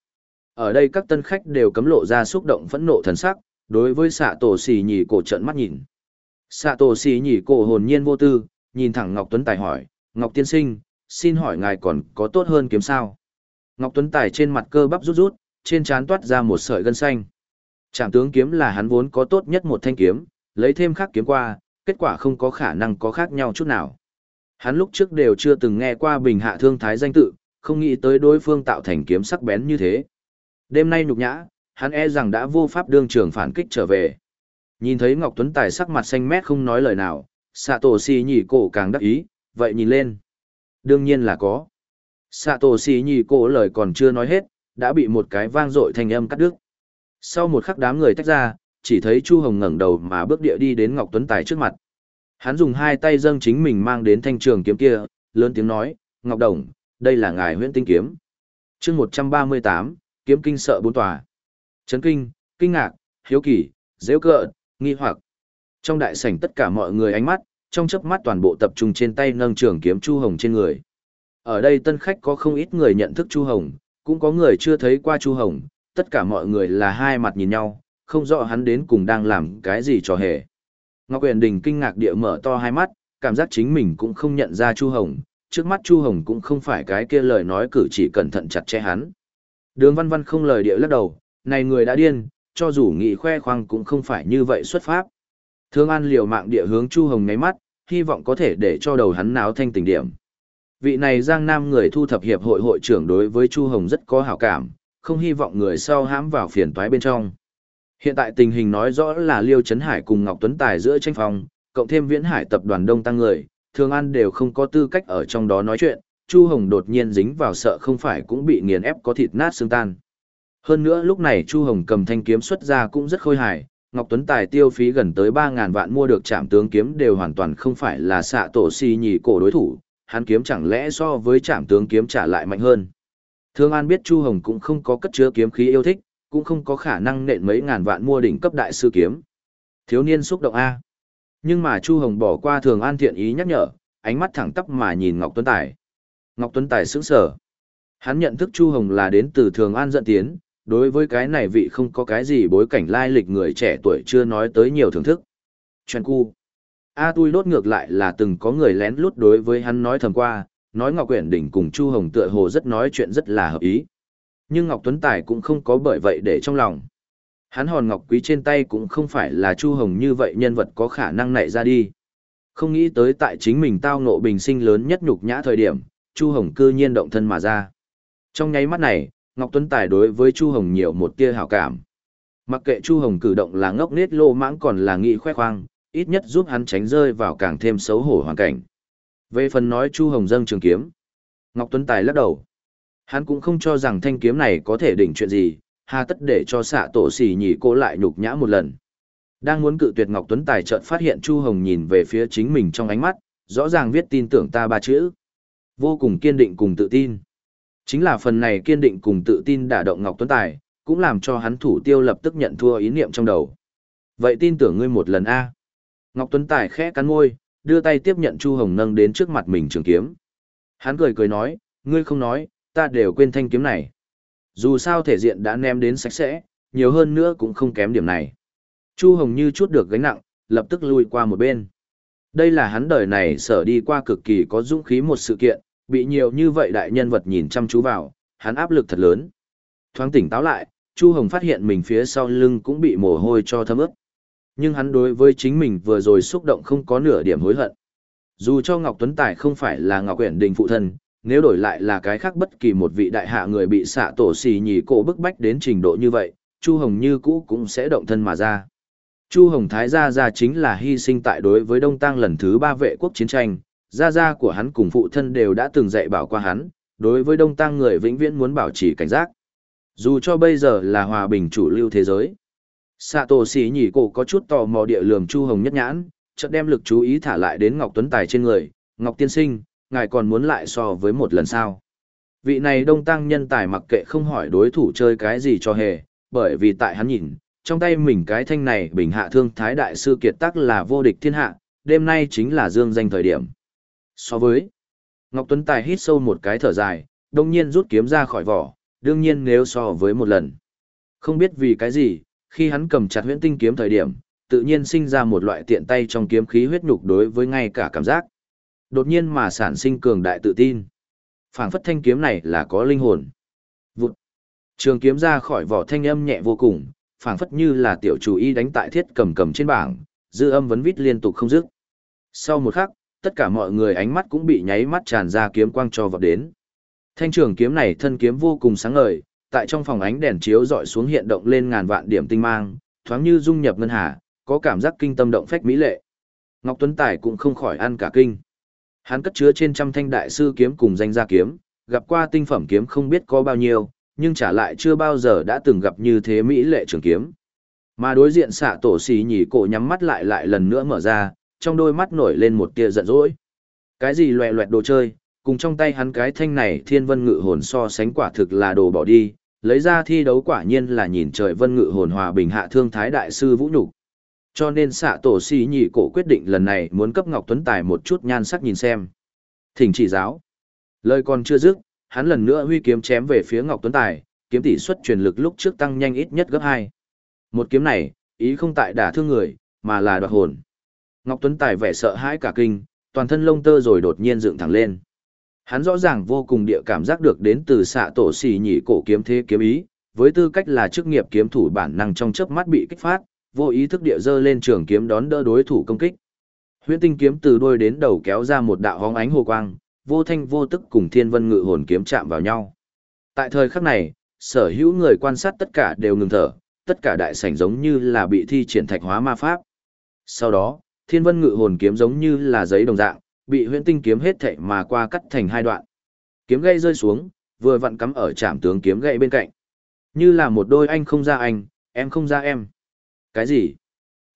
Ở đây các tân khách đều cấm lộ ra xúc động phẫn nộ thần sắc, đối với xạ tổ xì nhị cổ trận mắt nhìn. Xạ tổ xì nhị cổ hồn nhiên vô tư, nhìn thẳng Ngọc Tuấn Tài hỏi, Ngọc Tiên Sinh, xin hỏi ngài còn có tốt hơn kiếm sao? Ngọc Tuấn Tài trên mặt cơ bắp rút rút, trên trán toát ra một sợi gân xanh. Trảm tướng kiếm là hắn vốn có tốt nhất một thanh kiếm, lấy thêm khắc kiếm qua, kết quả không có khả năng có khác nhau chút nào. Hắn lúc trước đều chưa từng nghe qua bình hạ thương thái danh tự, không nghĩ tới đối phương tạo thành kiếm sắc bén như thế. Đêm nay nhục nhã, hắn e rằng đã vô pháp đương trường phản kích trở về. Nhìn thấy Ngọc Tuấn Tài sắc mặt xanh mét không nói lời nào, xạ tổ xì nhỉ cổ càng đắc ý, vậy nhìn lên. Đương nhiên là có. Xạ tổ xì nhỉ cổ lời còn chưa nói hết, đã bị một cái vang dội thanh âm cắt đứt. Sau một khắc đám người tách ra, chỉ thấy Chu Hồng ngẩng đầu mà bước địa đi đến Ngọc Tuấn Tài trước mặt. Hắn dùng hai tay dâng chính mình mang đến thanh trường kiếm kia, lớn tiếng nói, Ngọc Đồng, đây là ngài huyễn tinh kiếm. chương 138, kiếm kinh sợ bốn tòa. Chấn kinh, kinh ngạc, hiếu kỳ, dễ cợt, nghi hoặc. Trong đại sảnh tất cả mọi người ánh mắt, trong chớp mắt toàn bộ tập trung trên tay nâng trường kiếm Chu Hồng trên người. Ở đây tân khách có không ít người nhận thức Chu Hồng, cũng có người chưa thấy qua Chu Hồng, tất cả mọi người là hai mặt nhìn nhau, không rõ hắn đến cùng đang làm cái gì cho hề. Ngọc Quyền Đình kinh ngạc địa mở to hai mắt, cảm giác chính mình cũng không nhận ra Chu Hồng, trước mắt Chu Hồng cũng không phải cái kia lời nói cử chỉ cẩn thận chặt chẽ hắn. Đường Văn Văn không lời địa lắc đầu, này người đã điên, cho dù nghị khoe khoang cũng không phải như vậy xuất phát Thương An liều mạng địa hướng Chu Hồng ngáy mắt, hy vọng có thể để cho đầu hắn náo thanh tình điểm. Vị này Giang Nam người thu thập hiệp hội hội trưởng đối với Chu Hồng rất có hảo cảm, không hy vọng người sau hãm vào phiền toái bên trong. Hiện tại tình hình nói rõ là Liêu Trấn Hải cùng Ngọc Tuấn Tài giữa tranh phòng, cộng thêm Viễn Hải tập đoàn Đông tăng người, Thường An đều không có tư cách ở trong đó nói chuyện, Chu Hồng đột nhiên dính vào sợ không phải cũng bị nghiền ép có thịt nát xương tan. Hơn nữa lúc này Chu Hồng cầm thanh kiếm xuất ra cũng rất khôi hài, Ngọc Tuấn Tài tiêu phí gần tới 3.000 vạn mua được trạm tướng kiếm đều hoàn toàn không phải là xạ tổ si nhì cổ đối thủ, hắn kiếm chẳng lẽ so với trạm tướng kiếm trả lại mạnh hơn. Thương An biết Chu Hồng cũng không có cất chứa kiếm khí yêu thích, cũng không có khả năng nện mấy ngàn vạn mua đỉnh cấp đại sư kiếm. Thiếu niên xúc động A. Nhưng mà Chu Hồng bỏ qua Thường An thiện ý nhắc nhở, ánh mắt thẳng tắp mà nhìn Ngọc Tuấn Tài. Ngọc Tuấn Tài sững sờ. Hắn nhận thức Chu Hồng là đến từ Thường An dẫn tiến, đối với cái này vị không có cái gì bối cảnh lai lịch người trẻ tuổi chưa nói tới nhiều thưởng thức. Chuyện cu. A tui đốt ngược lại là từng có người lén lút đối với hắn nói thầm qua, nói Ngọc Quyển Đỉnh cùng Chu Hồng tựa hồ rất nói chuyện rất là hợp ý. Nhưng Ngọc Tuấn Tài cũng không có bởi vậy để trong lòng. Hắn hòn ngọc quý trên tay cũng không phải là Chu Hồng như vậy nhân vật có khả năng nảy ra đi. Không nghĩ tới tại chính mình tao ngộ bình sinh lớn nhất nhục nhã thời điểm, Chu Hồng cư nhiên động thân mà ra. Trong nháy mắt này, Ngọc Tuấn Tài đối với Chu Hồng nhiều một tia hảo cảm. Mặc kệ Chu Hồng cử động là ngốc nết lô mãng còn là nghị khoe khoang, ít nhất giúp hắn tránh rơi vào càng thêm xấu hổ hoàn cảnh. Về phần nói Chu Hồng dâng trường kiếm, Ngọc Tuấn Tài lắc đầu. Hắn cũng không cho rằng thanh kiếm này có thể đỉnh chuyện gì, hà tất để cho xạ tổ xỉ nhỉ cô lại nhục nhã một lần. Đang muốn cự tuyệt Ngọc Tuấn Tài chợt phát hiện Chu Hồng nhìn về phía chính mình trong ánh mắt, rõ ràng viết tin tưởng ta ba chữ. Vô cùng kiên định cùng tự tin. Chính là phần này kiên định cùng tự tin đả động Ngọc Tuấn Tài, cũng làm cho hắn thủ tiêu lập tức nhận thua ý niệm trong đầu. Vậy tin tưởng ngươi một lần a Ngọc Tuấn Tài khẽ cắn môi, đưa tay tiếp nhận Chu Hồng nâng đến trước mặt mình trường kiếm. Hắn cười cười nói, ngươi không nói, ta đều quên thanh kiếm này. Dù sao thể diện đã ném đến sạch sẽ, nhiều hơn nữa cũng không kém điểm này. Chu Hồng như chút được gánh nặng, lập tức lui qua một bên. Đây là hắn đời này sở đi qua cực kỳ có dũng khí một sự kiện, bị nhiều như vậy đại nhân vật nhìn chăm chú vào, hắn áp lực thật lớn. Thoáng tỉnh táo lại, Chu Hồng phát hiện mình phía sau lưng cũng bị mồ hôi cho thấm ướt. Nhưng hắn đối với chính mình vừa rồi xúc động không có nửa điểm hối hận. Dù cho Ngọc Tuấn Tài không phải là Ngọc uyển Đình phụ thân, nếu đổi lại là cái khác bất kỳ một vị đại hạ người bị xạ tổ xì nhì cổ bức bách đến trình độ như vậy, Chu Hồng như cũ cũng sẽ động thân mà ra. Chu Hồng Thái Gia Gia chính là hy sinh tại đối với Đông Tăng lần thứ ba vệ quốc chiến tranh, Gia Gia của hắn cùng phụ thân đều đã từng dạy bảo qua hắn, đối với Đông Tăng người vĩnh viễn muốn bảo trì cảnh giác. Dù cho bây giờ là hòa bình chủ lưu thế giới. Sạ tổ xỉ nhỉ cổ có chút tò mò địa lường Chu Hồng nhất nhãn, chợt đem lực chú ý thả lại đến Ngọc Tuấn Tài trên người, Ngọc Tiên Sinh, ngài còn muốn lại so với một lần sao. Vị này đông tăng nhân tài mặc kệ không hỏi đối thủ chơi cái gì cho hề, bởi vì tại hắn nhìn, trong tay mình cái thanh này bình hạ thương thái đại sư kiệt tác là vô địch thiên hạ, đêm nay chính là dương danh thời điểm. So với, Ngọc Tuấn Tài hít sâu một cái thở dài, đông nhiên rút kiếm ra khỏi vỏ, đương nhiên nếu so với một lần. Không biết vì cái gì, khi hắn cầm chặt huyễn tinh kiếm thời điểm, tự nhiên sinh ra một loại tiện tay trong kiếm khí huyết nhục đối với ngay cả cảm giác. Đột nhiên mà sản sinh cường đại tự tin. phảng phất thanh kiếm này là có linh hồn. Vụt. Trường kiếm ra khỏi vỏ thanh âm nhẹ vô cùng, phảng phất như là tiểu chủ y đánh tại thiết cầm cầm trên bảng, dư âm vấn vít liên tục không dứt. Sau một khắc, tất cả mọi người ánh mắt cũng bị nháy mắt tràn ra kiếm quang cho vọt đến. Thanh trường kiếm này thân kiếm vô cùng sáng ngời, tại trong phòng ánh đèn chiếu dọi xuống hiện động lên ngàn vạn điểm tinh mang, thoáng như dung nhập ngân hà, có cảm giác kinh tâm động phách mỹ lệ. Ngọc Tuấn Tài cũng không khỏi ăn cả kinh. Hắn cất chứa trên trăm thanh đại sư kiếm cùng danh gia kiếm, gặp qua tinh phẩm kiếm không biết có bao nhiêu, nhưng trả lại chưa bao giờ đã từng gặp như thế mỹ lệ trường kiếm. Mà đối diện xạ tổ xì nhỉ cổ nhắm mắt lại lại lần nữa mở ra, trong đôi mắt nổi lên một tia giận dỗi. Cái gì loẹ loẹt đồ chơi, cùng trong tay hắn cái thanh này thiên vân ngự hồn so sánh quả thực là đồ bỏ đi, lấy ra thi đấu quả nhiên là nhìn trời vân ngự hồn hòa bình hạ thương thái đại sư vũ nhục. Cho nên xạ tổ xì nhị cổ quyết định lần này muốn cấp Ngọc Tuấn Tài một chút nhan sắc nhìn xem. Thỉnh chỉ giáo. Lời còn chưa dứt, hắn lần nữa huy kiếm chém về phía Ngọc Tuấn Tài, kiếm tỷ suất truyền lực lúc trước tăng nhanh ít nhất gấp hai. Một kiếm này, ý không tại đả thương người, mà là đoạt hồn. Ngọc Tuấn Tài vẻ sợ hãi cả kinh, toàn thân lông tơ rồi đột nhiên dựng thẳng lên. Hắn rõ ràng vô cùng địa cảm giác được đến từ xạ tổ xì nhị cổ kiếm thế kiếm ý, với tư cách là chức nghiệp kiếm thủ bản năng trong chớp mắt bị kích phát, vô ý thức địa dơ lên trường kiếm đón đỡ đối thủ công kích. Huyễn tinh kiếm từ đuôi đến đầu kéo ra một đạo hóng ánh hồ quang, vô thanh vô tức cùng thiên vân ngự hồn kiếm chạm vào nhau. Tại thời khắc này, sở hữu người quan sát tất cả đều ngừng thở, tất cả đại sảnh giống như là bị thi triển thạch hóa ma pháp. Sau đó, thiên vân ngự hồn kiếm giống như là giấy đồng dạng, bị huyễn tinh kiếm hết thảy mà qua cắt thành hai đoạn. Kiếm gậy rơi xuống, vừa vặn cắm ở trạm tướng kiếm gậy bên cạnh. Như là một đôi anh không ra anh, em không ra em. Cái gì?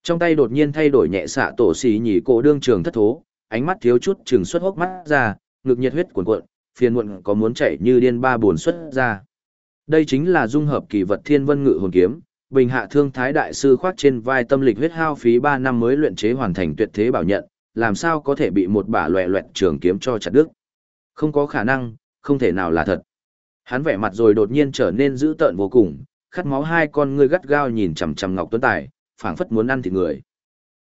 Trong tay đột nhiên thay đổi nhẹ xạ tổ xì nhỉ cổ đương trường thất thố, ánh mắt thiếu chút chừng xuất hốc mắt ra, ngực nhiệt huyết cuồn cuộn, phiền muộn có muốn chạy như điên ba buồn xuất ra. Đây chính là dung hợp kỳ vật thiên vân ngự hồn kiếm, bình hạ thương thái đại sư khoác trên vai tâm lịch huyết hao phí 3 năm mới luyện chế hoàn thành tuyệt thế bảo nhận, làm sao có thể bị một bả loẹ loẹt trường kiếm cho chặt đứt. Không có khả năng, không thể nào là thật. Hắn vẻ mặt rồi đột nhiên trở nên dữ tợn vô cùng, khát máu hai con ngươi gắt gao nhìn chằm chằm Ngọc Tuấn Tài, phảng phất muốn ăn thịt người.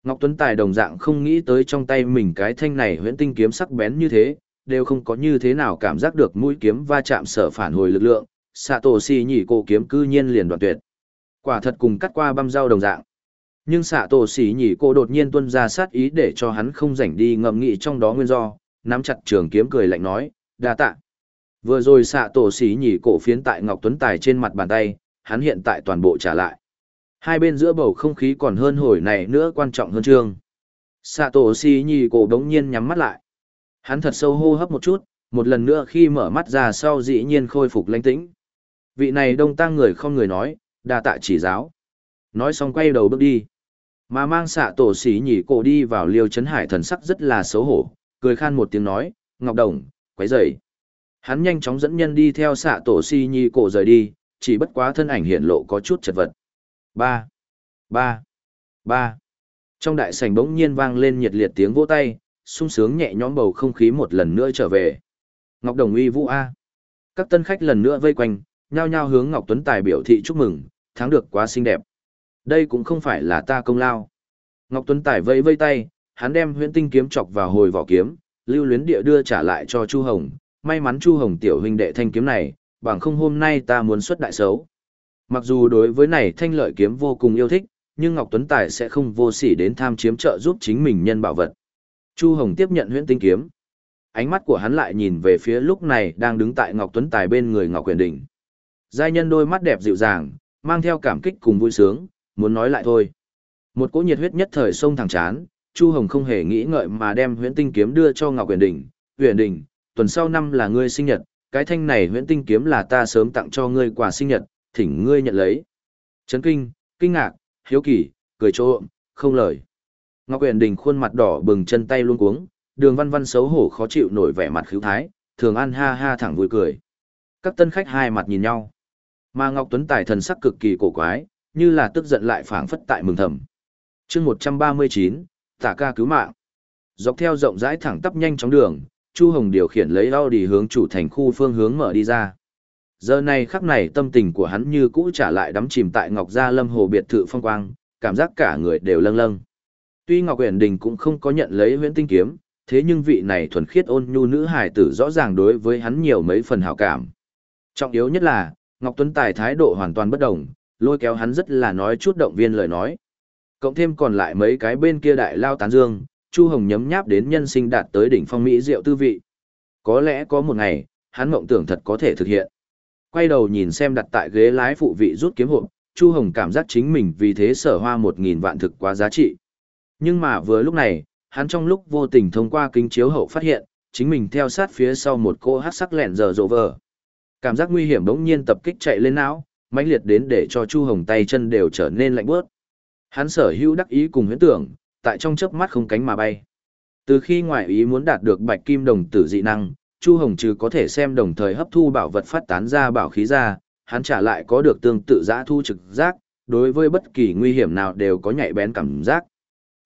Ngọc Tuấn Tài đồng dạng không nghĩ tới trong tay mình cái thanh này huyễn tinh kiếm sắc bén như thế, đều không có như thế nào cảm giác được mũi kiếm va chạm sở phản hồi lực lượng, xạ tổ nhỉ cổ kiếm cư nhiên liền đoạn tuyệt. Quả thật cùng cắt qua băm dao đồng dạng. Nhưng xạ tổ xì nhỉ cô đột nhiên tuân ra sát ý để cho hắn không rảnh đi ngậm nghị trong đó nguyên do, nắm chặt trường kiếm cười lạnh nói, đa tạ. Vừa rồi xạ tổ xì nhỉ cổ phiến tại Ngọc Tuấn Tài trên mặt bàn tay, hắn hiện tại toàn bộ trả lại. Hai bên giữa bầu không khí còn hơn hồi này nữa quan trọng hơn trương. Xạ tổ xì nhỉ cổ đống nhiên nhắm mắt lại. Hắn thật sâu hô hấp một chút, một lần nữa khi mở mắt ra sau dĩ nhiên khôi phục lãnh tĩnh. Vị này đông tăng người không người nói, đa tạ chỉ giáo. Nói xong quay đầu bước đi. Mà mang xạ tổ xỉ nhỉ cổ đi vào liêu chấn hải thần sắc rất là xấu hổ, cười khan một tiếng nói, Ngọc Đồng, quấy rầy. Hắn nhanh chóng dẫn nhân đi theo xạ tổ xỉ nhỉ cổ rời đi, chỉ bất quá thân ảnh hiện lộ có chút chật vật. Ba, ba, ba. Trong đại sảnh bỗng nhiên vang lên nhiệt liệt tiếng vỗ tay, sung sướng nhẹ nhõm bầu không khí một lần nữa trở về. Ngọc Đồng uy vũ A. Các tân khách lần nữa vây quanh, nhao nhao hướng Ngọc Tuấn Tài biểu thị chúc mừng, thắng được quá xinh đẹp. Đây cũng không phải là ta công lao. Ngọc Tuấn Tài vây vây tay, hắn đem huyễn tinh kiếm chọc vào hồi vỏ kiếm, lưu luyến địa đưa trả lại cho Chu Hồng. May mắn Chu Hồng tiểu huynh đệ thanh kiếm này, bằng không hôm nay ta muốn xuất đại xấu. Mặc dù đối với này thanh lợi kiếm vô cùng yêu thích, nhưng Ngọc Tuấn Tài sẽ không vô sỉ đến tham chiếm trợ giúp chính mình nhân bảo vật. Chu Hồng tiếp nhận huyễn tinh kiếm. Ánh mắt của hắn lại nhìn về phía lúc này đang đứng tại Ngọc Tuấn Tài bên người Ngọc Quyền Đỉnh. Giai nhân đôi mắt đẹp dịu dàng, mang theo cảm kích cùng vui sướng, muốn nói lại thôi. Một cỗ nhiệt huyết nhất thời sông thẳng chán, Chu Hồng không hề nghĩ ngợi mà đem huyễn tinh kiếm đưa cho Ngọc Huyền Đình. Huyền Đình, tuần sau năm là ngươi sinh nhật, cái thanh này huyễn tinh kiếm là ta sớm tặng cho ngươi quà sinh nhật, thỉnh ngươi nhận lấy. Chấn kinh, kinh ngạc, hiếu kỳ, cười trộm, không lời. Ngọc Huyền Đình khuôn mặt đỏ bừng chân tay luôn cuống, đường văn văn xấu hổ khó chịu nổi vẻ mặt khiếu thái, thường an ha ha thẳng vui cười. Các tân khách hai mặt nhìn nhau. Mà Ngọc Tuấn Tài thần sắc cực kỳ cổ quái, như là tức giận lại phảng phất tại mừng thầm. chương 139, tả ca cứu mạng. Dọc theo rộng rãi thẳng tắp nhanh chóng đường, Chu Hồng điều khiển lấy Audi hướng chủ thành khu phương hướng mở đi ra. Giờ này khắc này tâm tình của hắn như cũ trả lại đắm chìm tại Ngọc Gia Lâm Hồ biệt thự phong quang, cảm giác cả người đều lâng lâng. Tuy Ngọc Uyển Đình cũng không có nhận lấy huyễn tinh kiếm, thế nhưng vị này thuần khiết ôn nhu nữ hài tử rõ ràng đối với hắn nhiều mấy phần hảo cảm. Trọng yếu nhất là, Ngọc Tuấn Tài thái độ hoàn toàn bất đồng, lôi kéo hắn rất là nói chút động viên lời nói. Cộng thêm còn lại mấy cái bên kia đại lao tán dương, Chu Hồng nhấm nháp đến nhân sinh đạt tới đỉnh phong mỹ diệu tư vị. Có lẽ có một ngày, hắn mộng tưởng thật có thể thực hiện. Quay đầu nhìn xem đặt tại ghế lái phụ vị rút kiếm hộp, Chu Hồng cảm giác chính mình vì thế sở hoa một nghìn vạn thực quá giá trị. Nhưng mà vừa lúc này, hắn trong lúc vô tình thông qua kính chiếu hậu phát hiện, chính mình theo sát phía sau một cô hát sắc lẹn giờ rộ vờ. Cảm giác nguy hiểm bỗng nhiên tập kích chạy lên não, mãnh liệt đến để cho Chu Hồng tay chân đều trở nên lạnh bớt. Hắn sở hữu đắc ý cùng huyễn tưởng, tại trong chớp mắt không cánh mà bay. Từ khi ngoại ý muốn đạt được bạch kim đồng tử dị năng, Chu Hồng trừ có thể xem đồng thời hấp thu bảo vật phát tán ra bảo khí ra, hắn trả lại có được tương tự giã thu trực giác, đối với bất kỳ nguy hiểm nào đều có nhạy bén cảm giác.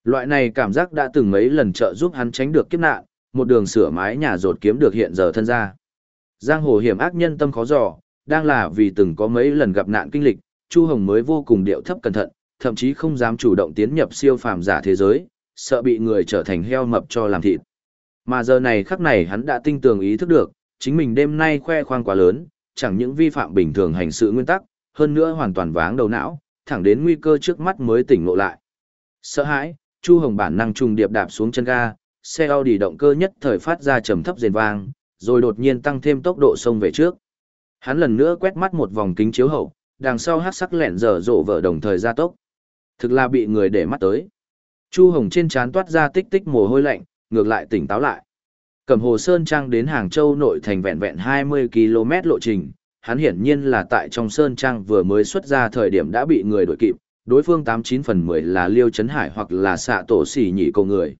Loại này cảm giác đã từng mấy lần trợ giúp hắn tránh được kiếp nạn, một đường sửa mái nhà rột kiếm được hiện giờ thân ra. Giang hồ hiểm ác nhân tâm khó dò, đang là vì từng có mấy lần gặp nạn kinh lịch, Chu Hồng mới vô cùng điệu thấp cẩn thận, thậm chí không dám chủ động tiến nhập siêu phàm giả thế giới, sợ bị người trở thành heo mập cho làm thịt. Mà giờ này khắc này hắn đã tinh tường ý thức được, chính mình đêm nay khoe khoang quá lớn, chẳng những vi phạm bình thường hành sự nguyên tắc, hơn nữa hoàn toàn váng đầu não, thẳng đến nguy cơ trước mắt mới tỉnh ngộ lại. Sợ hãi, Chu Hồng bản năng trùng điệp đạp xuống chân ga, xe Audi động cơ nhất thời phát ra trầm thấp rền vang, rồi đột nhiên tăng thêm tốc độ xông về trước. Hắn lần nữa quét mắt một vòng kính chiếu hậu, đằng sau hát sắc lẹn dở rộ vợ đồng thời ra tốc. Thực là bị người để mắt tới. Chu Hồng trên trán toát ra tích tích mồ hôi lạnh, ngược lại tỉnh táo lại. Cầm Hồ Sơn Trang đến Hàng Châu nội thành vẹn vẹn 20 km lộ trình, hắn hiển nhiên là tại trong Sơn Trang vừa mới xuất ra thời điểm đã bị người đuổi kịp, đối phương 89 phần 10 là Liêu Trấn Hải hoặc là xạ tổ xỉ nhị cầu người.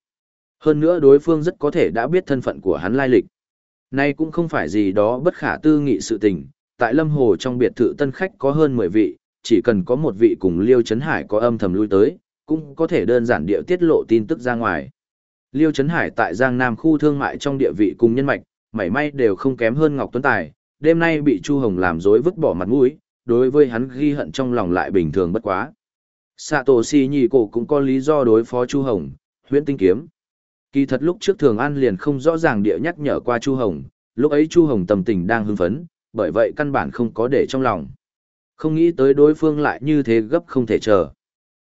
Hơn nữa đối phương rất có thể đã biết thân phận của hắn lai lịch. Nay cũng không phải gì đó bất khả tư nghị sự tình, tại Lâm Hồ trong biệt thự tân khách có hơn 10 vị, chỉ cần có một vị cùng Liêu Trấn Hải có âm thầm lui tới, cũng có thể đơn giản điệu tiết lộ tin tức ra ngoài. Liêu Trấn Hải tại Giang Nam khu thương mại trong địa vị cùng nhân mạch, mảy may đều không kém hơn Ngọc Tuấn Tài, đêm nay bị Chu Hồng làm dối vứt bỏ mặt mũi, đối với hắn ghi hận trong lòng lại bình thường bất quá. Satoshi nhi Cổ cũng có lý do đối phó Chu Hồng, huyễn tinh kiếm. Kỳ thật lúc trước Thường An liền không rõ ràng địa nhắc nhở qua Chu Hồng, lúc ấy Chu Hồng tâm tình đang hưng phấn, bởi vậy căn bản không có để trong lòng. Không nghĩ tới đối phương lại như thế gấp không thể chờ.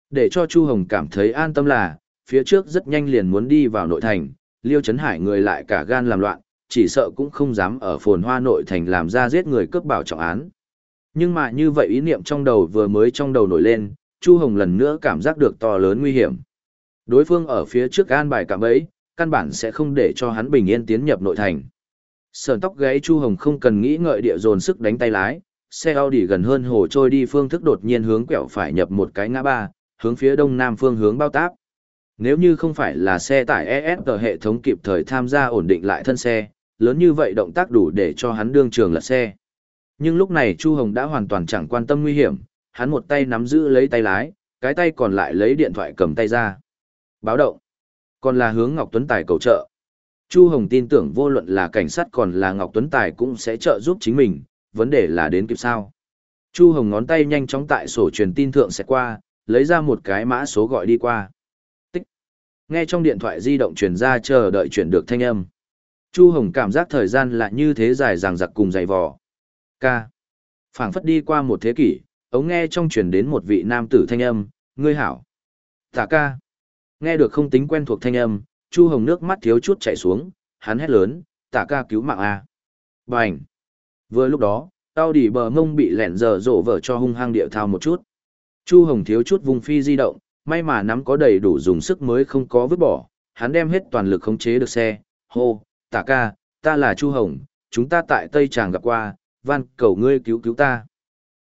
Để cho Chu Hồng cảm thấy an tâm là, phía trước rất nhanh liền muốn đi vào nội thành, Liêu Trấn Hải người lại cả gan làm loạn, chỉ sợ cũng không dám ở phồn hoa nội thành làm ra giết người cướp bảo trọng án. Nhưng mà như vậy ý niệm trong đầu vừa mới trong đầu nổi lên, Chu Hồng lần nữa cảm giác được to lớn nguy hiểm. Đối phương ở phía trước an bài cảm ấy, căn bản sẽ không để cho hắn bình yên tiến nhập nội thành. Sờn tóc gáy Chu Hồng không cần nghĩ ngợi địa dồn sức đánh tay lái, xe Audi gần hơn hồ trôi đi phương thức đột nhiên hướng quẹo phải nhập một cái ngã ba, hướng phía đông nam phương hướng bao táp. Nếu như không phải là xe tải ESG hệ thống kịp thời tham gia ổn định lại thân xe, lớn như vậy động tác đủ để cho hắn đương trường lật xe. Nhưng lúc này Chu Hồng đã hoàn toàn chẳng quan tâm nguy hiểm, hắn một tay nắm giữ lấy tay lái, cái tay còn lại lấy điện thoại cầm tay ra. Báo động. Còn là hướng Ngọc Tuấn Tài cầu trợ. Chu Hồng tin tưởng vô luận là cảnh sát còn là Ngọc Tuấn Tài cũng sẽ trợ giúp chính mình, vấn đề là đến kịp sao. Chu Hồng ngón tay nhanh chóng tại sổ truyền tin thượng sẽ qua, lấy ra một cái mã số gọi đi qua. Tích. Nghe trong điện thoại di động truyền ra chờ đợi chuyển được thanh âm. Chu Hồng cảm giác thời gian là như thế dài dằng dặc cùng dày vò. K. phảng phất đi qua một thế kỷ, ống nghe trong truyền đến một vị nam tử thanh âm, ngươi hảo. Tạ ca. Nghe được không tính quen thuộc thanh âm, Chu Hồng nước mắt thiếu chút chảy xuống, hắn hét lớn, tả ca cứu mạng A. Bành. Vừa lúc đó, tao đỉ bờ mông bị lẹn dở rộ vở cho hung hăng điệu thao một chút. Chu Hồng thiếu chút vùng phi di động, may mà nắm có đầy đủ dùng sức mới không có vứt bỏ, hắn đem hết toàn lực khống chế được xe, hô, tả ca, ta là Chu Hồng, chúng ta tại Tây Tràng gặp qua, van cầu ngươi cứu cứu ta.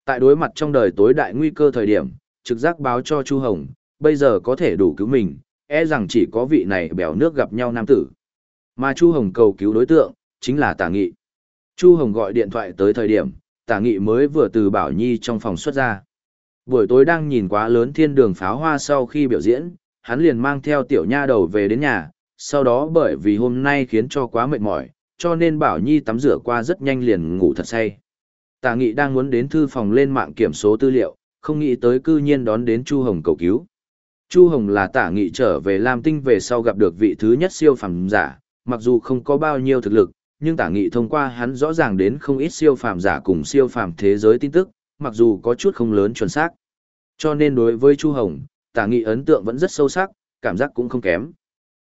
Tại đối mặt trong đời tối đại nguy cơ thời điểm, trực giác báo cho Chu Hồng, bây giờ có thể đủ cứu mình, e rằng chỉ có vị này bèo nước gặp nhau nam tử. Mà Chu Hồng cầu cứu đối tượng, chính là Tả Nghị. Chu Hồng gọi điện thoại tới thời điểm, Tả Nghị mới vừa từ Bảo Nhi trong phòng xuất ra. Buổi tối đang nhìn quá lớn thiên đường pháo hoa sau khi biểu diễn, hắn liền mang theo tiểu nha đầu về đến nhà, sau đó bởi vì hôm nay khiến cho quá mệt mỏi, cho nên Bảo Nhi tắm rửa qua rất nhanh liền ngủ thật say. Tả Nghị đang muốn đến thư phòng lên mạng kiểm số tư liệu, không nghĩ tới cư nhiên đón đến Chu Hồng cầu cứu. Chu Hồng là Tả Nghị trở về Lam Tinh về sau gặp được vị thứ nhất siêu phàm giả, mặc dù không có bao nhiêu thực lực, nhưng Tả Nghị thông qua hắn rõ ràng đến không ít siêu phàm giả cùng siêu phàm thế giới tin tức, mặc dù có chút không lớn chuẩn xác. Cho nên đối với Chu Hồng, Tả Nghị ấn tượng vẫn rất sâu sắc, cảm giác cũng không kém.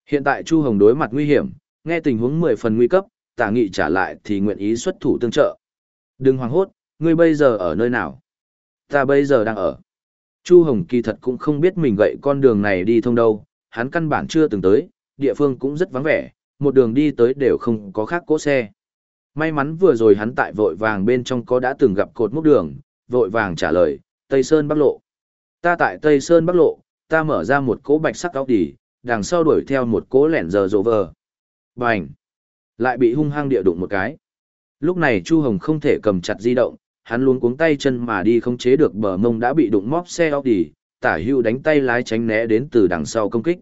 Hiện tại Chu Hồng đối mặt nguy hiểm, nghe tình huống mười phần nguy cấp, Tả Nghị trả lại thì nguyện ý xuất thủ tương trợ. Đừng hoảng hốt, ngươi bây giờ ở nơi nào? Ta bây giờ đang ở. Chu Hồng kỳ thật cũng không biết mình gậy con đường này đi thông đâu, hắn căn bản chưa từng tới, địa phương cũng rất vắng vẻ, một đường đi tới đều không có khác cỗ xe. May mắn vừa rồi hắn tại vội vàng bên trong có đã từng gặp cột mốc đường, vội vàng trả lời, Tây Sơn Bắc Lộ. Ta tại Tây Sơn Bắc Lộ, ta mở ra một cỗ bạch sắc áo đỉ, đằng sau đuổi theo một cỗ lẻn giờ rộ vờ. Bành! Lại bị hung hăng địa đụng một cái. Lúc này Chu Hồng không thể cầm chặt di động, hắn luôn cuống tay chân mà đi không chế được bờ mông đã bị đụng móp xe Audi, tả hưu đánh tay lái tránh né đến từ đằng sau công kích.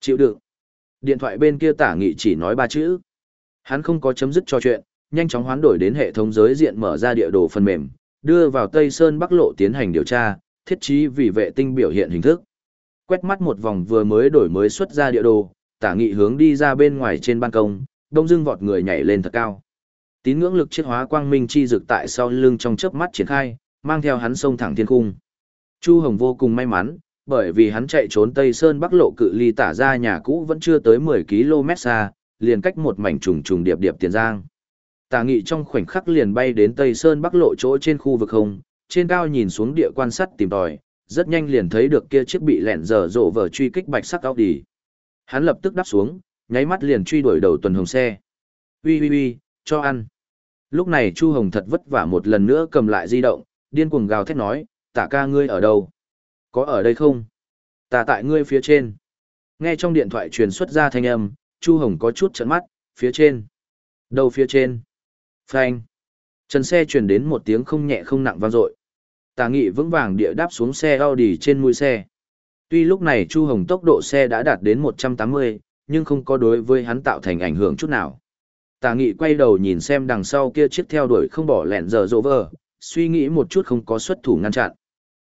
Chịu đựng. Điện thoại bên kia tả nghị chỉ nói ba chữ. Hắn không có chấm dứt cho chuyện, nhanh chóng hoán đổi đến hệ thống giới diện mở ra địa đồ phần mềm, đưa vào Tây Sơn Bắc Lộ tiến hành điều tra, thiết trí vì vệ tinh biểu hiện hình thức. Quét mắt một vòng vừa mới đổi mới xuất ra địa đồ, tả nghị hướng đi ra bên ngoài trên ban công, đông dưng vọt người nhảy lên thật cao. Tín ngưỡng lực chiết hóa quang minh chi dực tại sau lưng trong chớp mắt triển khai, mang theo hắn sông thẳng thiên cung. Chu Hồng vô cùng may mắn, bởi vì hắn chạy trốn Tây Sơn Bắc Lộ cự ly tả ra nhà cũ vẫn chưa tới 10 km xa, liền cách một mảnh trùng trùng điệp điệp tiền giang. Tả nghị trong khoảnh khắc liền bay đến Tây Sơn Bắc Lộ chỗ trên khu vực không, trên cao nhìn xuống địa quan sát tìm tòi, rất nhanh liền thấy được kia chiếc bị lẹn dở rộ vở truy kích bạch sắc áo đi. Hắn lập tức đáp xuống, nháy mắt liền truy đuổi đầu tuần hồng xe. Ui ui ui, cho ăn. Lúc này Chu Hồng thật vất vả một lần nữa cầm lại di động, điên cuồng gào thét nói, tả ca ngươi ở đâu? Có ở đây không? Tả tại ngươi phía trên. Nghe trong điện thoại truyền xuất ra thanh âm, Chu Hồng có chút trận mắt, phía trên. Đâu phía trên? Phanh. Trần xe truyền đến một tiếng không nhẹ không nặng vang dội. Tà nghị vững vàng địa đáp xuống xe Audi trên mũi xe. Tuy lúc này Chu Hồng tốc độ xe đã đạt đến 180, nhưng không có đối với hắn tạo thành ảnh hưởng chút nào. Tà nghị quay đầu nhìn xem đằng sau kia chiếc theo đuổi không bỏ lẹn giờ rộ vờ, suy nghĩ một chút không có xuất thủ ngăn chặn.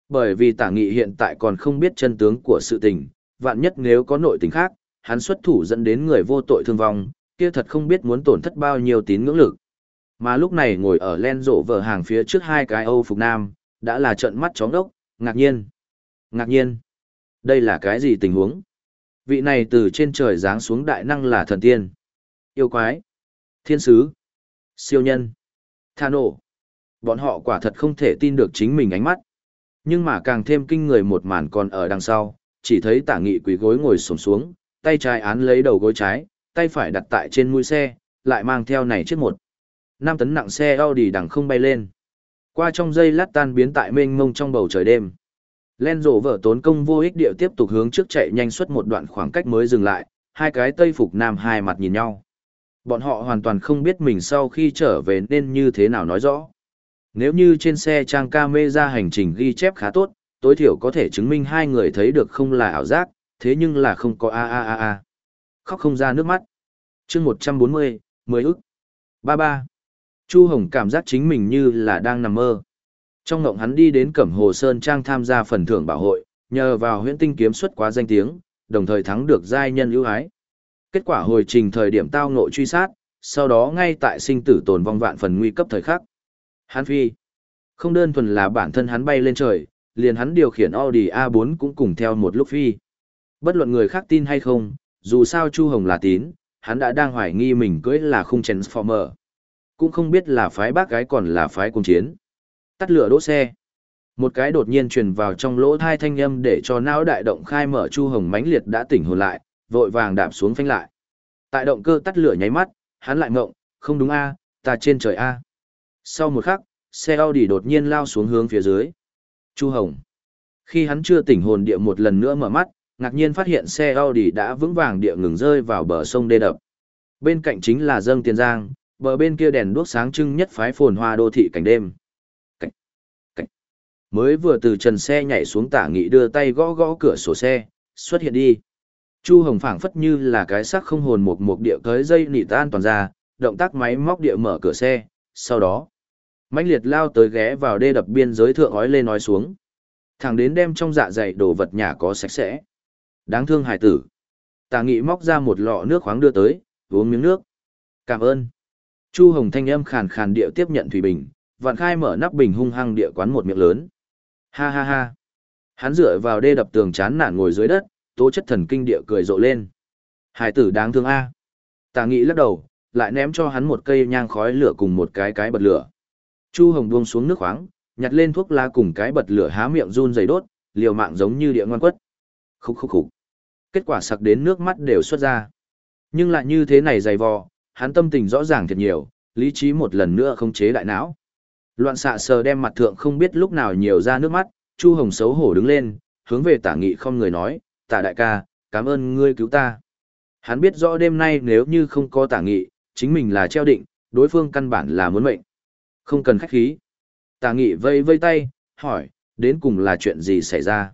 Bởi vì tả nghị hiện tại còn không biết chân tướng của sự tình, vạn nhất nếu có nội tình khác, hắn xuất thủ dẫn đến người vô tội thương vong, kia thật không biết muốn tổn thất bao nhiêu tín ngưỡng lực. Mà lúc này ngồi ở len rộ vở hàng phía trước hai cái Âu Phục Nam, đã là trận mắt chóng đốc, ngạc nhiên. Ngạc nhiên. Đây là cái gì tình huống? Vị này từ trên trời giáng xuống đại năng là thần tiên. Yêu quái. Thiên sứ. Siêu nhân. Tha nổ. Bọn họ quả thật không thể tin được chính mình ánh mắt. Nhưng mà càng thêm kinh người một màn còn ở đằng sau, chỉ thấy tả nghị quỳ gối ngồi sổm xuống, tay trái án lấy đầu gối trái, tay phải đặt tại trên mũi xe, lại mang theo này chiếc một. năm tấn nặng xe Audi đằng không bay lên. Qua trong dây lát tan biến tại mênh mông trong bầu trời đêm. Len rổ vở tốn công vô ích điệu tiếp tục hướng trước chạy nhanh suốt một đoạn khoảng cách mới dừng lại, hai cái tây phục nam hai mặt nhìn nhau. Bọn họ hoàn toàn không biết mình sau khi trở về nên như thế nào nói rõ. Nếu như trên xe trang camera hành trình ghi chép khá tốt, tối thiểu có thể chứng minh hai người thấy được không là ảo giác, thế nhưng là không có a a a a. Khóc không ra nước mắt. chương 140, 10 ức. Ba ba. Chu Hồng cảm giác chính mình như là đang nằm mơ. Trong ngộng hắn đi đến Cẩm Hồ Sơn Trang tham gia phần thưởng bảo hội, nhờ vào huyễn tinh kiếm xuất quá danh tiếng, đồng thời thắng được giai nhân ưu ái. Kết quả hồi trình thời điểm tao ngộ truy sát, sau đó ngay tại sinh tử tồn vong vạn phần nguy cấp thời khắc. Hắn phi. Không đơn thuần là bản thân hắn bay lên trời, liền hắn điều khiển Audi A4 cũng cùng theo một lúc phi. Bất luận người khác tin hay không, dù sao Chu Hồng là tín, hắn đã đang hoài nghi mình cưới là khung Transformer. Cũng không biết là phái bác gái còn là phái cung chiến. Tắt lửa đỗ xe. Một cái đột nhiên truyền vào trong lỗ thai thanh âm để cho não đại động khai mở Chu Hồng mãnh liệt đã tỉnh hồn lại, vội vàng đạp xuống phanh lại. Tại động cơ tắt lửa nháy mắt, hắn lại ngộng, không đúng a, ta trên trời a. Sau một khắc, xe Audi đột nhiên lao xuống hướng phía dưới. Chu Hồng. Khi hắn chưa tỉnh hồn địa một lần nữa mở mắt, ngạc nhiên phát hiện xe Audi đã vững vàng địa ngừng rơi vào bờ sông đê đập. Bên cạnh chính là dâng tiền giang, bờ bên kia đèn đuốc sáng trưng nhất phái phồn hoa đô thị cảnh đêm. Cảnh, cảnh. Mới vừa từ trần xe nhảy xuống tả nghị đưa tay gõ gõ cửa sổ xe, xuất hiện đi. Chu Hồng phảng phất như là cái xác không hồn một một địa tới dây nị tan toàn ra, động tác máy móc địa mở cửa xe, sau đó mãnh liệt lao tới ghé vào đê đập biên giới thượng ói lên nói xuống. thằng đến đem trong dạ dày đồ vật nhà có sạch sẽ. Đáng thương hải tử. Tà nghị móc ra một lọ nước khoáng đưa tới, uống miếng nước. Cảm ơn. Chu Hồng thanh âm khàn khàn địa tiếp nhận thủy bình, vạn khai mở nắp bình hung hăng địa quán một miệng lớn. Ha ha ha. Hắn dựa vào đê đập tường chán nản ngồi dưới đất, tố chất thần kinh địa cười rộ lên. Hải tử đáng thương a. Tà nghị lắc đầu, lại ném cho hắn một cây nhang khói lửa cùng một cái cái bật lửa. Chu Hồng buông xuống nước khoáng, nhặt lên thuốc lá cùng cái bật lửa há miệng run dày đốt, liều mạng giống như địa ngoan quất. Khúc khúc khúc. Kết quả sặc đến nước mắt đều xuất ra. Nhưng lại như thế này dày vò, hắn tâm tình rõ ràng thật nhiều, lý trí một lần nữa không chế đại não. Loạn xạ sờ đem mặt thượng không biết lúc nào nhiều ra nước mắt, Chu Hồng xấu hổ đứng lên, hướng về tả nghị không người nói, tả đại ca, cảm ơn ngươi cứu ta. Hắn biết rõ đêm nay nếu như không có tả nghị, chính mình là treo định, đối phương căn bản là muốn mệnh. Không cần khách khí. Tả nghị vây vây tay, hỏi, đến cùng là chuyện gì xảy ra?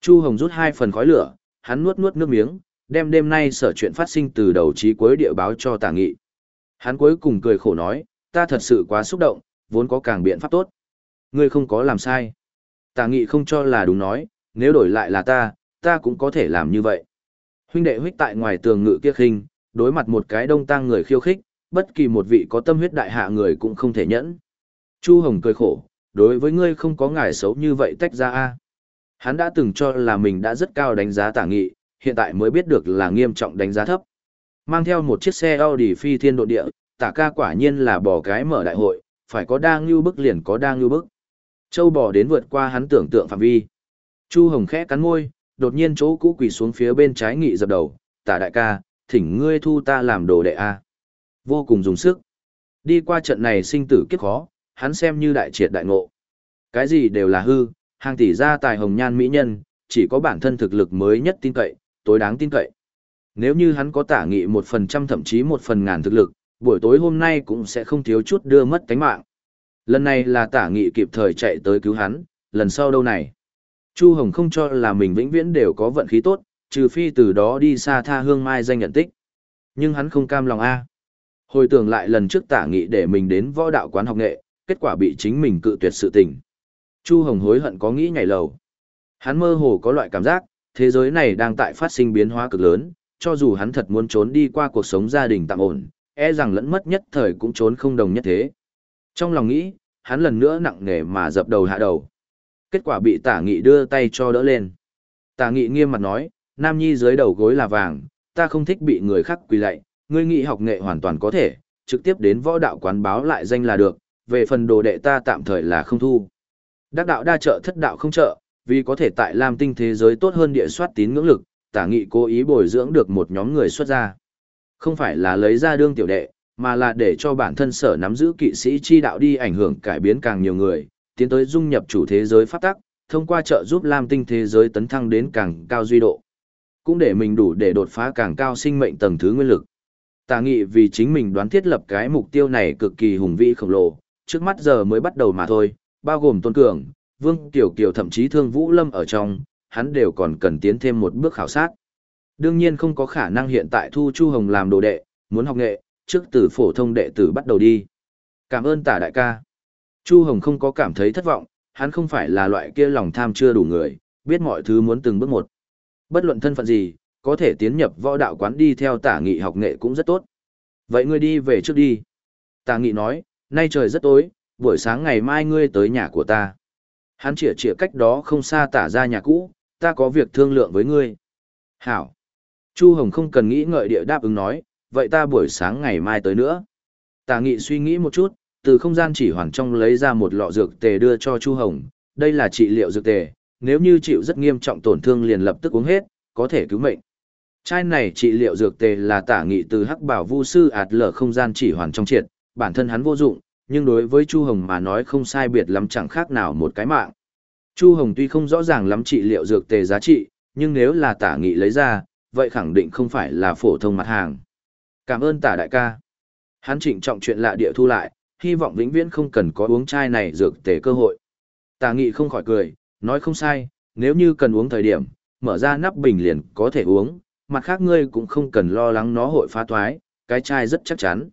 Chu Hồng rút hai phần khói lửa, hắn nuốt nuốt nước miếng, đem đêm nay sở chuyện phát sinh từ đầu chí cuối địa báo cho tả nghị. Hắn cuối cùng cười khổ nói, ta thật sự quá xúc động, vốn có càng biện pháp tốt. Ngươi không có làm sai. Tả nghị không cho là đúng nói, nếu đổi lại là ta, ta cũng có thể làm như vậy. Huynh đệ huyết tại ngoài tường ngự kia khinh, đối mặt một cái đông tang người khiêu khích, bất kỳ một vị có tâm huyết đại hạ người cũng không thể nhẫn. Chu Hồng cười khổ, đối với ngươi không có ngài xấu như vậy tách ra a. Hắn đã từng cho là mình đã rất cao đánh giá tả nghị, hiện tại mới biết được là nghiêm trọng đánh giá thấp. Mang theo một chiếc xe Audi phi thiên độ địa, tả ca quả nhiên là bỏ cái mở đại hội, phải có đang lưu bức liền có đang lưu bức. Châu bò đến vượt qua hắn tưởng tượng phạm vi. Chu Hồng khẽ cắn môi, đột nhiên chỗ cũ quỳ xuống phía bên trái nghị dập đầu, tả đại ca, thỉnh ngươi thu ta làm đồ đệ a. Vô cùng dùng sức. Đi qua trận này sinh tử kiếp khó, hắn xem như đại triệt đại ngộ. Cái gì đều là hư, hàng tỷ gia tài hồng nhan mỹ nhân, chỉ có bản thân thực lực mới nhất tin cậy, tối đáng tin cậy. Nếu như hắn có tả nghị một phần trăm thậm chí một phần ngàn thực lực, buổi tối hôm nay cũng sẽ không thiếu chút đưa mất tánh mạng. Lần này là tả nghị kịp thời chạy tới cứu hắn, lần sau đâu này. Chu Hồng không cho là mình vĩnh viễn đều có vận khí tốt, trừ phi từ đó đi xa tha hương mai danh nhận tích. Nhưng hắn không cam lòng A. Hồi tưởng lại lần trước tả nghị để mình đến võ đạo quán học nghệ, kết quả bị chính mình cự tuyệt sự tình. Chu Hồng hối hận có nghĩ nhảy lầu. Hắn mơ hồ có loại cảm giác, thế giới này đang tại phát sinh biến hóa cực lớn, cho dù hắn thật muốn trốn đi qua cuộc sống gia đình tạm ổn, e rằng lẫn mất nhất thời cũng trốn không đồng nhất thế. Trong lòng nghĩ, hắn lần nữa nặng nề mà dập đầu hạ đầu. Kết quả bị tả nghị đưa tay cho đỡ lên. Tả nghị nghiêm mặt nói, Nam Nhi dưới đầu gối là vàng, ta không thích bị người khác quỳ lạy, ngươi nghị học nghệ hoàn toàn có thể, trực tiếp đến võ đạo quán báo lại danh là được, về phần đồ đệ ta tạm thời là không thu. Đắc đạo đa trợ thất đạo không trợ, vì có thể tại Lam tinh thế giới tốt hơn địa soát tín ngưỡng lực, tả nghị cố ý bồi dưỡng được một nhóm người xuất ra. Không phải là lấy ra đương tiểu đệ, mà là để cho bản thân sở nắm giữ kỵ sĩ chi đạo đi ảnh hưởng cải biến càng nhiều người, tiến tới dung nhập chủ thế giới pháp tắc, thông qua trợ giúp Lam tinh thế giới tấn thăng đến càng cao duy độ. Cũng để mình đủ để đột phá càng cao sinh mệnh tầng thứ nguyên lực. Tà nghị vì chính mình đoán thiết lập cái mục tiêu này cực kỳ hùng vĩ khổng lồ, trước mắt giờ mới bắt đầu mà thôi, bao gồm Tôn Cường, Vương Tiểu Kiều thậm chí Thương Vũ Lâm ở trong, hắn đều còn cần tiến thêm một bước khảo sát. Đương nhiên không có khả năng hiện tại thu Chu Hồng làm đồ đệ, muốn học nghệ, trước từ phổ thông đệ tử bắt đầu đi. Cảm ơn tả đại ca. Chu Hồng không có cảm thấy thất vọng, hắn không phải là loại kia lòng tham chưa đủ người, biết mọi thứ muốn từng bước một. Bất luận thân phận gì, có thể tiến nhập võ đạo quán đi theo tả nghị học nghệ cũng rất tốt. Vậy ngươi đi về trước đi. Tả nghị nói, nay trời rất tối, buổi sáng ngày mai ngươi tới nhà của ta. Hắn chỉa chỉa cách đó không xa tả ra nhà cũ, ta có việc thương lượng với ngươi. Hảo. Chu Hồng không cần nghĩ ngợi địa đáp ứng nói, vậy ta buổi sáng ngày mai tới nữa. Tả nghị suy nghĩ một chút, từ không gian chỉ hoàn trong lấy ra một lọ dược tề đưa cho Chu Hồng, đây là trị liệu dược tề, nếu như chịu rất nghiêm trọng tổn thương liền lập tức uống hết, có thể cứu mệnh. Chai này trị liệu dược tề là tả nghị từ hắc bảo vu sư ạt lở không gian chỉ hoàn trong triệt, bản thân hắn vô dụng, nhưng đối với Chu Hồng mà nói không sai biệt lắm chẳng khác nào một cái mạng. Chu Hồng tuy không rõ ràng lắm trị liệu dược tề giá trị, nhưng nếu là tả nghị lấy ra, vậy khẳng định không phải là phổ thông mặt hàng. Cảm ơn tả đại ca. Hắn trịnh trọng chuyện lạ địa thu lại, hy vọng vĩnh viễn không cần có uống chai này dược tề cơ hội. Tà nghị không khỏi cười, nói không sai, nếu như cần uống thời điểm, mở ra nắp bình liền có thể uống, mặt khác ngươi cũng không cần lo lắng nó hội phá thoái, cái chai rất chắc chắn.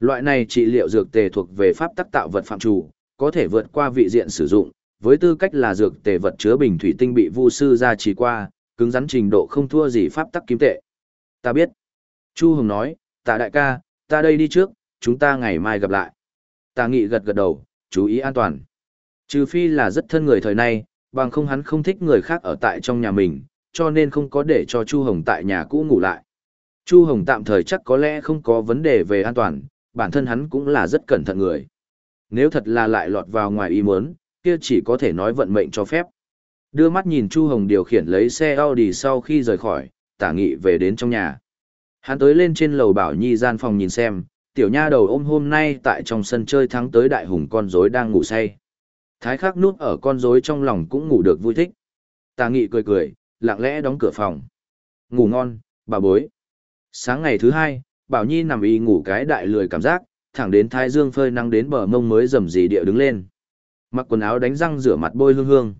Loại này trị liệu dược tề thuộc về pháp tắc tạo vật phạm chủ, có thể vượt qua vị diện sử dụng, với tư cách là dược tề vật chứa bình thủy tinh bị vu sư gia trì qua, cứng rắn trình độ không thua gì pháp tắc kim tệ. Ta biết. Chu Hồng nói, tạ đại ca, ta đây đi trước, chúng ta ngày mai gặp lại. Tà nghị gật gật đầu, chú ý an toàn. Trừ phi là rất thân người thời nay, bằng không hắn không thích người khác ở tại trong nhà mình, cho nên không có để cho Chu Hồng tại nhà cũ ngủ lại. Chu Hồng tạm thời chắc có lẽ không có vấn đề về an toàn, bản thân hắn cũng là rất cẩn thận người. Nếu thật là lại lọt vào ngoài ý muốn, kia chỉ có thể nói vận mệnh cho phép. Đưa mắt nhìn Chu Hồng điều khiển lấy xe Audi sau khi rời khỏi, tả nghị về đến trong nhà. Hắn tới lên trên lầu bảo nhi gian phòng nhìn xem, tiểu nha đầu ôm hôm nay tại trong sân chơi thắng tới đại hùng con rối đang ngủ say. Thái khắc nuốt ở con rối trong lòng cũng ngủ được vui thích. Tà nghị cười cười, lặng lẽ đóng cửa phòng. Ngủ ngon, bà bối. Sáng ngày thứ hai, Bảo Nhi nằm y ngủ cái đại lười cảm giác, thẳng đến thái dương phơi nắng đến bờ mông mới rầm rì địa đứng lên. Mặc quần áo đánh răng rửa mặt bôi hương hương.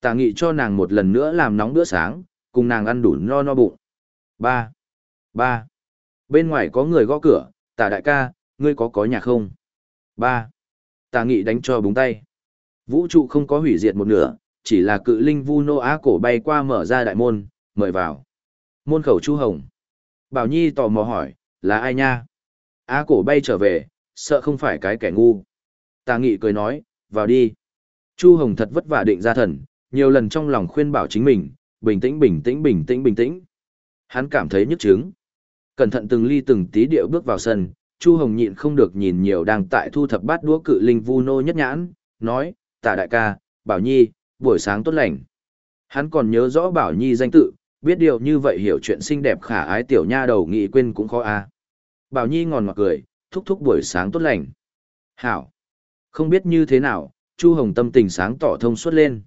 Tà nghị cho nàng một lần nữa làm nóng bữa sáng, cùng nàng ăn đủ no no bụng. Ba. Ba. Bên ngoài có người gõ cửa, tả đại ca, ngươi có có nhà không? Ba. Tả nghị đánh cho búng tay. Vũ trụ không có hủy diệt một nửa, chỉ là cự linh vu nô á cổ bay qua mở ra đại môn, mời vào. Môn khẩu Chu Hồng. Bảo Nhi tò mò hỏi, là ai nha? Á cổ bay trở về, sợ không phải cái kẻ ngu. Tà nghị cười nói, vào đi. Chu Hồng thật vất vả định ra thần, nhiều lần trong lòng khuyên bảo chính mình, bình tĩnh bình tĩnh bình tĩnh bình tĩnh. Hắn cảm thấy nhức chứng. Cẩn thận từng ly từng tí điệu bước vào sân, Chu Hồng nhịn không được nhìn nhiều đang tại thu thập bát đũa cự linh vu nô nhất nhãn, nói, tả đại ca, Bảo Nhi, buổi sáng tốt lành. Hắn còn nhớ rõ Bảo Nhi danh tự, biết điều như vậy hiểu chuyện xinh đẹp khả ái tiểu nha đầu nghị quên cũng khó a. Bảo Nhi ngòn ngọt cười, thúc thúc buổi sáng tốt lành. Hảo. Không biết như thế nào, Chu Hồng tâm tình sáng tỏ thông suốt lên.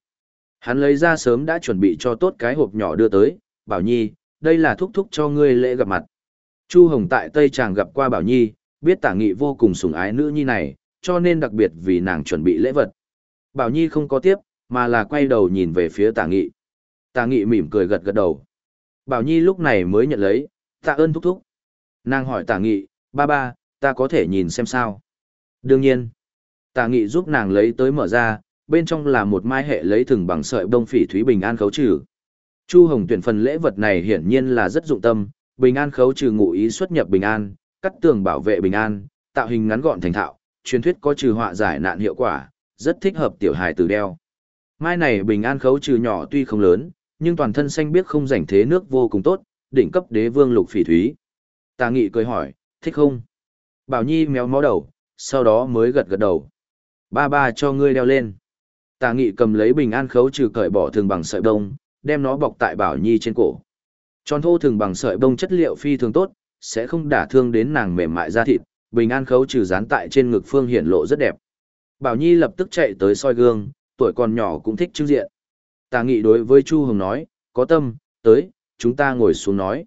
Hắn lấy ra sớm đã chuẩn bị cho tốt cái hộp nhỏ đưa tới, Bảo Nhi, đây là thúc thúc cho ngươi lễ gặp mặt. Chu Hồng tại Tây Tràng gặp qua Bảo Nhi, biết tả nghị vô cùng sủng ái nữ nhi này, cho nên đặc biệt vì nàng chuẩn bị lễ vật. Bảo Nhi không có tiếp, mà là quay đầu nhìn về phía tả nghị. Tả nghị mỉm cười gật gật đầu. Bảo Nhi lúc này mới nhận lấy, tạ ơn thúc thúc. Nàng hỏi tả nghị, ba ba, ta có thể nhìn xem sao? Đương nhiên. Tả nghị giúp nàng lấy tới mở ra, bên trong là một mai hệ lấy thừng bằng sợi bông phỉ thúy bình an khấu trừ. Chu Hồng tuyển phần lễ vật này hiển nhiên là rất dụng tâm, bình an khấu trừ ngụ ý xuất nhập bình an, cắt tường bảo vệ bình an, tạo hình ngắn gọn thành thạo, truyền thuyết có trừ họa giải nạn hiệu quả, rất thích hợp tiểu hài tử đeo. Mai này bình an khấu trừ nhỏ tuy không lớn, nhưng toàn thân xanh biếc không rảnh thế nước vô cùng tốt, đỉnh cấp đế vương lục phỉ thúy. Tà nghị cười hỏi, thích không? Bảo Nhi méo mó đầu, sau đó mới gật gật đầu. Ba ba cho ngươi đeo lên. Tà nghị cầm lấy bình an khấu trừ cởi bỏ thường bằng sợi bông, đem nó bọc tại Bảo Nhi trên cổ. Tròn thô thường bằng sợi bông chất liệu phi thường tốt, sẽ không đả thương đến nàng mềm mại da thịt, bình an khấu trừ dán tại trên ngực phương hiển lộ rất đẹp. Bảo Nhi lập tức chạy tới soi gương, tuổi còn nhỏ cũng thích trưng diện. Tà nghị đối với Chu Hồng nói, có tâm, tới, chúng ta ngồi xuống nói.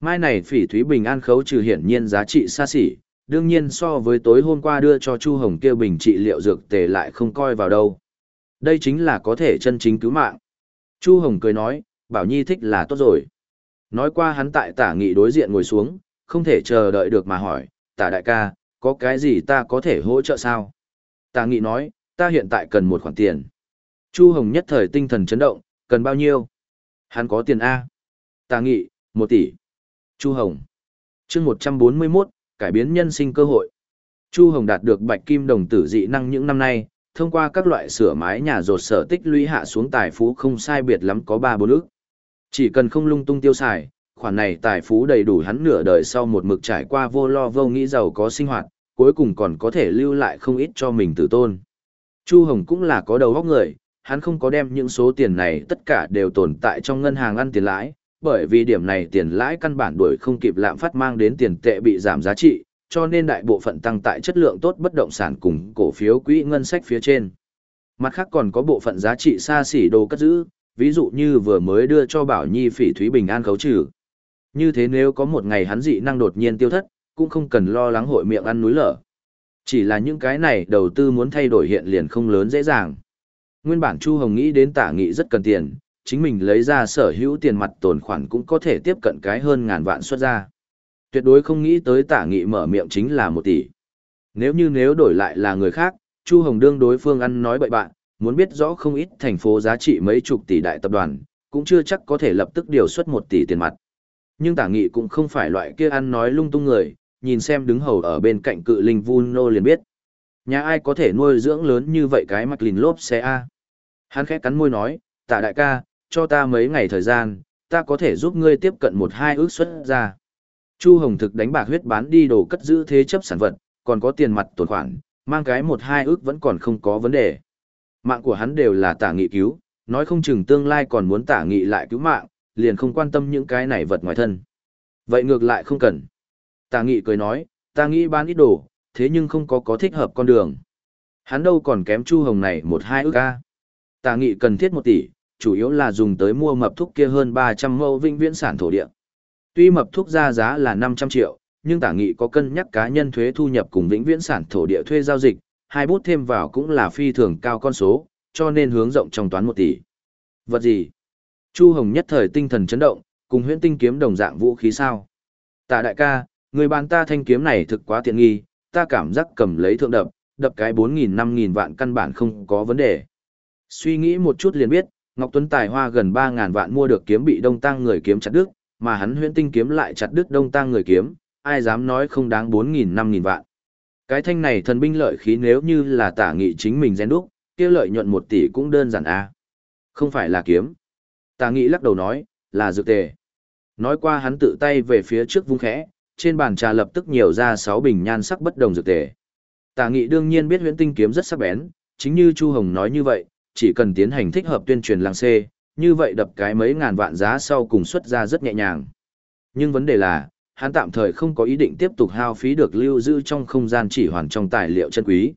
Mai này phỉ thúy bình an khấu trừ hiển nhiên giá trị xa xỉ, đương nhiên so với tối hôm qua đưa cho Chu Hồng kia bình trị liệu dược tề lại không coi vào đâu. Đây chính là có thể chân chính cứu mạng. Chu Hồng cười nói, Bảo Nhi thích là tốt rồi. Nói qua hắn tại tả nghị đối diện ngồi xuống, không thể chờ đợi được mà hỏi, tả đại ca, có cái gì ta có thể hỗ trợ sao? Tả nghị nói, ta hiện tại cần một khoản tiền. Chu Hồng nhất thời tinh thần chấn động, cần bao nhiêu? Hắn có tiền A. Tả nghị, một tỷ. Chu Hồng. chương 141, cải biến nhân sinh cơ hội. Chu Hồng đạt được bạch kim đồng tử dị năng những năm nay, thông qua các loại sửa mái nhà rột sở tích lũy hạ xuống tài phú không sai biệt lắm có ba bốn ức. Chỉ cần không lung tung tiêu xài, khoản này tài phú đầy đủ hắn nửa đời sau một mực trải qua vô lo vô nghĩ giàu có sinh hoạt, cuối cùng còn có thể lưu lại không ít cho mình tự tôn. Chu Hồng cũng là có đầu óc người, hắn không có đem những số tiền này tất cả đều tồn tại trong ngân hàng ăn tiền lãi, bởi vì điểm này tiền lãi căn bản đuổi không kịp lạm phát mang đến tiền tệ bị giảm giá trị, cho nên đại bộ phận tăng tại chất lượng tốt bất động sản cùng cổ phiếu quỹ ngân sách phía trên. Mặt khác còn có bộ phận giá trị xa xỉ đồ cất giữ, ví dụ như vừa mới đưa cho Bảo Nhi phỉ thúy bình an khấu trừ. Như thế nếu có một ngày hắn dị năng đột nhiên tiêu thất, cũng không cần lo lắng hội miệng ăn núi lở. Chỉ là những cái này đầu tư muốn thay đổi hiện liền không lớn dễ dàng. Nguyên bản Chu Hồng nghĩ đến tả nghị rất cần tiền, chính mình lấy ra sở hữu tiền mặt tồn khoản cũng có thể tiếp cận cái hơn ngàn vạn xuất ra. Tuyệt đối không nghĩ tới tả nghị mở miệng chính là một tỷ. Nếu như nếu đổi lại là người khác, Chu Hồng đương đối phương ăn nói bậy bạn, muốn biết rõ không ít thành phố giá trị mấy chục tỷ đại tập đoàn, cũng chưa chắc có thể lập tức điều xuất một tỷ tiền mặt. Nhưng tả nghị cũng không phải loại kia ăn nói lung tung người, nhìn xem đứng hầu ở bên cạnh cự linh vun nô liền biết. Nhà ai có thể nuôi dưỡng lớn như vậy cái mặc lìn lốp xe A. Hắn khẽ cắn môi nói, tạ đại ca, cho ta mấy ngày thời gian, ta có thể giúp ngươi tiếp cận một hai ước xuất ra. Chu Hồng thực đánh bạc huyết bán đi đồ cất giữ thế chấp sản vật, còn có tiền mặt tồn khoản, mang cái một hai ước vẫn còn không có vấn đề. Mạng của hắn đều là tả nghị cứu, nói không chừng tương lai còn muốn tả nghị lại cứu mạng, liền không quan tâm những cái này vật ngoài thân. Vậy ngược lại không cần. Tả nghị cười nói, ta nghĩ bán ít đồ, thế nhưng không có có thích hợp con đường. Hắn đâu còn kém Chu Hồng này một hai ước ca. Tả nghị cần thiết một tỷ, chủ yếu là dùng tới mua mập thuốc kia hơn 300 mẫu vinh viễn sản thổ địa. Tuy mập thuốc ra giá là 500 triệu, nhưng tả nghị có cân nhắc cá nhân thuế thu nhập cùng vĩnh viễn sản thổ địa thuê giao dịch, hai bút thêm vào cũng là phi thường cao con số, cho nên hướng rộng trong toán một tỷ. Vật gì? Chu Hồng nhất thời tinh thần chấn động, cùng huyễn tinh kiếm đồng dạng vũ khí sao? Tạ đại ca, người bán ta thanh kiếm này thực quá tiện nghi, ta cảm giác cầm lấy thượng đập, đập cái 4.000 5.000 vạn căn bản không có vấn đề. Suy nghĩ một chút liền biết, Ngọc Tuấn tài hoa gần 3.000 vạn mua được kiếm bị đông tăng người kiếm chặt đứt, mà hắn huyễn tinh kiếm lại chặt đứt đông tăng người kiếm, ai dám nói không đáng 4.000 5.000 vạn. Cái thanh này thần binh lợi khí nếu như là tả nghị chính mình rèn đúc, kia lợi nhuận một tỷ cũng đơn giản a. À. Không phải là kiếm. Tả nghị lắc đầu nói, là dược tề. Nói qua hắn tự tay về phía trước vung khẽ, trên bàn trà lập tức nhiều ra sáu bình nhan sắc bất đồng dược tề. Tả nghị đương nhiên biết huyễn tinh kiếm rất sắc bén, chính như Chu Hồng nói như vậy, chỉ cần tiến hành thích hợp tuyên truyền làng xê, như vậy đập cái mấy ngàn vạn giá sau cùng xuất ra rất nhẹ nhàng. Nhưng vấn đề là, hắn tạm thời không có ý định tiếp tục hao phí được lưu giữ trong không gian chỉ hoàn trong tài liệu chân quý.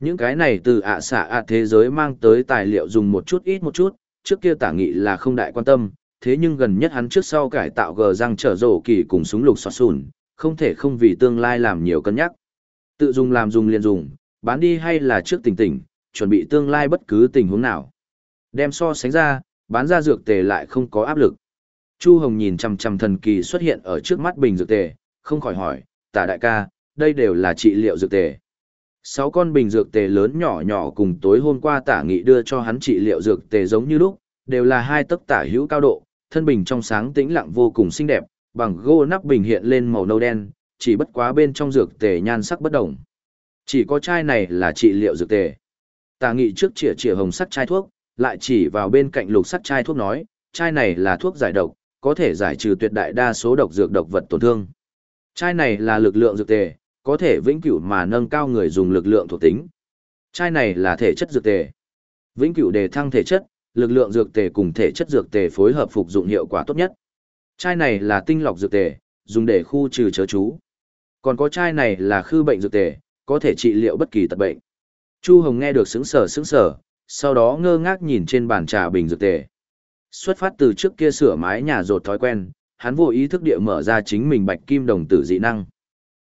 Những cái này từ ạ xạ ạ thế giới mang tới tài liệu dùng một chút ít một chút, trước kia tả nghị là không đại quan tâm, thế nhưng gần nhất hắn trước sau cải tạo gờ răng trở rổ kỳ cùng súng lục xoát sùn, không thể không vì tương lai làm nhiều cân nhắc. Tự dùng làm dùng liền dùng, bán đi hay là trước tỉnh tỉnh, chuẩn bị tương lai bất cứ tình huống nào. Đem so sánh ra, bán ra dược tề lại không có áp lực. Chu Hồng nhìn chằm chằm thần kỳ xuất hiện ở trước mắt bình dược tề, không khỏi hỏi, tả đại ca, đây đều là trị liệu dược tề. Sáu con bình dược tề lớn nhỏ nhỏ cùng tối hôm qua tả nghị đưa cho hắn trị liệu dược tề giống như lúc, đều là hai tấc tả hữu cao độ, thân bình trong sáng tĩnh lặng vô cùng xinh đẹp, bằng gô nắp bình hiện lên màu nâu đen, chỉ bất quá bên trong dược tề nhan sắc bất đồng. Chỉ có chai này là trị liệu dược tề. Tà nghị trước chĩa chĩa hồng sắc chai thuốc, lại chỉ vào bên cạnh lục sắc chai thuốc nói, chai này là thuốc giải độc, có thể giải trừ tuyệt đại đa số độc dược độc vật tổn thương. Chai này là lực lượng dược tề, có thể vĩnh cửu mà nâng cao người dùng lực lượng thuộc tính. Chai này là thể chất dược tề. Vĩnh cửu đề thăng thể chất, lực lượng dược tề cùng thể chất dược tề phối hợp phục dụng hiệu quả tốt nhất. Chai này là tinh lọc dược tề, dùng để khu trừ chớ chú. Còn có chai này là khư bệnh dược tề, có thể trị liệu bất kỳ tật bệnh. Chu Hồng nghe được sững sờ sững sờ, sau đó ngơ ngác nhìn trên bàn trà bình dược tề. Xuất phát từ trước kia sửa mái nhà rột thói quen, hắn vô ý thức địa mở ra chính mình bạch kim đồng tử dị năng.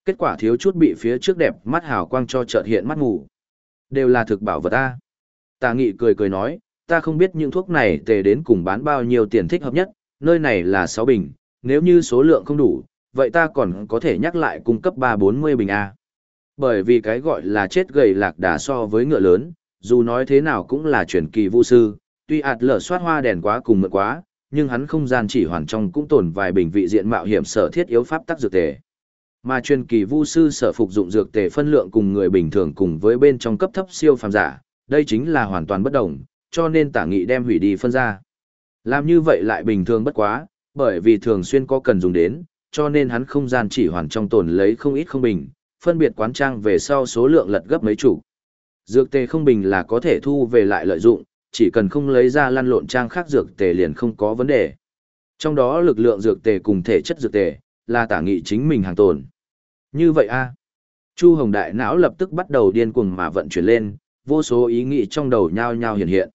Kết quả thiếu chút bị phía trước đẹp mắt hào quang cho chợt hiện mắt ngủ. Đều là thực bảo vật ta. Tà nghị cười cười nói, ta không biết những thuốc này tề đến cùng bán bao nhiêu tiền thích hợp nhất, nơi này là 6 bình, nếu như số lượng không đủ, vậy ta còn có thể nhắc lại cung cấp 340 bình A. Bởi vì cái gọi là chết gầy lạc đà so với ngựa lớn, dù nói thế nào cũng là truyền kỳ vũ sư, tuy ạt lở soát hoa đèn quá cùng mượn quá, nhưng hắn không gian chỉ hoàn trong cũng tồn vài bình vị diện mạo hiểm sở thiết yếu pháp tắc dược tề. Mà truyền kỳ vu sư sở phục dụng dược tề phân lượng cùng người bình thường cùng với bên trong cấp thấp siêu phàm giả, đây chính là hoàn toàn bất đồng, cho nên tả nghị đem hủy đi phân ra. Làm như vậy lại bình thường bất quá, bởi vì thường xuyên có cần dùng đến, cho nên hắn không gian chỉ hoàn trong tồn lấy không ít không bình, phân biệt quán trang về sau số lượng lật gấp mấy chủ. Dược tề không bình là có thể thu về lại lợi dụng, chỉ cần không lấy ra lăn lộn trang khác dược tề liền không có vấn đề. Trong đó lực lượng dược tề cùng thể chất dược tề, là tả nghị chính mình hàng tồn. Như vậy a Chu Hồng Đại não lập tức bắt đầu điên cuồng mà vận chuyển lên, vô số ý nghĩ trong đầu nhao nhao hiện hiện.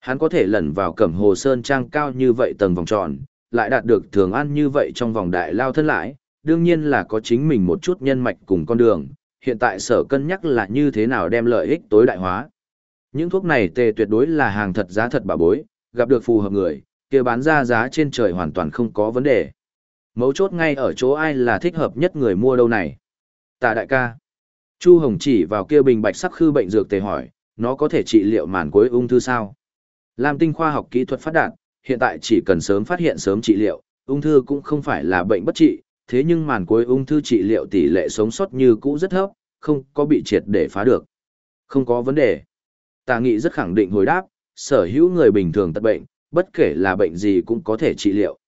Hắn có thể lẩn vào cẩm hồ sơn trang cao như vậy tầng vòng tròn, lại đạt được thường ăn như vậy trong vòng đại lao thân lại, đương nhiên là có chính mình một chút nhân mạch cùng con đường, hiện tại sở cân nhắc là như thế nào đem lợi ích tối đại hóa. Những thuốc này tề tuyệt đối là hàng thật giá thật bà bối, gặp được phù hợp người, kia bán ra giá trên trời hoàn toàn không có vấn đề. Mấu chốt ngay ở chỗ ai là thích hợp nhất người mua đâu này. Tạ đại ca. Chu Hồng chỉ vào kia bình bạch sắc khư bệnh dược tề hỏi, nó có thể trị liệu màn cuối ung thư sao? Lam tinh khoa học kỹ thuật phát đạt, hiện tại chỉ cần sớm phát hiện sớm trị liệu, ung thư cũng không phải là bệnh bất trị, thế nhưng màn cuối ung thư trị liệu tỷ lệ sống sót như cũ rất thấp, không có bị triệt để phá được. Không có vấn đề. Tà nghị rất khẳng định hồi đáp, sở hữu người bình thường tật bệnh, bất kể là bệnh gì cũng có thể trị liệu.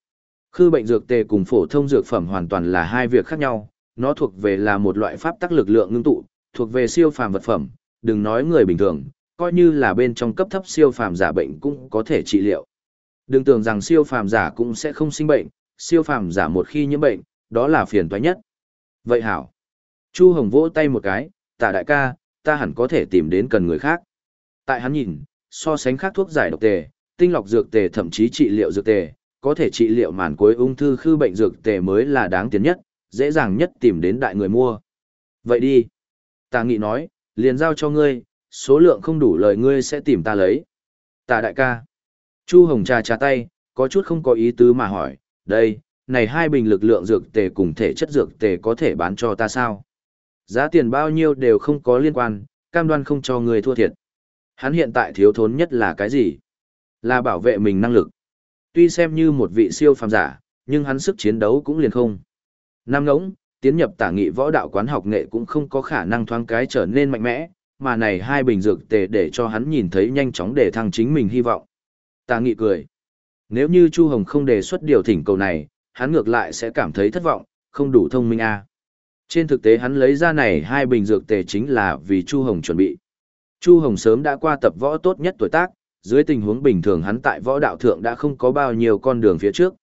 Khư bệnh dược tề cùng phổ thông dược phẩm hoàn toàn là hai việc khác nhau, nó thuộc về là một loại pháp tắc lực lượng ngưng tụ, thuộc về siêu phàm vật phẩm, đừng nói người bình thường, coi như là bên trong cấp thấp siêu phàm giả bệnh cũng có thể trị liệu. Đừng tưởng rằng siêu phàm giả cũng sẽ không sinh bệnh, siêu phàm giả một khi nhiễm bệnh, đó là phiền toái nhất. Vậy hảo. Chu Hồng vỗ tay một cái, tả đại ca, ta hẳn có thể tìm đến cần người khác. Tại hắn nhìn, so sánh khác thuốc giải độc tề, tinh lọc dược tề thậm chí trị liệu dược tề, có thể trị liệu màn cuối ung thư khư bệnh dược tề mới là đáng tiền nhất, dễ dàng nhất tìm đến đại người mua. Vậy đi. Tà nghị nói, liền giao cho ngươi, số lượng không đủ lời ngươi sẽ tìm ta lấy. Tạ đại ca. Chu Hồng trà trà tay, có chút không có ý tứ mà hỏi, đây, này hai bình lực lượng dược tề cùng thể chất dược tề có thể bán cho ta sao? Giá tiền bao nhiêu đều không có liên quan, cam đoan không cho người thua thiệt. Hắn hiện tại thiếu thốn nhất là cái gì? Là bảo vệ mình năng lực. Tuy xem như một vị siêu phàm giả, nhưng hắn sức chiến đấu cũng liền không. Nam ngỗng, tiến nhập tả nghị võ đạo quán học nghệ cũng không có khả năng thoáng cái trở nên mạnh mẽ, mà này hai bình dược tề để cho hắn nhìn thấy nhanh chóng để thăng chính mình hy vọng. Tả nghị cười. Nếu như Chu Hồng không đề xuất điều thỉnh cầu này, hắn ngược lại sẽ cảm thấy thất vọng, không đủ thông minh a. À. Trên thực tế hắn lấy ra này hai bình dược tề chính là vì Chu Hồng chuẩn bị. Chu Hồng sớm đã qua tập võ tốt nhất tuổi tác, dưới tình huống bình thường hắn tại võ đạo thượng đã không có bao nhiêu con đường phía trước.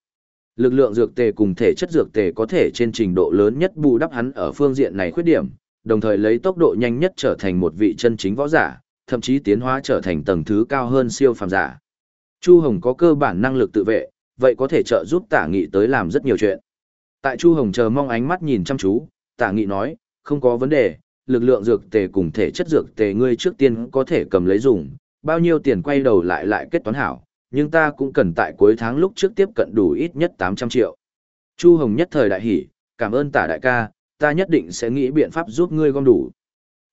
Lực lượng dược tề cùng thể chất dược tề có thể trên trình độ lớn nhất bù đắp hắn ở phương diện này khuyết điểm, đồng thời lấy tốc độ nhanh nhất trở thành một vị chân chính võ giả, thậm chí tiến hóa trở thành tầng thứ cao hơn siêu phàm giả. Chu Hồng có cơ bản năng lực tự vệ, vậy có thể trợ giúp Tả Nghị tới làm rất nhiều chuyện. Tại Chu Hồng chờ mong ánh mắt nhìn chăm chú, Tả Nghị nói, không có vấn đề, lực lượng dược tề cùng thể chất dược tề ngươi trước tiên có thể cầm lấy dùng, bao nhiêu tiền quay đầu lại lại kết toán hảo, nhưng ta cũng cần tại cuối tháng lúc trước tiếp cận đủ ít nhất 800 triệu. Chu Hồng nhất thời đại hỉ, cảm ơn tả đại ca, ta nhất định sẽ nghĩ biện pháp giúp ngươi gom đủ.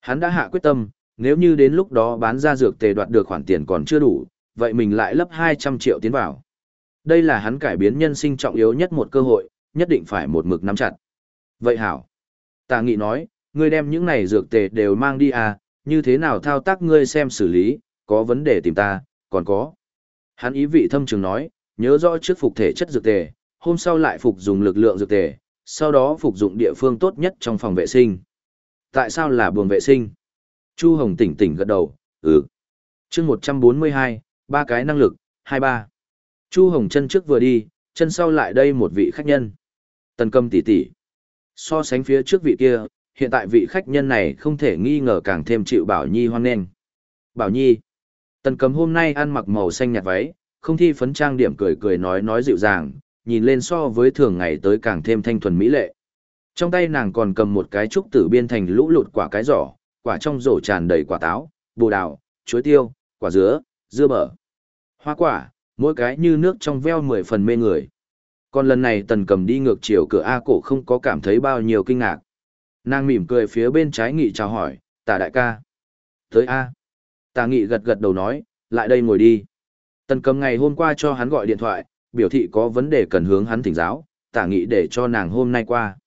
Hắn đã hạ quyết tâm, nếu như đến lúc đó bán ra dược tề đoạt được khoản tiền còn chưa đủ, vậy mình lại lấp 200 triệu tiến vào. Đây là hắn cải biến nhân sinh trọng yếu nhất một cơ hội, nhất định phải một mực nắm chặt. Vậy hảo. Tà nghị nói, ngươi đem những này dược tề đều mang đi à, như thế nào thao tác ngươi xem xử lý, có vấn đề tìm ta, còn có. Hắn ý vị thâm trường nói, nhớ rõ trước phục thể chất dược tề, hôm sau lại phục dùng lực lượng dược tề, sau đó phục dụng địa phương tốt nhất trong phòng vệ sinh. Tại sao là buồng vệ sinh? Chu Hồng tỉnh tỉnh gật đầu, ừ. chương 142, ba cái năng lực, 23. Chu Hồng chân trước vừa đi, chân sau lại đây một vị khách nhân. Tần cầm tỷ tỷ. So sánh phía trước vị kia, hiện tại vị khách nhân này không thể nghi ngờ càng thêm chịu Bảo Nhi hoan nghênh. Bảo Nhi. Tần cầm hôm nay ăn mặc màu xanh nhạt váy, không thi phấn trang điểm cười cười nói nói dịu dàng, nhìn lên so với thường ngày tới càng thêm thanh thuần mỹ lệ. Trong tay nàng còn cầm một cái trúc tử biên thành lũ lụt quả cái giỏ, quả trong rổ tràn đầy quả táo, bồ đào, chuối tiêu, quả dứa, dưa bở. Hoa quả, mỗi cái như nước trong veo mười phần mê người. Còn lần này tần cầm đi ngược chiều cửa A cổ không có cảm thấy bao nhiêu kinh ngạc. Nàng mỉm cười phía bên trái nghị chào hỏi, tả đại ca. Tới A. Tà nghị gật gật đầu nói, lại đây ngồi đi. Tần cầm ngày hôm qua cho hắn gọi điện thoại, biểu thị có vấn đề cần hướng hắn thỉnh giáo, tả nghị để cho nàng hôm nay qua.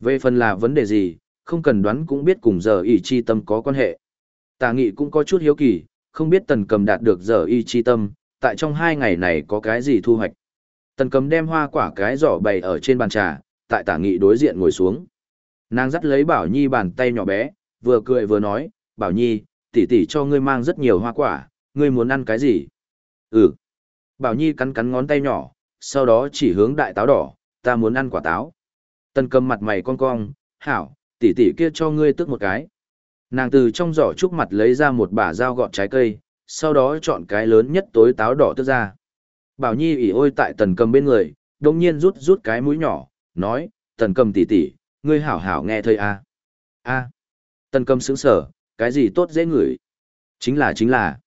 Về phần là vấn đề gì, không cần đoán cũng biết cùng giờ y chi tâm có quan hệ. Tả nghị cũng có chút hiếu kỳ, không biết tần cầm đạt được giờ y chi tâm, tại trong hai ngày này có cái gì thu hoạch. Tần cầm đem hoa quả cái giỏ bày ở trên bàn trà, tại tả nghị đối diện ngồi xuống. Nàng dắt lấy Bảo Nhi bàn tay nhỏ bé, vừa cười vừa nói, Bảo Nhi, tỷ tỷ cho ngươi mang rất nhiều hoa quả, ngươi muốn ăn cái gì? Ừ. Bảo Nhi cắn cắn ngón tay nhỏ, sau đó chỉ hướng đại táo đỏ, ta muốn ăn quả táo. Tần cầm mặt mày con cong, hảo, tỷ tỷ kia cho ngươi tước một cái. Nàng từ trong giỏ trúc mặt lấy ra một bả dao gọt trái cây, sau đó chọn cái lớn nhất tối táo đỏ tước ra. Bảo Nhi ỉ ôi tại tần cầm bên người, đồng nhiên rút rút cái mũi nhỏ, nói, tần cầm tỷ tỷ, ngươi hảo hảo nghe thầy a. A. Tần cầm sững sở, cái gì tốt dễ ngửi? Chính là chính là.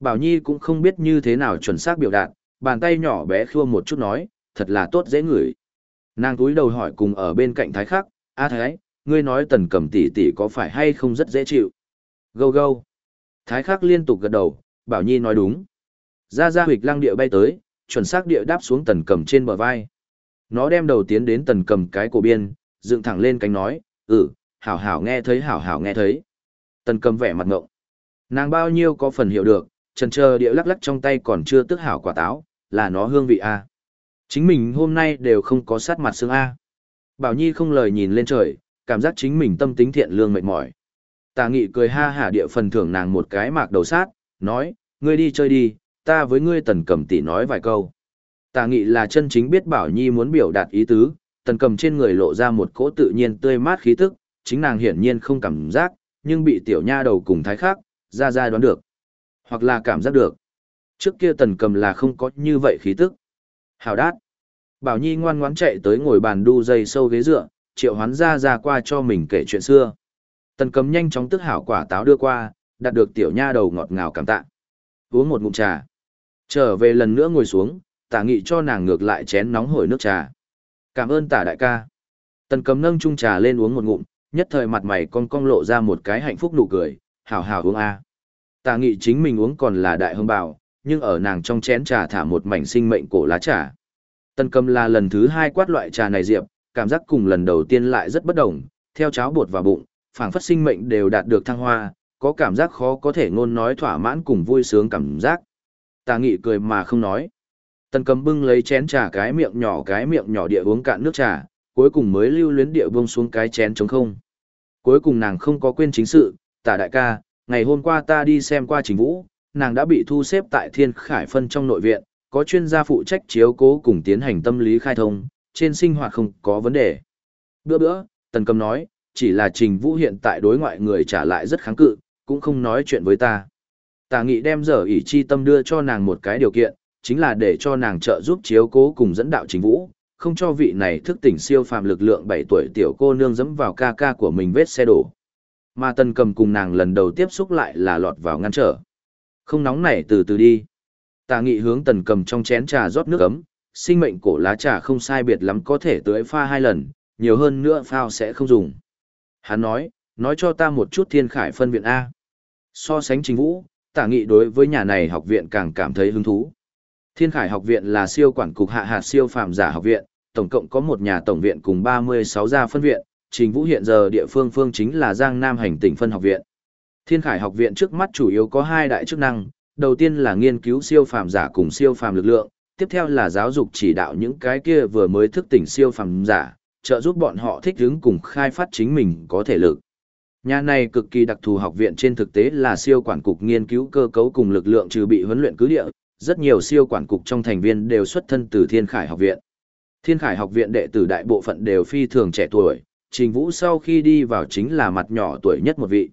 Bảo Nhi cũng không biết như thế nào chuẩn xác biểu đạt, bàn tay nhỏ bé khua một chút nói, thật là tốt dễ ngửi. Nàng túi đầu hỏi cùng ở bên cạnh thái khắc, a thái, ngươi nói tần cầm tỷ tỷ có phải hay không rất dễ chịu? Gâu gâu. Thái khắc liên tục gật đầu, Bảo Nhi nói đúng. Ra ra huyệt lăng địa bay tới, chuẩn xác địa đáp xuống tần cầm trên bờ vai. Nó đem đầu tiến đến tần cầm cái cổ biên, dựng thẳng lên cánh nói, ừ, hảo hảo nghe thấy hảo hảo nghe thấy. Tần cầm vẻ mặt ngộng. Nàng bao nhiêu có phần hiểu được, trần chờ địa lắc lắc trong tay còn chưa tức hảo quả táo, là nó hương vị A. Chính mình hôm nay đều không có sát mặt xương A. Bảo Nhi không lời nhìn lên trời, cảm giác chính mình tâm tính thiện lương mệt mỏi. Tà nghị cười ha hả địa phần thưởng nàng một cái mạc đầu sát, nói, ngươi đi chơi đi, ta với ngươi tần cầm tỷ nói vài câu. Tà nghị là chân chính biết Bảo Nhi muốn biểu đạt ý tứ, tần cầm trên người lộ ra một cỗ tự nhiên tươi mát khí tức, chính nàng hiển nhiên không cảm giác, nhưng bị tiểu nha đầu cùng thái khác, ra ra đoán được. Hoặc là cảm giác được. Trước kia tần cầm là không có như vậy khí tức. Hào đát. Bảo Nhi ngoan ngoãn chạy tới ngồi bàn đu dây sâu ghế dựa, triệu hoán ra ra qua cho mình kể chuyện xưa. Tần cầm nhanh chóng tức hảo quả táo đưa qua, đạt được tiểu nha đầu ngọt ngào cảm tạ. Uống một ngụm trà. Trở về lần nữa ngồi xuống, tả nghị cho nàng ngược lại chén nóng hổi nước trà. Cảm ơn tả đại ca. Tần cầm nâng chung trà lên uống một ngụm, nhất thời mặt mày con cong lộ ra một cái hạnh phúc nụ cười, hào hào uống a. Tả nghị chính mình uống còn là đại hương bảo, nhưng ở nàng trong chén trà thả một mảnh sinh mệnh cổ lá trà. Tần cầm là lần thứ hai quát loại trà này diệp, cảm giác cùng lần đầu tiên lại rất bất đồng, theo cháo bột vào bụng, phảng phất sinh mệnh đều đạt được thăng hoa, có cảm giác khó có thể ngôn nói thỏa mãn cùng vui sướng cảm giác. Tà nghị cười mà không nói. Tần cầm bưng lấy chén trà cái miệng nhỏ cái miệng nhỏ địa uống cạn nước trà, cuối cùng mới lưu luyến địa buông xuống cái chén trống không. Cuối cùng nàng không có quên chính sự, tả đại ca, ngày hôm qua ta đi xem qua trình vũ, nàng đã bị thu xếp tại thiên khải phân trong nội viện, có chuyên gia phụ trách chiếu cố cùng tiến hành tâm lý khai thông, trên sinh hoạt không có vấn đề. Bữa bữa, tần cầm nói, chỉ là trình vũ hiện tại đối ngoại người trả lại rất kháng cự, cũng không nói chuyện với ta. Tà nghị đem giờ ỷ chi tâm đưa cho nàng một cái điều kiện, chính là để cho nàng trợ giúp chiếu cố cùng dẫn đạo chính vũ, không cho vị này thức tỉnh siêu phàm lực lượng 7 tuổi tiểu cô nương dẫm vào ca ca của mình vết xe đổ. Mà tần cầm cùng nàng lần đầu tiếp xúc lại là lọt vào ngăn trở. Không nóng nảy từ từ đi. Tà nghị hướng tần cầm trong chén trà rót nước ấm, sinh mệnh cổ lá trà không sai biệt lắm có thể tưới pha hai lần, nhiều hơn nữa phao sẽ không dùng. Hắn nói, nói cho ta một chút thiên khải phân viện A. So sánh chính vũ, tả nghị đối với nhà này học viện càng cảm thấy hứng thú. Thiên Khải học viện là siêu quản cục hạ hạt siêu phàm giả học viện, tổng cộng có một nhà tổng viện cùng 36 gia phân viện, Trình Vũ hiện giờ địa phương phương chính là Giang Nam hành tỉnh phân học viện. Thiên Khải học viện trước mắt chủ yếu có hai đại chức năng, đầu tiên là nghiên cứu siêu phàm giả cùng siêu phàm lực lượng, tiếp theo là giáo dục chỉ đạo những cái kia vừa mới thức tỉnh siêu phàm giả, trợ giúp bọn họ thích ứng cùng khai phát chính mình có thể lực. Nhà này cực kỳ đặc thù học viện trên thực tế là siêu quản cục nghiên cứu cơ cấu cùng lực lượng trừ bị huấn luyện cứ địa, rất nhiều siêu quản cục trong thành viên đều xuất thân từ Thiên Khải học viện. Thiên Khải học viện đệ tử đại bộ phận đều phi thường trẻ tuổi, Trình Vũ sau khi đi vào chính là mặt nhỏ tuổi nhất một vị.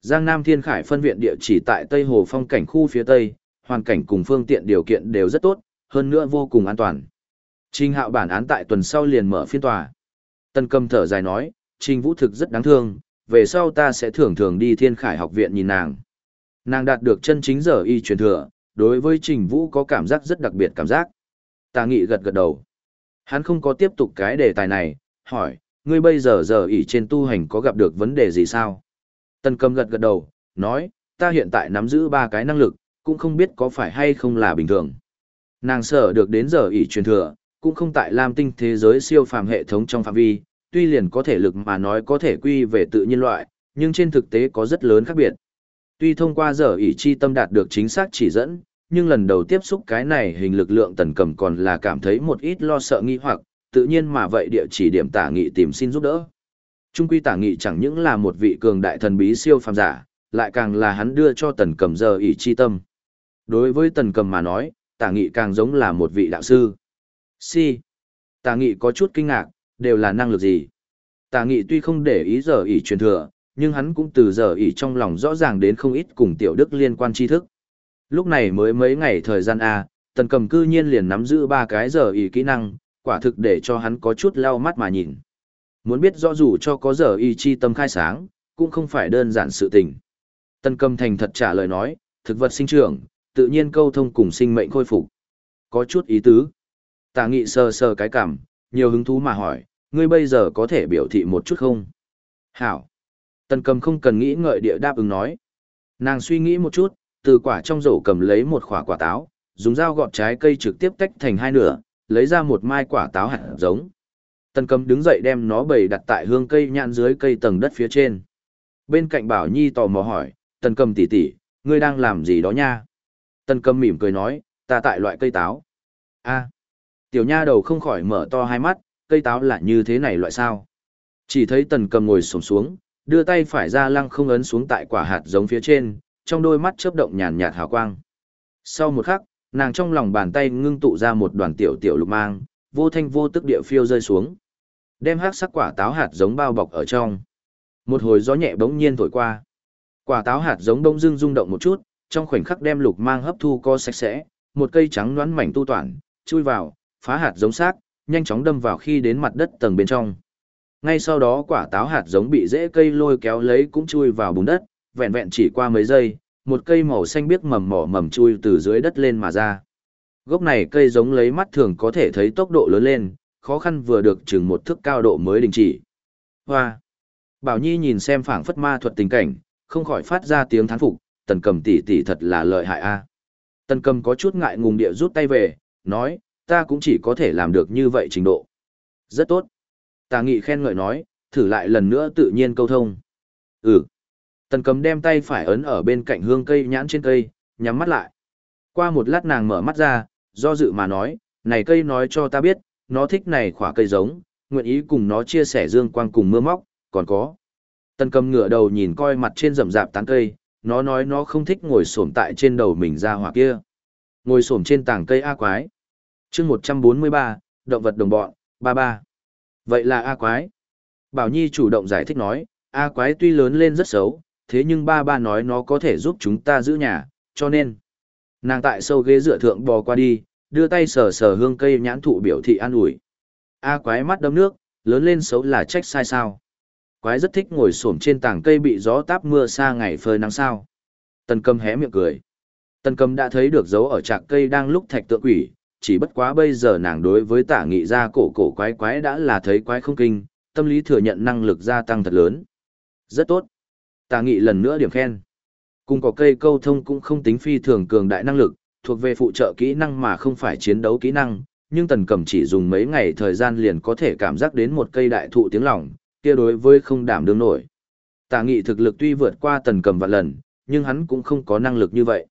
Giang Nam Thiên Khải phân viện địa chỉ tại Tây Hồ phong cảnh khu phía Tây, hoàn cảnh cùng phương tiện điều kiện đều rất tốt, hơn nữa vô cùng an toàn. Trình Hạo bản án tại tuần sau liền mở phiên tòa. Tân Cầm thở dài nói, Trình Vũ thực rất đáng thương, về sau ta sẽ thường thường đi Thiên Khải học viện nhìn nàng. Nàng đạt được chân chính giờ y truyền thừa, đối với Trình Vũ có cảm giác rất đặc biệt cảm giác. Tà nghị gật gật đầu. Hắn không có tiếp tục cái đề tài này, hỏi, ngươi bây giờ giờ ỷ trên tu hành có gặp được vấn đề gì sao? Tần cầm gật gật đầu, nói, ta hiện tại nắm giữ ba cái năng lực, cũng không biết có phải hay không là bình thường. Nàng sở được đến giờ ỷ truyền thừa, cũng không tại Lam tinh thế giới siêu phàm hệ thống trong phạm vi, tuy liền có thể lực mà nói có thể quy về tự nhiên loại, nhưng trên thực tế có rất lớn khác biệt. Tuy thông qua giờ ý chi tâm đạt được chính xác chỉ dẫn, nhưng lần đầu tiếp xúc cái này hình lực lượng tần cầm còn là cảm thấy một ít lo sợ nghi hoặc, tự nhiên mà vậy địa chỉ điểm tả nghị tìm xin giúp đỡ. Trung quy tả nghị chẳng những là một vị cường đại thần bí siêu phàm giả, lại càng là hắn đưa cho tần cầm giờ ý chi tâm. Đối với tần cầm mà nói, tả nghị càng giống là một vị đạo sư. Si. Tả nghị có chút kinh ngạc, đều là năng lực gì? Tả nghị tuy không để ý giờ ý truyền thừa, nhưng hắn cũng từ giờ ỉ trong lòng rõ ràng đến không ít cùng tiểu đức liên quan tri thức. Lúc này mới mấy ngày thời gian A, tần cầm cư nhiên liền nắm giữ ba cái giờ ỉ kỹ năng, quả thực để cho hắn có chút lau mắt mà nhìn. Muốn biết rõ dù cho có giờ y chi tâm khai sáng, cũng không phải đơn giản sự tình. Tần cầm thành thật trả lời nói, thực vật sinh trưởng, tự nhiên câu thông cùng sinh mệnh khôi phục. Có chút ý tứ. Tà nghị sờ sờ cái cảm, nhiều hứng thú mà hỏi, ngươi bây giờ có thể biểu thị một chút không? Hảo. Tần cầm không cần nghĩ ngợi địa đáp ứng nói. Nàng suy nghĩ một chút, từ quả trong rổ cầm lấy một quả quả táo, dùng dao gọt trái cây trực tiếp tách thành hai nửa, lấy ra một mai quả táo hạt giống. Tần cầm đứng dậy đem nó bày đặt tại hương cây nhạn dưới cây tầng đất phía trên. Bên cạnh Bảo Nhi tò mò hỏi, tần cầm tỷ tỷ, ngươi đang làm gì đó nha? Tần cầm mỉm cười nói, ta tại loại cây táo. a tiểu nha đầu không khỏi mở to hai mắt, cây táo là như thế này loại sao? Chỉ thấy tần cầm ngồi sổng xuống, đưa tay phải ra lăng không ấn xuống tại quả hạt giống phía trên, trong đôi mắt chớp động nhàn nhạt hào quang. Sau một khắc, nàng trong lòng bàn tay ngưng tụ ra một đoàn tiểu tiểu lục mang, vô thanh vô tức địa phiêu rơi xuống. Đem hắc sắc quả táo hạt giống bao bọc ở trong. Một hồi gió nhẹ bỗng nhiên thổi qua. Quả táo hạt giống đông dưng rung động một chút, trong khoảnh khắc đem lục mang hấp thu co sạch sẽ, một cây trắng đoán mảnh tu toàn, chui vào, phá hạt giống xác, nhanh chóng đâm vào khi đến mặt đất tầng bên trong. Ngay sau đó quả táo hạt giống bị rễ cây lôi kéo lấy cũng chui vào bùn đất, vẹn vẹn chỉ qua mấy giây, một cây màu xanh biếc mầm mỏ mầm chui từ dưới đất lên mà ra. Gốc này cây giống lấy mắt thường có thể thấy tốc độ lớn lên, khó khăn vừa được chừng một thước cao độ mới đình chỉ. Hoa! Bảo Nhi nhìn xem phảng phất ma thuật tình cảnh, không khỏi phát ra tiếng thán phục, tần cầm tỷ tỷ thật là lợi hại a. Tần cầm có chút ngại ngùng địa rút tay về, nói, ta cũng chỉ có thể làm được như vậy trình độ. Rất tốt. Tà nghị khen ngợi nói, thử lại lần nữa tự nhiên câu thông. Ừ. Tần cầm đem tay phải ấn ở bên cạnh hương cây nhãn trên cây, nhắm mắt lại. Qua một lát nàng mở mắt ra, do dự mà nói, này cây nói cho ta biết, nó thích này khỏa cây giống, nguyện ý cùng nó chia sẻ dương quang cùng mưa móc, còn có. Tần cầm ngửa đầu nhìn coi mặt trên rậm rạp tán cây, nó nói nó không thích ngồi xổm tại trên đầu mình ra hỏa kia. Ngồi xổm trên tảng cây A quái. chương 143, động vật đồng bọn, ba ba. Vậy là A quái. Bảo Nhi chủ động giải thích nói, A quái tuy lớn lên rất xấu, thế nhưng ba ba nói nó có thể giúp chúng ta giữ nhà, cho nên. Nàng tại sâu ghế dựa thượng bò qua đi, đưa tay sờ sờ hương cây nhãn thụ biểu thị an ủi. A quái mắt đâm nước, lớn lên xấu là trách sai sao. Quái rất thích ngồi xổm trên tảng cây bị gió táp mưa xa ngày phơi nắng sao. Tần cầm hé miệng cười. Tần cầm đã thấy được dấu ở trạc cây đang lúc thạch tượng quỷ, chỉ bất quá bây giờ nàng đối với tả nghị ra cổ cổ quái quái đã là thấy quái không kinh, tâm lý thừa nhận năng lực gia tăng thật lớn. Rất tốt. Tả nghị lần nữa điểm khen. Cùng có cây câu thông cũng không tính phi thường cường đại năng lực, thuộc về phụ trợ kỹ năng mà không phải chiến đấu kỹ năng, nhưng tần cầm chỉ dùng mấy ngày thời gian liền có thể cảm giác đến một cây đại thụ tiếng lòng, kia đối với không đảm đương nổi. Tả nghị thực lực tuy vượt qua tần cầm vạn lần, nhưng hắn cũng không có năng lực như vậy.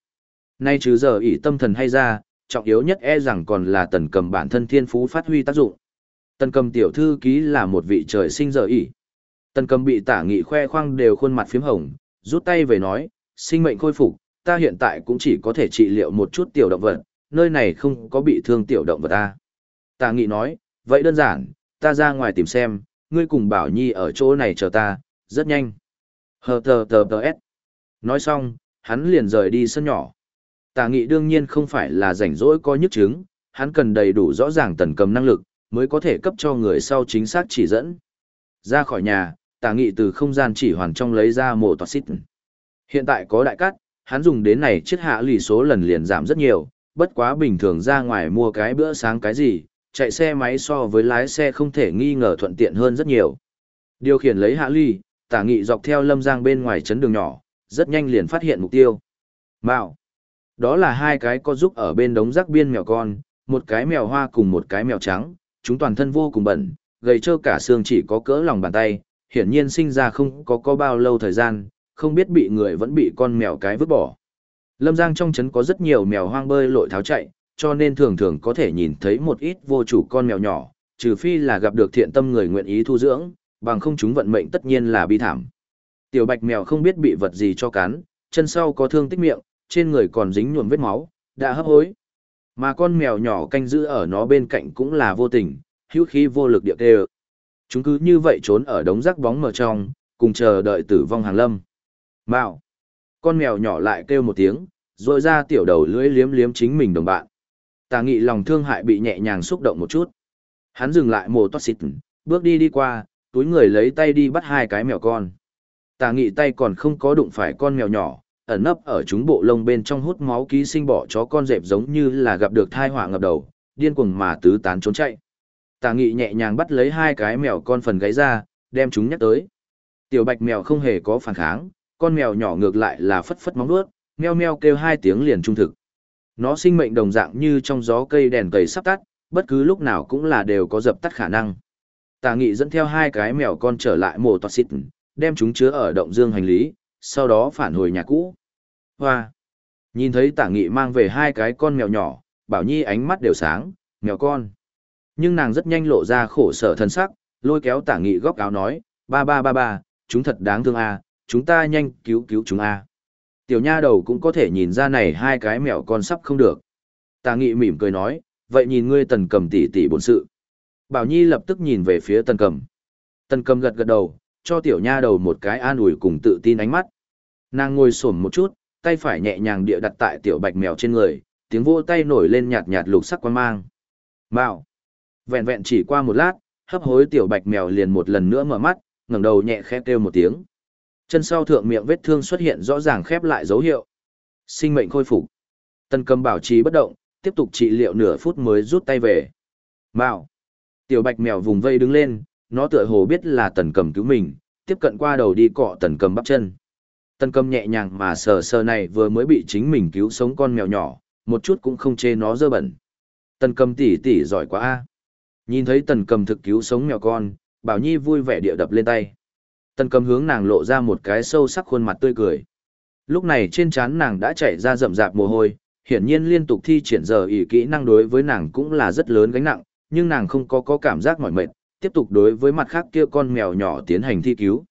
Nay chứ giờ ỷ tâm thần hay ra, trọng yếu nhất e rằng còn là tần cầm bản thân thiên phú phát huy tác dụng. Tần cầm tiểu thư ký là một vị trời sinh giờ ỉ. Tần cầm bị tả nghị khoe khoang đều khuôn mặt phím hồng, rút tay về nói, sinh mệnh khôi phục, ta hiện tại cũng chỉ có thể trị liệu một chút tiểu động vật, nơi này không có bị thương tiểu động vật ta. Tả nghị nói, vậy đơn giản, ta ra ngoài tìm xem, ngươi cùng Bảo Nhi ở chỗ này chờ ta, rất nhanh. Hờ tờ tờ tờ s. Nói xong, hắn liền rời đi sân nhỏ tà nghị đương nhiên không phải là rảnh rỗi có nhức chứng, hắn cần đầy đủ rõ ràng tần cầm năng lực, mới có thể cấp cho người sau chính xác chỉ dẫn. Ra khỏi nhà, tà nghị từ không gian chỉ hoàn trong lấy ra mổ tọa xít. Hiện tại có đại cắt, hắn dùng đến này chiếc hạ lì số lần liền giảm rất nhiều, bất quá bình thường ra ngoài mua cái bữa sáng cái gì, chạy xe máy so với lái xe không thể nghi ngờ thuận tiện hơn rất nhiều. Điều khiển lấy hạ ly, tả nghị dọc theo lâm giang bên ngoài chấn đường nhỏ, rất nhanh liền phát hiện mục tiêu. Mạo. Đó là hai cái có giúp ở bên đống rác biên mèo con, một cái mèo hoa cùng một cái mèo trắng, chúng toàn thân vô cùng bẩn, gầy trơ cả xương chỉ có cỡ lòng bàn tay, hiển nhiên sinh ra không có có bao lâu thời gian, không biết bị người vẫn bị con mèo cái vứt bỏ. Lâm Giang trong trấn có rất nhiều mèo hoang bơi lội tháo chạy, cho nên thường thường có thể nhìn thấy một ít vô chủ con mèo nhỏ, trừ phi là gặp được thiện tâm người nguyện ý thu dưỡng, bằng không chúng vận mệnh tất nhiên là bi thảm. Tiểu bạch mèo không biết bị vật gì cho cắn, chân sau có thương tích miệng, trên người còn dính nhuộm vết máu, đã hấp hối. Mà con mèo nhỏ canh giữ ở nó bên cạnh cũng là vô tình, hữu khí vô lực địa kêu. Chúng cứ như vậy trốn ở đống rác bóng mờ trong, cùng chờ đợi tử vong hàng lâm. Mạo. Con mèo nhỏ lại kêu một tiếng, rồi ra tiểu đầu lưỡi liếm liếm chính mình đồng bạn. Tà nghị lòng thương hại bị nhẹ nhàng xúc động một chút. Hắn dừng lại mồ toát xịt, bước đi đi qua, túi người lấy tay đi bắt hai cái mèo con. Tà nghị tay còn không có đụng phải con mèo nhỏ, ẩn nấp ở chúng bộ lông bên trong hút máu ký sinh bỏ chó con dẹp giống như là gặp được thai họa ngập đầu, điên cuồng mà tứ tán trốn chạy. Tà nghị nhẹ nhàng bắt lấy hai cái mèo con phần gáy ra, đem chúng nhắc tới. Tiểu bạch mèo không hề có phản kháng, con mèo nhỏ ngược lại là phất phất móng vuốt, meo meo kêu hai tiếng liền trung thực. Nó sinh mệnh đồng dạng như trong gió cây đèn cầy sắp tắt, bất cứ lúc nào cũng là đều có dập tắt khả năng. Tà nghị dẫn theo hai cái mèo con trở lại mộ toa xịt, đem chúng chứa ở động dương hành lý, sau đó phản hồi nhà cũ. Hoa! Nhìn thấy tả nghị mang về hai cái con mèo nhỏ, bảo nhi ánh mắt đều sáng, mèo con. Nhưng nàng rất nhanh lộ ra khổ sở thân sắc, lôi kéo tả nghị góc áo nói, ba ba ba ba, chúng thật đáng thương à, chúng ta nhanh cứu cứu chúng à. Tiểu nha đầu cũng có thể nhìn ra này hai cái mèo con sắp không được. Tả nghị mỉm cười nói, vậy nhìn ngươi tần cầm tỷ tỷ bổn sự. Bảo Nhi lập tức nhìn về phía tần cầm. Tần cầm gật gật đầu, cho tiểu nha đầu một cái an ủi cùng tự tin ánh mắt. Nàng ngồi xổm một chút, tay phải nhẹ nhàng địa đặt tại tiểu bạch mèo trên người, tiếng vô tay nổi lên nhạt nhạt lục sắc quan mang. Mạo. Vẹn vẹn chỉ qua một lát, hấp hối tiểu bạch mèo liền một lần nữa mở mắt, ngẩng đầu nhẹ khẽ kêu một tiếng. Chân sau thượng miệng vết thương xuất hiện rõ ràng khép lại dấu hiệu. Sinh mệnh khôi phục. Tần cầm bảo trì bất động, tiếp tục trị liệu nửa phút mới rút tay về. Mạo. Tiểu bạch mèo vùng vây đứng lên, nó tựa hồ biết là tần cầm cứu mình, tiếp cận qua đầu đi cọ tần cầm bắp chân. Tần cầm nhẹ nhàng mà sờ sờ này vừa mới bị chính mình cứu sống con mèo nhỏ, một chút cũng không chê nó dơ bẩn. Tần cầm tỉ tỉ giỏi quá a. Nhìn thấy tần cầm thực cứu sống mèo con, Bảo Nhi vui vẻ địa đập lên tay. Tần cầm hướng nàng lộ ra một cái sâu sắc khuôn mặt tươi cười. Lúc này trên trán nàng đã chảy ra rậm rạp mồ hôi, hiển nhiên liên tục thi triển giờ ỷ kỹ năng đối với nàng cũng là rất lớn gánh nặng, nhưng nàng không có có cảm giác mỏi mệt, tiếp tục đối với mặt khác kia con mèo nhỏ tiến hành thi cứu.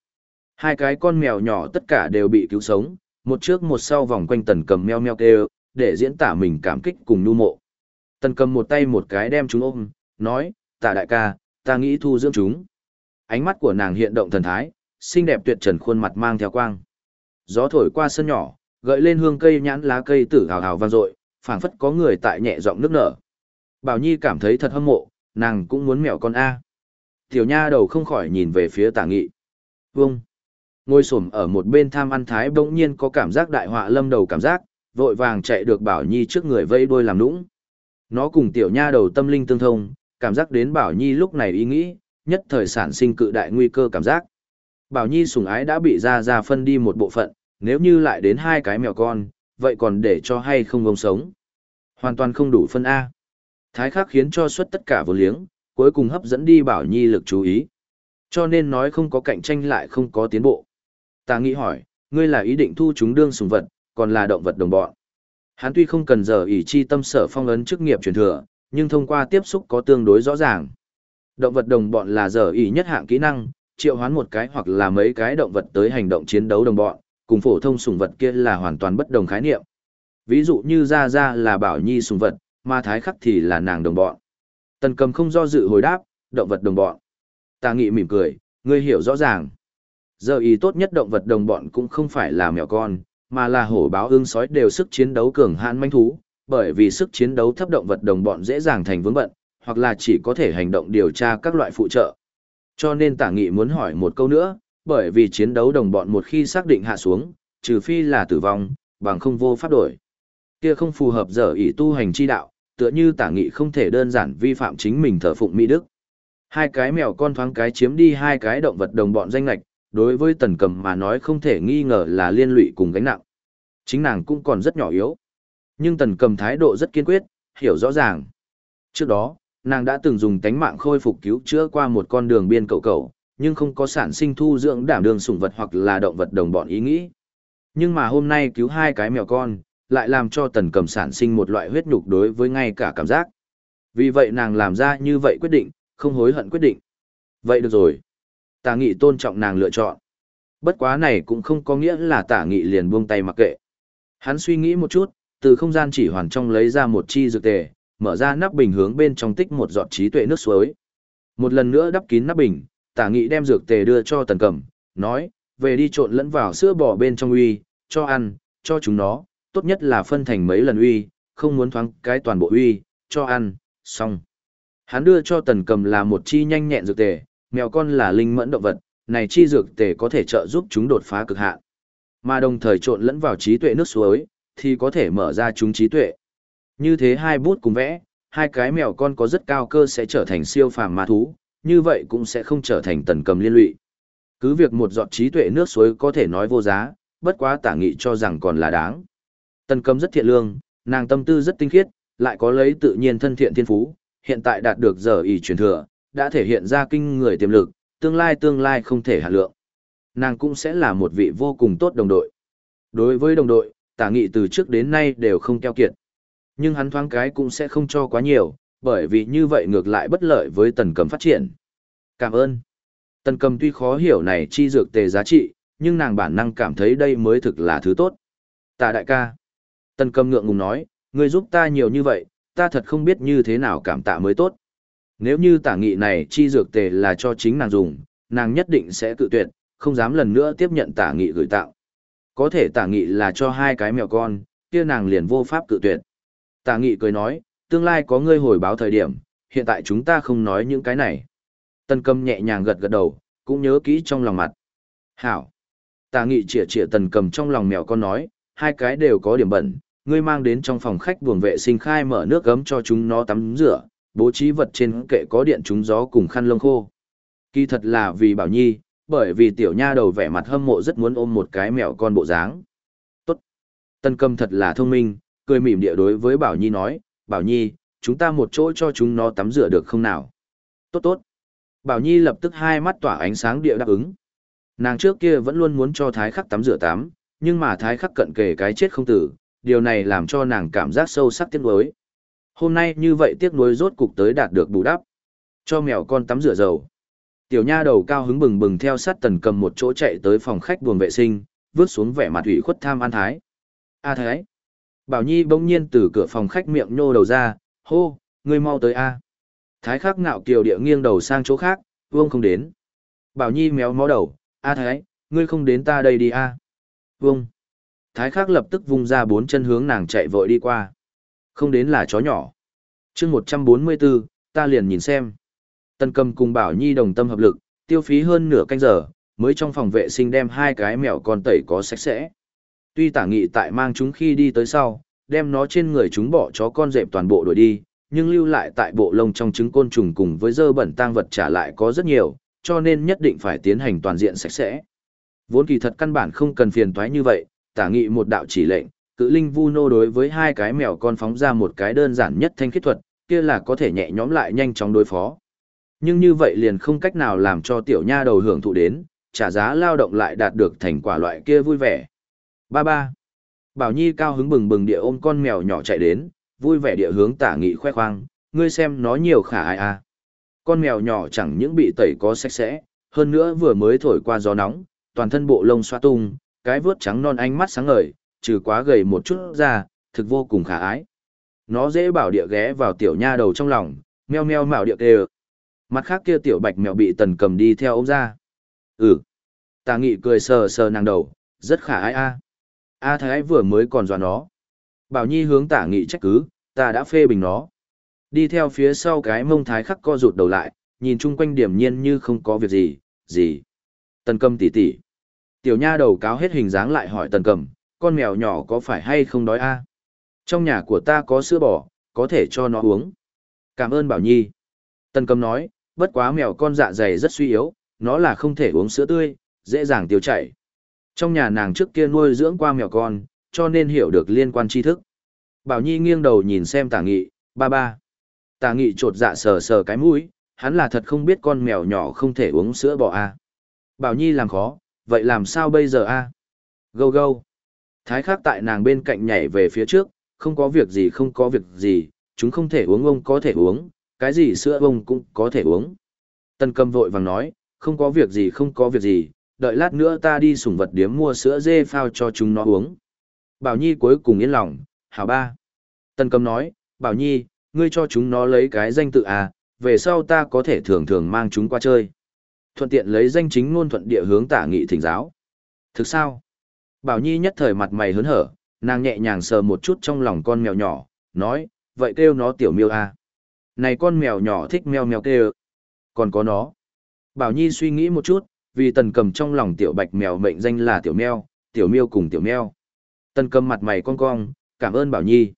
Hai cái con mèo nhỏ tất cả đều bị cứu sống, một trước một sau vòng quanh tần cầm meo meo kêu, để diễn tả mình cảm kích cùng nu mộ. Tần cầm một tay một cái đem chúng ôm, nói, tạ đại ca, ta nghĩ thu dưỡng chúng. Ánh mắt của nàng hiện động thần thái, xinh đẹp tuyệt trần khuôn mặt mang theo quang. Gió thổi qua sân nhỏ, gợi lên hương cây nhãn lá cây tử hào hào vang dội, phảng phất có người tại nhẹ giọng nước nở. Bảo Nhi cảm thấy thật hâm mộ, nàng cũng muốn mèo con A. Tiểu nha đầu không khỏi nhìn về phía tả nghị. vâng Ngôi xổm ở một bên tham ăn thái bỗng nhiên có cảm giác đại họa lâm đầu cảm giác, vội vàng chạy được Bảo Nhi trước người vây đôi làm nũng. Nó cùng tiểu nha đầu tâm linh tương thông, cảm giác đến Bảo Nhi lúc này ý nghĩ, nhất thời sản sinh cự đại nguy cơ cảm giác. Bảo Nhi sủng ái đã bị ra ra phân đi một bộ phận, nếu như lại đến hai cái mèo con, vậy còn để cho hay không gông sống. Hoàn toàn không đủ phân A. Thái khắc khiến cho suất tất cả vô liếng, cuối cùng hấp dẫn đi Bảo Nhi lực chú ý. Cho nên nói không có cạnh tranh lại không có tiến bộ. Ta nghĩ hỏi, ngươi là ý định thu chúng đương sùng vật, còn là động vật đồng bọn. Hắn tuy không cần giờ ỷ chi tâm sở phong ấn chức nghiệp truyền thừa, nhưng thông qua tiếp xúc có tương đối rõ ràng. Động vật đồng bọn là giờ ỷ nhất hạng kỹ năng, triệu hoán một cái hoặc là mấy cái động vật tới hành động chiến đấu đồng bọn, cùng phổ thông sùng vật kia là hoàn toàn bất đồng khái niệm. Ví dụ như Gia Gia là bảo nhi sùng vật, mà Thái Khắc thì là nàng đồng bọn. Tần cầm không do dự hồi đáp, động vật đồng bọn. Tà nghị mỉm cười, ngươi hiểu rõ ràng. Giờ ý tốt nhất động vật đồng bọn cũng không phải là mèo con, mà là hổ báo ương sói đều sức chiến đấu cường hãn manh thú, bởi vì sức chiến đấu thấp động vật đồng bọn dễ dàng thành vướng bận, hoặc là chỉ có thể hành động điều tra các loại phụ trợ. Cho nên tả nghị muốn hỏi một câu nữa, bởi vì chiến đấu đồng bọn một khi xác định hạ xuống, trừ phi là tử vong, bằng không vô pháp đổi. Kia không phù hợp giờ ý tu hành chi đạo, tựa như tả nghị không thể đơn giản vi phạm chính mình thờ phụng mỹ đức. Hai cái mèo con thoáng cái chiếm đi hai cái động vật đồng bọn danh lạch, đối với tần cầm mà nói không thể nghi ngờ là liên lụy cùng gánh nặng. Chính nàng cũng còn rất nhỏ yếu. Nhưng tần cầm thái độ rất kiên quyết, hiểu rõ ràng. Trước đó, nàng đã từng dùng tánh mạng khôi phục cứu chữa qua một con đường biên cầu cầu, nhưng không có sản sinh thu dưỡng đảm đường sủng vật hoặc là động vật đồng bọn ý nghĩ. Nhưng mà hôm nay cứu hai cái mèo con, lại làm cho tần cầm sản sinh một loại huyết nhục đối với ngay cả cảm giác. Vì vậy nàng làm ra như vậy quyết định, không hối hận quyết định. Vậy được rồi. Tả nghị tôn trọng nàng lựa chọn. Bất quá này cũng không có nghĩa là tả nghị liền buông tay mặc kệ. Hắn suy nghĩ một chút, từ không gian chỉ hoàn trong lấy ra một chi dược tề, mở ra nắp bình hướng bên trong tích một giọt trí tuệ nước suối. Một lần nữa đắp kín nắp bình, tả nghị đem dược tề đưa cho tần cẩm, nói, về đi trộn lẫn vào sữa bò bên trong uy, cho ăn, cho chúng nó, tốt nhất là phân thành mấy lần uy, không muốn thoáng cái toàn bộ uy, cho ăn, xong. Hắn đưa cho tần cầm là một chi nhanh nhẹn dược tề, mèo con là linh mẫn động vật, này chi dược tề có thể trợ giúp chúng đột phá cực hạn. Mà đồng thời trộn lẫn vào trí tuệ nước suối, thì có thể mở ra chúng trí tuệ. Như thế hai bút cùng vẽ, hai cái mèo con có rất cao cơ sẽ trở thành siêu phàm ma thú, như vậy cũng sẽ không trở thành tần cầm liên lụy. Cứ việc một giọt trí tuệ nước suối có thể nói vô giá, bất quá tả nghị cho rằng còn là đáng. Tần cầm rất thiện lương, nàng tâm tư rất tinh khiết, lại có lấy tự nhiên thân thiện thiên phú, hiện tại đạt được giờ ý truyền thừa, đã thể hiện ra kinh người tiềm lực, tương lai tương lai không thể hạ lượng. Nàng cũng sẽ là một vị vô cùng tốt đồng đội. Đối với đồng đội, tả nghị từ trước đến nay đều không keo kiệt. Nhưng hắn thoáng cái cũng sẽ không cho quá nhiều, bởi vì như vậy ngược lại bất lợi với tần cầm phát triển. Cảm ơn. Tần cầm tuy khó hiểu này chi dược tề giá trị, nhưng nàng bản năng cảm thấy đây mới thực là thứ tốt. Tạ đại ca. Tần cầm ngượng ngùng nói, người giúp ta nhiều như vậy, ta thật không biết như thế nào cảm tạ mới tốt. Nếu như tả nghị này chi dược tề là cho chính nàng dùng, nàng nhất định sẽ cự tuyệt, không dám lần nữa tiếp nhận tả nghị gửi tạo. Có thể tả nghị là cho hai cái mèo con, kia nàng liền vô pháp cự tuyệt. Tả nghị cười nói, tương lai có ngươi hồi báo thời điểm, hiện tại chúng ta không nói những cái này. Tần cầm nhẹ nhàng gật gật đầu, cũng nhớ kỹ trong lòng mặt. Hảo. Tà nghị chỉa chỉa tần cầm trong lòng mèo con nói, hai cái đều có điểm bẩn, ngươi mang đến trong phòng khách buồng vệ sinh khai mở nước gấm cho chúng nó tắm rửa, bố trí vật trên kệ có điện trúng gió cùng khăn lông khô. Kỳ thật là vì Bảo Nhi, bởi vì tiểu nha đầu vẻ mặt hâm mộ rất muốn ôm một cái mèo con bộ dáng. Tốt. Tân cầm thật là thông minh, cười mỉm địa đối với Bảo Nhi nói, Bảo Nhi, chúng ta một chỗ cho chúng nó tắm rửa được không nào? Tốt tốt. Bảo Nhi lập tức hai mắt tỏa ánh sáng địa đáp ứng. Nàng trước kia vẫn luôn muốn cho Thái Khắc tắm rửa tắm, nhưng mà Thái Khắc cận kề cái chết không tử, điều này làm cho nàng cảm giác sâu sắc tiếc nuối. Hôm nay như vậy tiếc nuối rốt cục tới đạt được bù đắp. Cho mèo con tắm rửa dầu. Tiểu nha đầu cao hứng bừng bừng theo sát tần cầm một chỗ chạy tới phòng khách buồng vệ sinh, vứt xuống vẻ mặt ủy khuất tham an thái. A à thái. Bảo Nhi bỗng nhiên từ cửa phòng khách miệng nhô đầu ra, hô, ngươi mau tới A. Thái khắc ngạo kiều địa nghiêng đầu sang chỗ khác, vương không đến. Bảo Nhi méo mó đầu, A à thái, ngươi không đến ta đây đi A. Vương. Thái khắc lập tức vung ra bốn chân hướng nàng chạy vội đi qua. Không đến là chó nhỏ. chương 144, ta liền nhìn xem. Tần cầm cùng Bảo Nhi đồng tâm hợp lực, tiêu phí hơn nửa canh giờ, mới trong phòng vệ sinh đem hai cái mèo con tẩy có sạch sẽ. Tuy tả nghị tại mang chúng khi đi tới sau, đem nó trên người chúng bỏ chó con dẹp toàn bộ đuổi đi, nhưng lưu lại tại bộ lông trong trứng côn trùng cùng với dơ bẩn tang vật trả lại có rất nhiều, cho nên nhất định phải tiến hành toàn diện sạch sẽ. Vốn kỳ thật căn bản không cần phiền toái như vậy, tả nghị một đạo chỉ lệnh, cự linh vu nô đối với hai cái mèo con phóng ra một cái đơn giản nhất thanh khiết thuật, kia là có thể nhẹ nhõm lại nhanh chóng đối phó. Nhưng như vậy liền không cách nào làm cho tiểu nha đầu hưởng thụ đến, trả giá lao động lại đạt được thành quả loại kia vui vẻ. Ba ba. Bảo Nhi cao hứng bừng bừng địa ôm con mèo nhỏ chạy đến, vui vẻ địa hướng tả nghị khoe khoang, ngươi xem nó nhiều khả ai à. Con mèo nhỏ chẳng những bị tẩy có sạch sẽ, hơn nữa vừa mới thổi qua gió nóng, toàn thân bộ lông xoa tung, cái vướt trắng non ánh mắt sáng ngời, trừ quá gầy một chút ra, thực vô cùng khả ái. Nó dễ bảo địa ghé vào tiểu nha đầu trong lòng, meo meo mạo địa kêu. Mặt khác kia tiểu bạch mèo bị tần cầm đi theo ông ra. Ừ. Tà nghị cười sờ sờ nàng đầu, rất khả ai a. A thái vừa mới còn dọa nó. Bảo Nhi hướng tả nghị trách cứ, ta đã phê bình nó. Đi theo phía sau cái mông thái khắc co rụt đầu lại, nhìn chung quanh điểm nhiên như không có việc gì, gì. Tần cầm tỉ tỉ. Tiểu nha đầu cáo hết hình dáng lại hỏi tần cầm, con mèo nhỏ có phải hay không đói a? Trong nhà của ta có sữa bò, có thể cho nó uống. Cảm ơn Bảo Nhi. Tần cầm nói, bất quá mèo con dạ dày rất suy yếu, nó là không thể uống sữa tươi, dễ dàng tiêu chảy. Trong nhà nàng trước kia nuôi dưỡng qua mèo con, cho nên hiểu được liên quan tri thức. Bảo Nhi nghiêng đầu nhìn xem tả nghị, ba ba. Tả nghị trột dạ sờ sờ cái mũi, hắn là thật không biết con mèo nhỏ không thể uống sữa bò a. À. Bảo Nhi làm khó, vậy làm sao bây giờ a? À? Gâu gâu. Thái khắc tại nàng bên cạnh nhảy về phía trước, không có việc gì không có việc gì, chúng không thể uống ông có thể uống, cái gì sữa ông cũng có thể uống. Tần cầm vội vàng nói, không có việc gì không có việc gì, đợi lát nữa ta đi sủng vật điếm mua sữa dê phao cho chúng nó uống. Bảo Nhi cuối cùng yên lòng, hảo ba. Tần cầm nói, Bảo Nhi, ngươi cho chúng nó lấy cái danh tự à, về sau ta có thể thường thường mang chúng qua chơi. Thuận tiện lấy danh chính ngôn thuận địa hướng tả nghị thỉnh giáo. Thực sao? Bảo Nhi nhất thời mặt mày hớn hở, nàng nhẹ nhàng sờ một chút trong lòng con mèo nhỏ, nói, vậy kêu nó tiểu miêu à. Này con mèo nhỏ thích mèo mèo kêu. Còn có nó. Bảo Nhi suy nghĩ một chút, vì tần cầm trong lòng tiểu bạch mèo mệnh danh là tiểu mèo, tiểu miêu cùng tiểu mèo. Tần cầm mặt mày cong cong, cảm ơn Bảo Nhi.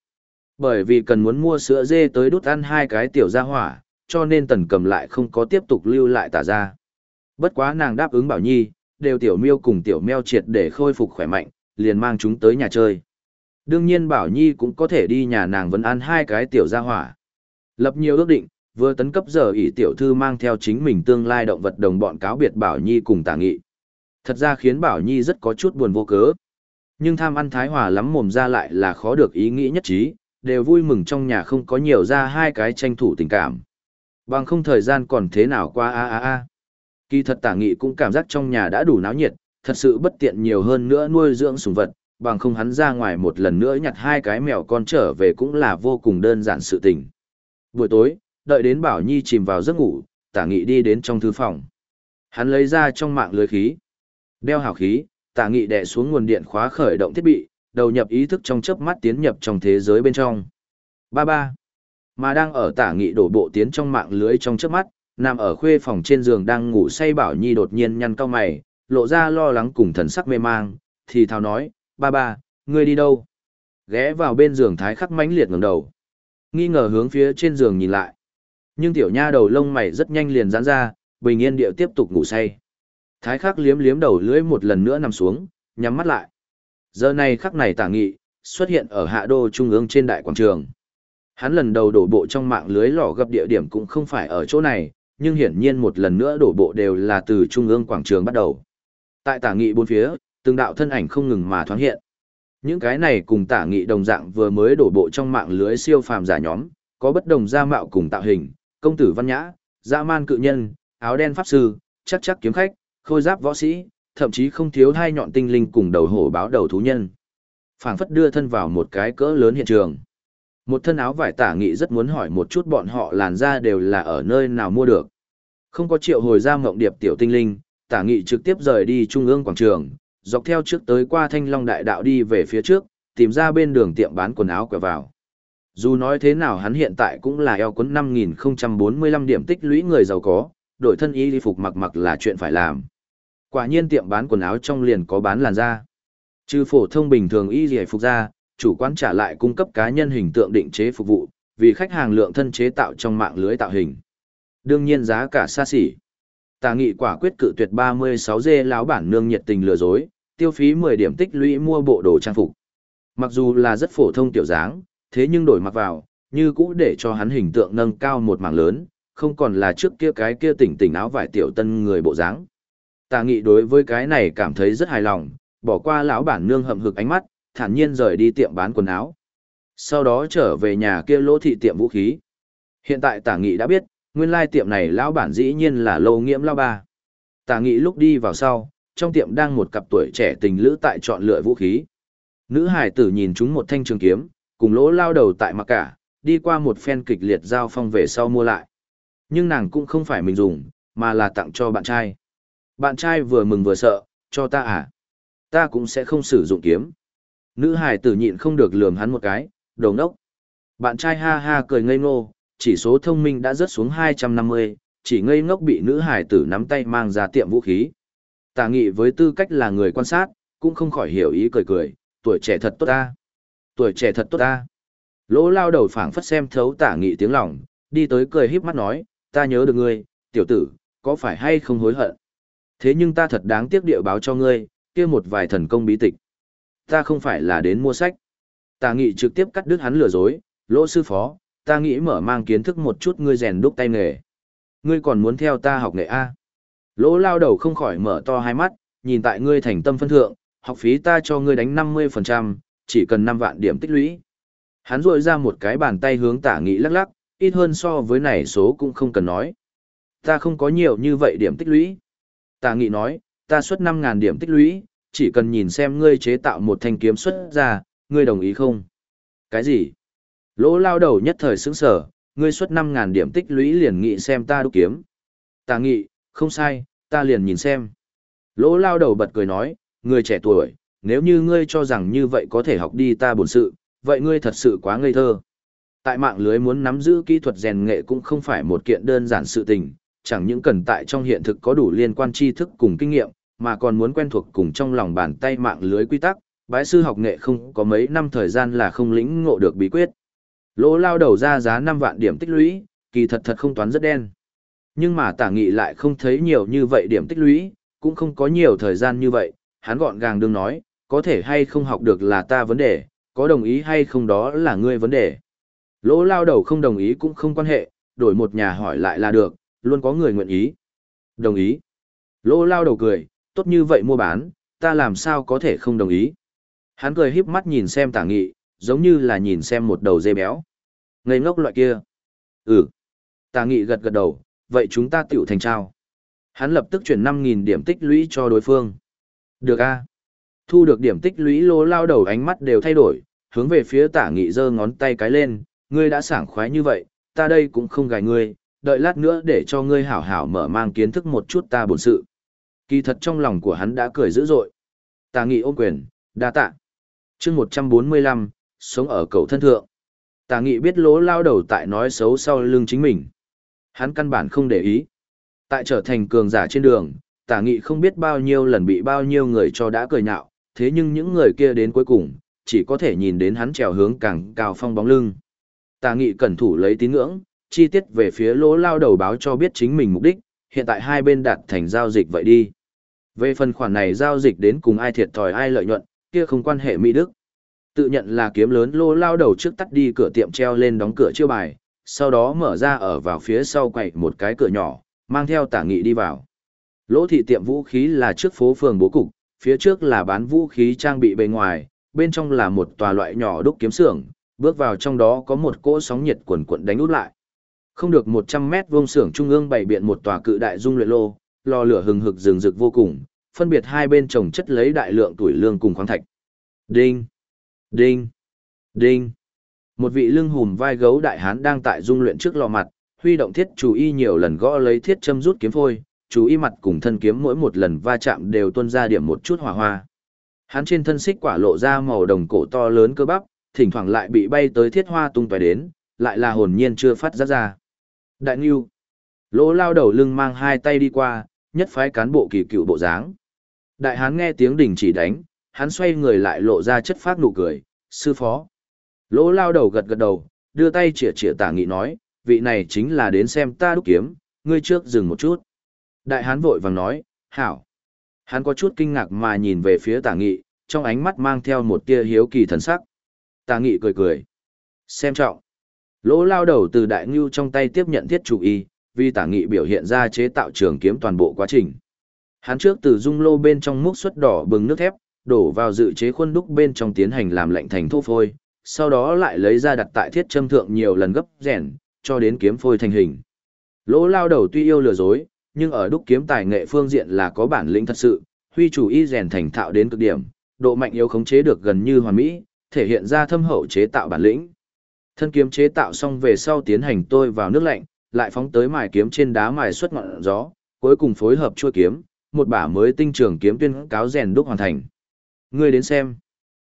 Bởi vì cần muốn mua sữa dê tới đút ăn hai cái tiểu gia hỏa, cho nên tần cầm lại không có tiếp tục lưu lại tả ra. Bất quá nàng đáp ứng Bảo Nhi, đều tiểu miêu cùng tiểu meo triệt để khôi phục khỏe mạnh, liền mang chúng tới nhà chơi. Đương nhiên Bảo Nhi cũng có thể đi nhà nàng vẫn ăn hai cái tiểu gia hỏa. Lập nhiều ước định, vừa tấn cấp giờ ỷ tiểu thư mang theo chính mình tương lai động vật đồng bọn cáo biệt Bảo Nhi cùng tả nghị. Thật ra khiến Bảo Nhi rất có chút buồn vô cớ. Nhưng tham ăn thái hòa lắm mồm ra lại là khó được ý nghĩ nhất trí, đều vui mừng trong nhà không có nhiều ra hai cái tranh thủ tình cảm. Bằng không thời gian còn thế nào qua a a a. Kỳ thật tả nghị cũng cảm giác trong nhà đã đủ náo nhiệt, thật sự bất tiện nhiều hơn nữa nuôi dưỡng sủng vật, bằng không hắn ra ngoài một lần nữa nhặt hai cái mèo con trở về cũng là vô cùng đơn giản sự tình. Buổi tối, đợi đến Bảo Nhi chìm vào giấc ngủ, tả nghị đi đến trong thư phòng. Hắn lấy ra trong mạng lưới khí. Đeo hào khí, tả nghị đè xuống nguồn điện khóa khởi động thiết bị, đầu nhập ý thức trong chớp mắt tiến nhập trong thế giới bên trong. Ba ba. Mà đang ở tả nghị đổ bộ tiến trong mạng lưới trong chớp mắt, nằm ở khuê phòng trên giường đang ngủ say Bảo Nhi đột nhiên nhăn cau mày, lộ ra lo lắng cùng thần sắc mê mang, thì thào nói, ba ba, ngươi đi đâu? Ghé vào bên giường thái khắc mãnh liệt ngẩng đầu. Nghi ngờ hướng phía trên giường nhìn lại. Nhưng tiểu nha đầu lông mày rất nhanh liền giãn ra, bình yên điệu tiếp tục ngủ say. Thái khắc liếm liếm đầu lưỡi một lần nữa nằm xuống, nhắm mắt lại. Giờ này khắc này tả nghị, xuất hiện ở hạ đô trung ương trên đại quảng trường. Hắn lần đầu đổ bộ trong mạng lưới lò gập địa điểm cũng không phải ở chỗ này, nhưng hiển nhiên một lần nữa đổ bộ đều là từ trung ương quảng trường bắt đầu. Tại tả nghị bốn phía, từng đạo thân ảnh không ngừng mà thoáng hiện. Những cái này cùng tả nghị đồng dạng vừa mới đổ bộ trong mạng lưới siêu phàm giả nhóm, có bất đồng gia mạo cùng tạo hình, công tử văn nhã, dã man cự nhân, áo đen pháp sư, chắc chắc kiếm khách, khôi giáp võ sĩ, thậm chí không thiếu hai nhọn tinh linh cùng đầu hổ báo đầu thú nhân. Phảng phất đưa thân vào một cái cỡ lớn hiện trường. Một thân áo vải tả nghị rất muốn hỏi một chút bọn họ làn da đều là ở nơi nào mua được. Không có triệu hồi ra mộng điệp tiểu tinh linh, tả nghị trực tiếp rời đi trung ương quảng trường, dọc theo trước tới qua thanh long đại đạo đi về phía trước, tìm ra bên đường tiệm bán quần áo quẹo vào. Dù nói thế nào hắn hiện tại cũng là eo cuốn 5045 điểm tích lũy người giàu có, đổi thân y phục mặc mặc là chuyện phải làm. Quả nhiên tiệm bán quần áo trong liền có bán làn da. Trừ phổ thông bình thường y gì phục ra, chủ quán trả lại cung cấp cá nhân hình tượng định chế phục vụ, vì khách hàng lượng thân chế tạo trong mạng lưới tạo hình. Đương nhiên giá cả xa xỉ. Tà nghị quả quyết cự tuyệt 36 dê láo bản nương nhiệt tình lừa dối, tiêu phí 10 điểm tích lũy mua bộ đồ trang phục. Mặc dù là rất phổ thông tiểu dáng, thế nhưng đổi mặc vào, như cũ để cho hắn hình tượng nâng cao một mảng lớn, không còn là trước kia cái kia tỉnh tỉnh áo vải tiểu tân người bộ dáng. Tà nghị đối với cái này cảm thấy rất hài lòng, bỏ qua lão bản nương hậm hực ánh mắt, thản nhiên rời đi tiệm bán quần áo. Sau đó trở về nhà kia lỗ thị tiệm vũ khí. Hiện tại tả nghị đã biết, nguyên lai tiệm này lão bản dĩ nhiên là lâu nghiễm lao ba. Tả nghị lúc đi vào sau, trong tiệm đang một cặp tuổi trẻ tình lữ tại chọn lựa vũ khí. Nữ hải tử nhìn chúng một thanh trường kiếm, cùng lỗ lao đầu tại mặc cả, đi qua một phen kịch liệt giao phong về sau mua lại. Nhưng nàng cũng không phải mình dùng, mà là tặng cho bạn trai. Bạn trai vừa mừng vừa sợ, cho ta à? Ta cũng sẽ không sử dụng kiếm. Nữ hải tử nhịn không được lườm hắn một cái, đồ ngốc. Bạn trai ha ha cười ngây ngô, chỉ số thông minh đã rớt xuống 250, chỉ ngây ngốc bị nữ hải tử nắm tay mang ra tiệm vũ khí. Tả nghị với tư cách là người quan sát, cũng không khỏi hiểu ý cười cười, tuổi trẻ thật tốt ta. Tuổi trẻ thật tốt ta. Lỗ lao đầu phảng phất xem thấu tả nghị tiếng lòng, đi tới cười híp mắt nói, ta nhớ được ngươi, tiểu tử, có phải hay không hối hận? Thế nhưng ta thật đáng tiếc địa báo cho ngươi, kia một vài thần công bí tịch. Ta không phải là đến mua sách. Tà nghị trực tiếp cắt đứt hắn lừa dối, lỗ sư phó, ta nghĩ mở mang kiến thức một chút ngươi rèn đúc tay nghề. Ngươi còn muốn theo ta học nghề A. Lỗ lao đầu không khỏi mở to hai mắt, nhìn tại ngươi thành tâm phân thượng, học phí ta cho ngươi đánh 50%, chỉ cần 5 vạn điểm tích lũy. Hắn rội ra một cái bàn tay hướng tả nghị lắc lắc, ít hơn so với này số cũng không cần nói. Ta không có nhiều như vậy điểm tích lũy. Tả nghị nói, ta xuất 5.000 điểm tích lũy, chỉ cần nhìn xem ngươi chế tạo một thanh kiếm xuất ra, ngươi đồng ý không? Cái gì? Lỗ lao đầu nhất thời sững sở, ngươi xuất 5.000 điểm tích lũy liền nghị xem ta đúc kiếm. ta nghị, không sai, ta liền nhìn xem. Lỗ lao đầu bật cười nói, ngươi trẻ tuổi, nếu như ngươi cho rằng như vậy có thể học đi ta bổn sự, vậy ngươi thật sự quá ngây thơ. Tại mạng lưới muốn nắm giữ kỹ thuật rèn nghệ cũng không phải một kiện đơn giản sự tình, chẳng những cần tại trong hiện thực có đủ liên quan tri thức cùng kinh nghiệm, mà còn muốn quen thuộc cùng trong lòng bàn tay mạng lưới quy tắc, bái sư học nghệ không có mấy năm thời gian là không lĩnh ngộ được bí quyết. Lỗ lao đầu ra giá 5 vạn điểm tích lũy, kỳ thật thật không toán rất đen. Nhưng mà tả nghị lại không thấy nhiều như vậy điểm tích lũy, cũng không có nhiều thời gian như vậy, hắn gọn gàng đương nói, có thể hay không học được là ta vấn đề, có đồng ý hay không đó là ngươi vấn đề. Lỗ lao đầu không đồng ý cũng không quan hệ, đổi một nhà hỏi lại là được, luôn có người nguyện ý. Đồng ý. Lỗ lao đầu cười, tốt như vậy mua bán, ta làm sao có thể không đồng ý. Hắn cười híp mắt nhìn xem tả nghị, giống như là nhìn xem một đầu dê béo. Ngây ngốc loại kia. Ừ. Tả nghị gật gật đầu, vậy chúng ta tiểu thành trao. Hắn lập tức chuyển 5.000 điểm tích lũy cho đối phương. Được a Thu được điểm tích lũy lô lao đầu ánh mắt đều thay đổi, hướng về phía tả nghị giơ ngón tay cái lên, ngươi đã sảng khoái như vậy, ta đây cũng không gài ngươi, đợi lát nữa để cho ngươi hảo hảo mở mang kiến thức một chút ta bổn sự. Kỳ thật trong lòng của hắn đã cười dữ dội. Tà nghị ôm quyền, đa tạ. chương 145, sống ở cầu thân thượng. Tà nghị biết lỗ lao đầu tại nói xấu sau lưng chính mình. Hắn căn bản không để ý. Tại trở thành cường giả trên đường, tà nghị không biết bao nhiêu lần bị bao nhiêu người cho đã cười nhạo, thế nhưng những người kia đến cuối cùng, chỉ có thể nhìn đến hắn trèo hướng càng cao phong bóng lưng. Tà nghị cẩn thủ lấy tín ngưỡng, chi tiết về phía lỗ lao đầu báo cho biết chính mình mục đích, hiện tại hai bên đạt thành giao dịch vậy đi. Về phần khoản này giao dịch đến cùng ai thiệt thòi ai lợi nhuận, kia không quan hệ Mỹ Đức. Tự nhận là kiếm lớn lô lao đầu trước tắt đi cửa tiệm treo lên đóng cửa chiêu bài, sau đó mở ra ở vào phía sau quậy một cái cửa nhỏ, mang theo tả nghị đi vào. Lỗ thị tiệm vũ khí là trước phố phường bố cục, phía trước là bán vũ khí trang bị bề ngoài, bên trong là một tòa loại nhỏ đúc kiếm xưởng, bước vào trong đó có một cỗ sóng nhiệt quần quận đánh út lại. Không được 100 mét vuông xưởng trung ương bày biện một tòa cự đại dung luyện lô, lò lửa hừng hực rừng rực vô cùng, phân biệt hai bên trồng chất lấy đại lượng tuổi lương cùng khoáng thạch. Đinh, đinh, đinh. Một vị lưng hùm vai gấu đại hán đang tại dung luyện trước lò mặt, huy động thiết chủ y nhiều lần gõ lấy thiết châm rút kiếm phôi, chú y mặt cùng thân kiếm mỗi một lần va chạm đều tuôn ra điểm một chút hỏa hoa. Hắn trên thân xích quả lộ ra màu đồng cổ to lớn cơ bắp, thỉnh thoảng lại bị bay tới thiết hoa tung tóe đến, lại là hồn nhiên chưa phát ra ra. Đại Ngưu. Lỗ lao đầu lưng mang hai tay đi qua, nhất phái cán bộ kỳ cựu bộ dáng. Đại hán nghe tiếng đình chỉ đánh, hắn xoay người lại lộ ra chất phát nụ cười, sư phó. Lỗ lao đầu gật gật đầu, đưa tay chỉa chỉa tả nghị nói, vị này chính là đến xem ta đúc kiếm, ngươi trước dừng một chút. Đại hán vội vàng nói, hảo. Hắn có chút kinh ngạc mà nhìn về phía tả nghị, trong ánh mắt mang theo một tia hiếu kỳ thần sắc. Tả nghị cười cười. Xem trọng. Lỗ lao đầu từ đại ngưu trong tay tiếp nhận thiết chủ y, vì tả nghị biểu hiện ra chế tạo trường kiếm toàn bộ quá trình. Hắn trước từ dung lô bên trong múc xuất đỏ bừng nước thép, đổ vào dự chế khuôn đúc bên trong tiến hành làm lạnh thành thô phôi, sau đó lại lấy ra đặt tại thiết châm thượng nhiều lần gấp rèn, cho đến kiếm phôi thành hình. Lỗ lao đầu tuy yêu lừa dối, nhưng ở đúc kiếm tài nghệ phương diện là có bản lĩnh thật sự, huy chủ y rèn thành thạo đến cực điểm, độ mạnh yếu khống chế được gần như hoàn mỹ, thể hiện ra thâm hậu chế tạo bản lĩnh. Thân kiếm chế tạo xong về sau tiến hành tôi vào nước lạnh, lại phóng tới mài kiếm trên đá mài xuất ngọn gió, cuối cùng phối hợp chuôi kiếm, một bả mới tinh trường kiếm tuyên cáo rèn đúc hoàn thành. Ngươi đến xem.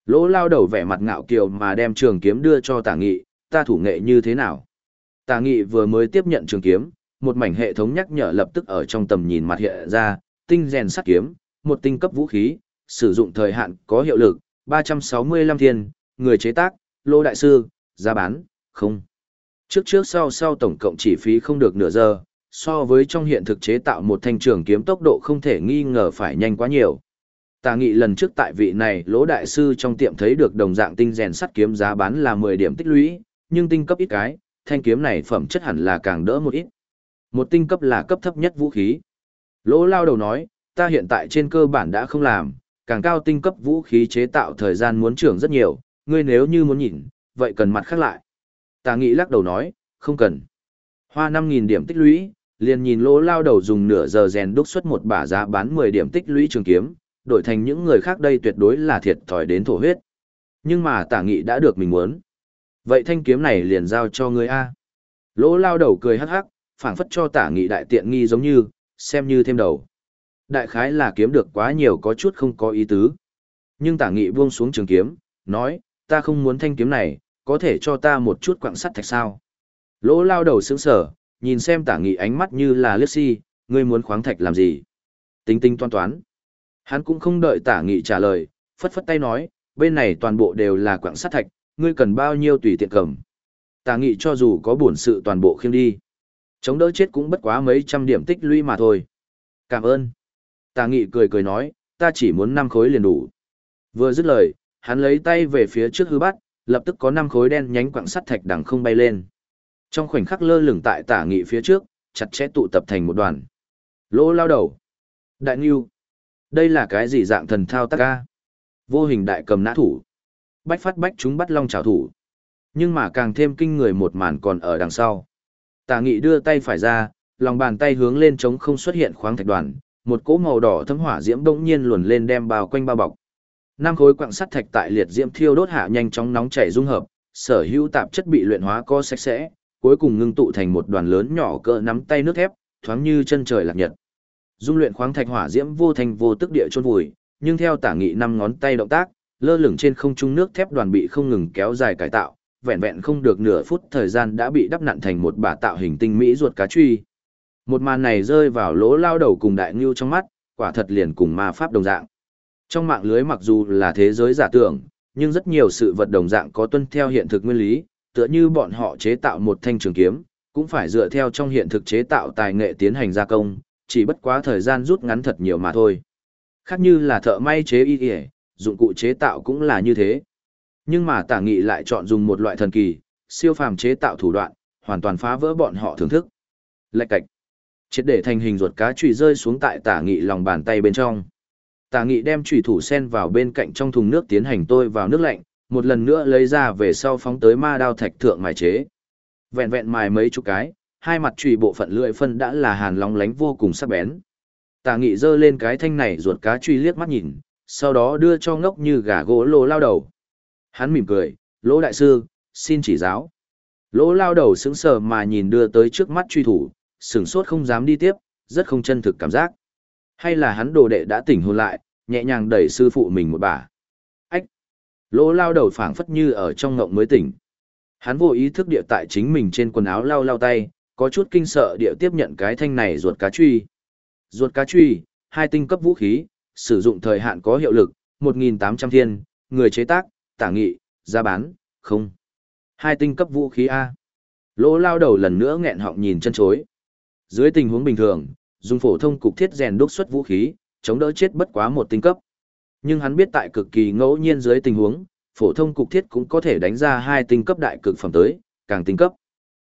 Lỗ lao đầu vẻ mặt ngạo kiều mà đem trường kiếm đưa cho tả nghị, ta thủ nghệ như thế nào? Tả nghị vừa mới tiếp nhận trường kiếm, một mảnh hệ thống nhắc nhở lập tức ở trong tầm nhìn mặt hiện ra, tinh rèn sắt kiếm, một tinh cấp vũ khí, sử dụng thời hạn có hiệu lực, 365 thiên, người chế tác, lô đại sư, giá bán, không. Trước trước sau sau tổng cộng chỉ phí không được nửa giờ, so với trong hiện thực chế tạo một thanh trường kiếm tốc độ không thể nghi ngờ phải nhanh quá nhiều. Tà nghị lần trước tại vị này lỗ đại sư trong tiệm thấy được đồng dạng tinh rèn sắt kiếm giá bán là 10 điểm tích lũy, nhưng tinh cấp ít cái, thanh kiếm này phẩm chất hẳn là càng đỡ một ít. Một tinh cấp là cấp thấp nhất vũ khí. Lỗ lao đầu nói, ta hiện tại trên cơ bản đã không làm, càng cao tinh cấp vũ khí chế tạo thời gian muốn trưởng rất nhiều, ngươi nếu như muốn nhìn, vậy cần mặt khác lại. Tà nghị lắc đầu nói, không cần. Hoa 5.000 điểm tích lũy, liền nhìn lỗ lao đầu dùng nửa giờ rèn đúc xuất một bả giá bán 10 điểm tích lũy trường kiếm, đổi thành những người khác đây tuyệt đối là thiệt thòi đến thổ huyết. Nhưng mà tả nghị đã được mình muốn. Vậy thanh kiếm này liền giao cho ngươi A. Lỗ lao đầu cười hắc hắc, phảng phất cho tả nghị đại tiện nghi giống như, xem như thêm đầu. Đại khái là kiếm được quá nhiều có chút không có ý tứ. Nhưng tả nghị buông xuống trường kiếm, nói, ta không muốn thanh kiếm này, có thể cho ta một chút quặng sắt thạch sao. Lỗ lao đầu sững sở, nhìn xem tả nghị ánh mắt như là liếc si, ngươi muốn khoáng thạch làm gì? Tính tính toan toán. Hắn cũng không đợi tả nghị trả lời, phất phất tay nói, bên này toàn bộ đều là quặng sắt thạch, ngươi cần bao nhiêu tùy tiện cầm. Tả nghị cho dù có bổn sự toàn bộ khiêng đi. Chống đỡ chết cũng bất quá mấy trăm điểm tích lũy mà thôi. Cảm ơn. Tả nghị cười cười nói, ta chỉ muốn năm khối liền đủ. Vừa dứt lời, hắn lấy tay về phía trước hư bắt, lập tức có năm khối đen nhánh quặng sắt thạch đằng không bay lên. Trong khoảnh khắc lơ lửng tại tả nghị phía trước, chặt chẽ tụ tập thành một đoàn. Lỗ lao đầu. Đại Ngưu. Đây là cái gì dạng thần thao tác ca? Vô hình đại cầm nã thủ. Bách phát bách chúng bắt long trảo thủ. Nhưng mà càng thêm kinh người một màn còn ở đằng sau. Tả nghị đưa tay phải ra, lòng bàn tay hướng lên trống không xuất hiện khoáng thạch đoàn, một cỗ màu đỏ thấm hỏa diễm bỗng nhiên luồn lên đem bao quanh bao bọc. Năm khối quặng sắt thạch tại liệt diễm thiêu đốt hạ nhanh chóng nóng chảy dung hợp, sở hữu tạp chất bị luyện hóa co sạch sẽ, cuối cùng ngưng tụ thành một đoàn lớn nhỏ cỡ nắm tay nước thép, thoáng như chân trời lạc nhật. Dung luyện khoáng thạch hỏa diễm vô thành vô tức địa chôn vùi, nhưng theo tả nghị năm ngón tay động tác, lơ lửng trên không trung nước thép đoàn bị không ngừng kéo dài cải tạo, vẹn vẹn không được nửa phút thời gian đã bị đắp nặn thành một bả tạo hình tinh mỹ ruột cá truy. Một màn này rơi vào lỗ lao đầu cùng đại ngưu trong mắt, quả thật liền cùng ma pháp đồng dạng. Trong mạng lưới mặc dù là thế giới giả tưởng, nhưng rất nhiều sự vật đồng dạng có tuân theo hiện thực nguyên lý, tựa như bọn họ chế tạo một thanh trường kiếm, cũng phải dựa theo trong hiện thực chế tạo tài nghệ tiến hành gia công, chỉ bất quá thời gian rút ngắn thật nhiều mà thôi. Khác như là thợ may chế y y, dụng cụ chế tạo cũng là như thế. Nhưng mà tả nghị lại chọn dùng một loại thần kỳ, siêu phàm chế tạo thủ đoạn, hoàn toàn phá vỡ bọn họ thưởng thức. Lạch cạch. Triệt để thành hình ruột cá trùy rơi xuống tại tả nghị lòng bàn tay bên trong. Tả nghị đem trùy thủ sen vào bên cạnh trong thùng nước tiến hành tôi vào nước lạnh, một lần nữa lấy ra về sau phóng tới ma đao thạch thượng mài chế. Vẹn vẹn mài mấy chục cái, hai mặt trùy bộ phận lưỡi phân đã là hàn long lánh vô cùng sắc bén. Tả nghị giơ lên cái thanh này ruột cá truy liếc mắt nhìn, sau đó đưa cho ngốc như gà gỗ lô lao đầu. Hắn mỉm cười, lỗ đại sư, xin chỉ giáo. Lỗ lao đầu sững sờ mà nhìn đưa tới trước mắt truy thủ, sửng sốt không dám đi tiếp, rất không chân thực cảm giác. Hay là hắn đồ đệ đã tỉnh hồn lại, nhẹ nhàng đẩy sư phụ mình một bà. Ách! Lỗ lao đầu phảng phất như ở trong ngộng mới tỉnh. Hắn vô ý thức địa tại chính mình trên quần áo lao lao tay, có chút kinh sợ địa tiếp nhận cái thanh này ruột cá truy. Ruột cá truy, hai tinh cấp vũ khí, sử dụng thời hạn có hiệu lực, 1.800 thiên, người chế tác, tả nghị, giá bán, không. Hai tinh cấp vũ khí A. Lỗ lao đầu lần nữa nghẹn họng nhìn chân chối. Dưới tình huống bình thường, dùng phổ thông cục thiết rèn đúc xuất vũ khí, chống đỡ chết bất quá một tinh cấp. Nhưng hắn biết tại cực kỳ ngẫu nhiên dưới tình huống, phổ thông cục thiết cũng có thể đánh ra hai tinh cấp đại cực phẩm tới, càng tinh cấp.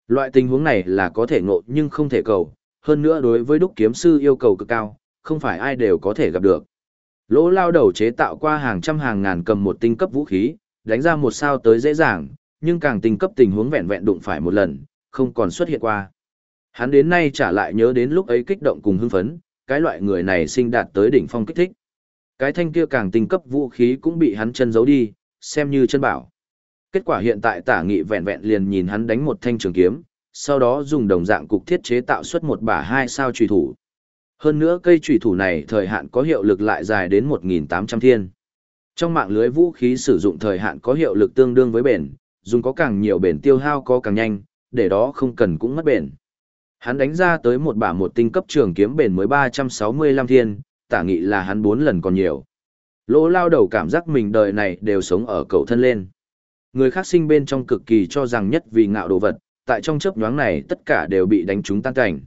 Loại tình huống này là có thể ngộ nhưng không thể cầu, hơn nữa đối với đúc kiếm sư yêu cầu cực cao, không phải ai đều có thể gặp được. Lỗ lao đầu chế tạo qua hàng trăm hàng ngàn cầm một tinh cấp vũ khí, đánh ra một sao tới dễ dàng, nhưng càng tinh cấp tình huống vẹn vẹn đụng phải một lần, không còn xuất hiện qua. Hắn đến nay trả lại nhớ đến lúc ấy kích động cùng hưng phấn, cái loại người này sinh đạt tới đỉnh phong kích thích. Cái thanh kia càng tinh cấp vũ khí cũng bị hắn chân giấu đi, xem như chân bảo. Kết quả hiện tại tả nghị vẹn vẹn liền nhìn hắn đánh một thanh trường kiếm, sau đó dùng đồng dạng cục thiết chế tạo xuất một bả hai sao trùy thủ. Hơn nữa cây trùy thủ này thời hạn có hiệu lực lại dài đến 1.800 thiên. Trong mạng lưới vũ khí sử dụng thời hạn có hiệu lực tương đương với bền, dùng có càng nhiều bền tiêu hao có càng nhanh, để đó không cần cũng mất bền. Hắn đánh ra tới một bả một tinh cấp trường kiếm bền mới 365 thiên, tả nghị là hắn 4 lần còn nhiều. Lỗ lao đầu cảm giác mình đời này đều sống ở cầu thân lên. Người khác sinh bên trong cực kỳ cho rằng nhất vì ngạo đồ vật, tại trong chớp nhoáng này tất cả đều bị đánh trúng tan cảnh.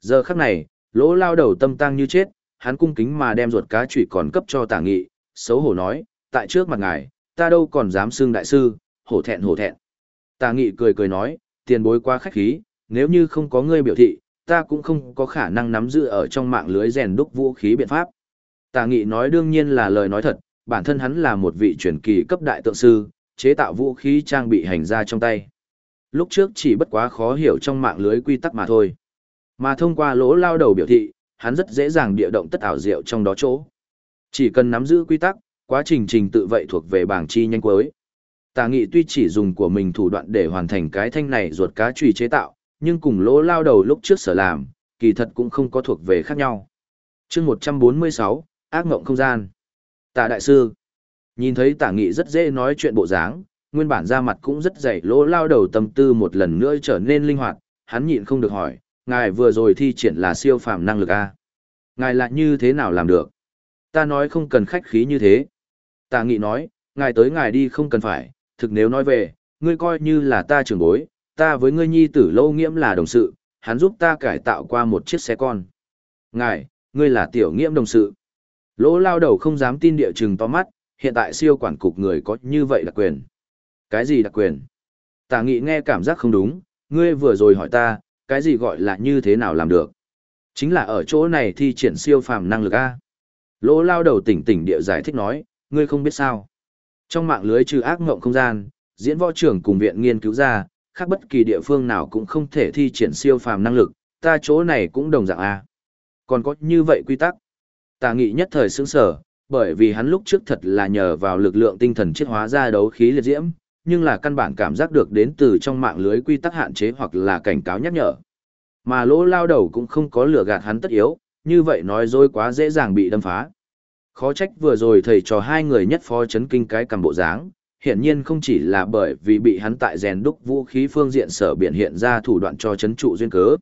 Giờ khắc này, lỗ lao đầu tâm tăng như chết, hắn cung kính mà đem ruột cá chủy còn cấp cho tả nghị, xấu hổ nói, tại trước mặt ngài, ta đâu còn dám xưng đại sư, hổ thẹn hổ thẹn. Tả nghị cười cười nói, tiền bối quá khách khí, nếu như không có ngươi biểu thị, ta cũng không có khả năng nắm giữ ở trong mạng lưới rèn đúc vũ khí biện pháp. Tà nghị nói đương nhiên là lời nói thật, bản thân hắn là một vị truyền kỳ cấp đại tượng sư, chế tạo vũ khí trang bị hành ra trong tay. Lúc trước chỉ bất quá khó hiểu trong mạng lưới quy tắc mà thôi. Mà thông qua lỗ lao đầu biểu thị, hắn rất dễ dàng địa động tất ảo diệu trong đó chỗ. Chỉ cần nắm giữ quy tắc, quá trình trình tự vậy thuộc về bảng chi nhanh cuối. Tà nghị tuy chỉ dùng của mình thủ đoạn để hoàn thành cái thanh này ruột cá trùy chế tạo, nhưng cùng lỗ lao đầu lúc trước sở làm, kỳ thật cũng không có thuộc về khác nhau. chương 146, ác ngộng không gian. tạ đại sư, nhìn thấy tả nghị rất dễ nói chuyện bộ dáng, nguyên bản ra mặt cũng rất dày lỗ lao đầu tâm tư một lần nữa trở nên linh hoạt, hắn nhịn không được hỏi, ngài vừa rồi thi triển là siêu phàm năng lực A. Ngài lại như thế nào làm được? Ta nói không cần khách khí như thế. tạ nghị nói, ngài tới ngài đi không cần phải, thực nếu nói về, ngươi coi như là ta trưởng bối, ta với ngươi nhi tử lâu nghiễm là đồng sự, hắn giúp ta cải tạo qua một chiếc xe con. Ngài, ngươi là tiểu nghiễm đồng sự. Lỗ lao đầu không dám tin địa chừng to mắt, hiện tại siêu quản cục người có như vậy đặc quyền. Cái gì đặc quyền? Tả nghị nghe cảm giác không đúng, ngươi vừa rồi hỏi ta, cái gì gọi là như thế nào làm được? Chính là ở chỗ này thi triển siêu phàm năng lực A. Lỗ lao đầu tỉnh tỉnh địa giải thích nói, ngươi không biết sao. Trong mạng lưới trừ ác ngộng không gian, diễn võ trưởng cùng viện nghiên cứu ra, khác bất kỳ địa phương nào cũng không thể thi triển siêu phàm năng lực, ta chỗ này cũng đồng dạng A. Còn có như vậy quy tắc. Tà nghị nhất thời sững sở, bởi vì hắn lúc trước thật là nhờ vào lực lượng tinh thần chiết hóa ra đấu khí liệt diễm, nhưng là căn bản cảm giác được đến từ trong mạng lưới quy tắc hạn chế hoặc là cảnh cáo nhắc nhở. Mà lỗ lao đầu cũng không có lửa gạt hắn tất yếu, như vậy nói dối quá dễ dàng bị đâm phá. Khó trách vừa rồi thầy trò hai người nhất phó chấn kinh cái cầm bộ dáng, hiển nhiên không chỉ là bởi vì bị hắn tại rèn đúc vũ khí phương diện sở biển hiện ra thủ đoạn cho chấn trụ duyên cớ.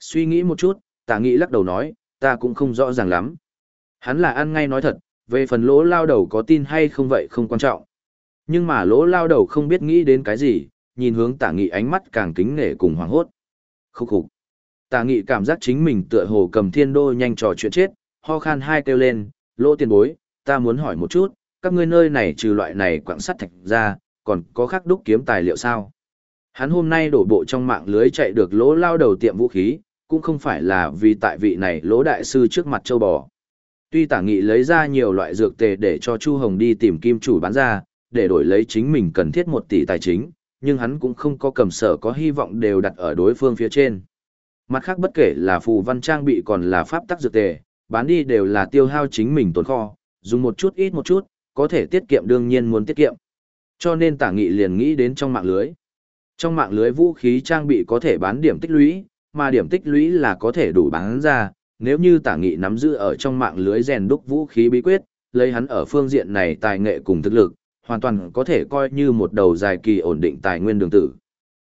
Suy nghĩ một chút, tả nghị lắc đầu nói, ta cũng không rõ ràng lắm. Hắn là ăn ngay nói thật, về phần lỗ lao đầu có tin hay không vậy không quan trọng. Nhưng mà lỗ lao đầu không biết nghĩ đến cái gì, nhìn hướng tả nghị ánh mắt càng kính nể cùng hoảng hốt. Khúc khục. Tả nghị cảm giác chính mình tựa hồ cầm thiên đô nhanh trò chuyện chết, ho khan hai kêu lên, lỗ tiền bối, ta muốn hỏi một chút, các ngươi nơi này trừ loại này quặng sắt thạch ra, còn có khắc đúc kiếm tài liệu sao? Hắn hôm nay đổ bộ trong mạng lưới chạy được lỗ lao đầu tiệm vũ khí, cũng không phải là vì tại vị này lỗ đại sư trước mặt châu bò. Tuy tả nghị lấy ra nhiều loại dược tề để cho Chu Hồng đi tìm kim chủ bán ra, để đổi lấy chính mình cần thiết một tỷ tài chính, nhưng hắn cũng không có cầm sở có hy vọng đều đặt ở đối phương phía trên. Mặt khác bất kể là phù văn trang bị còn là pháp tắc dược tề, bán đi đều là tiêu hao chính mình tồn kho, dùng một chút ít một chút, có thể tiết kiệm đương nhiên muốn tiết kiệm. Cho nên tả nghị liền nghĩ đến trong mạng lưới. Trong mạng lưới vũ khí trang bị có thể bán điểm tích lũy, mà điểm tích lũy là có thể đủ bán ra, nếu như tả nghị nắm giữ ở trong mạng lưới rèn đúc vũ khí bí quyết, lấy hắn ở phương diện này tài nghệ cùng thực lực, hoàn toàn có thể coi như một đầu dài kỳ ổn định tài nguyên đường tử.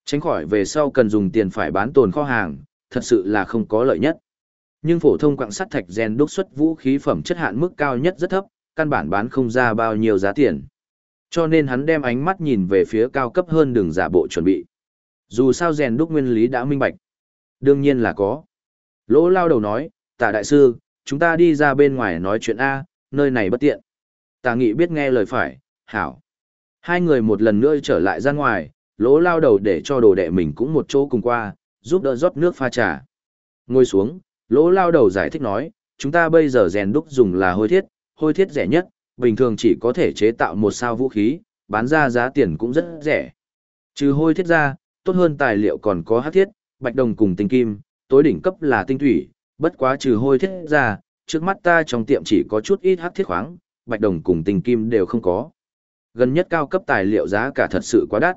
Tránh khỏi về sau cần dùng tiền phải bán tồn kho hàng, thật sự là không có lợi nhất. Nhưng phổ thông quặng sắt thạch rèn đúc xuất vũ khí phẩm chất hạn mức cao nhất rất thấp, căn bản bán không ra bao nhiêu giá tiền. Cho nên hắn đem ánh mắt nhìn về phía cao cấp hơn đường giả bộ chuẩn bị. Dù sao rèn đúc nguyên lý đã minh bạch. Đương nhiên là có. Lỗ lao đầu nói, tạ đại sư, chúng ta đi ra bên ngoài nói chuyện A, nơi này bất tiện. Tả nghị biết nghe lời phải, hảo. Hai người một lần nữa trở lại ra ngoài, lỗ lao đầu để cho đồ đệ mình cũng một chỗ cùng qua, giúp đỡ rót nước pha trà. Ngồi xuống, lỗ lao đầu giải thích nói, chúng ta bây giờ rèn đúc dùng là hôi thiết, hôi thiết rẻ nhất, bình thường chỉ có thể chế tạo một sao vũ khí, bán ra giá tiền cũng rất rẻ. Trừ hôi thiết ra, tốt hơn tài liệu còn có hắc thiết, bạch đồng cùng tinh kim, tối đỉnh cấp là tinh thủy, bất quá trừ hôi thiết ra, trước mắt ta trong tiệm chỉ có chút ít hắc thiết khoáng, bạch đồng cùng tinh kim đều không có. Gần nhất cao cấp tài liệu giá cả thật sự quá đắt.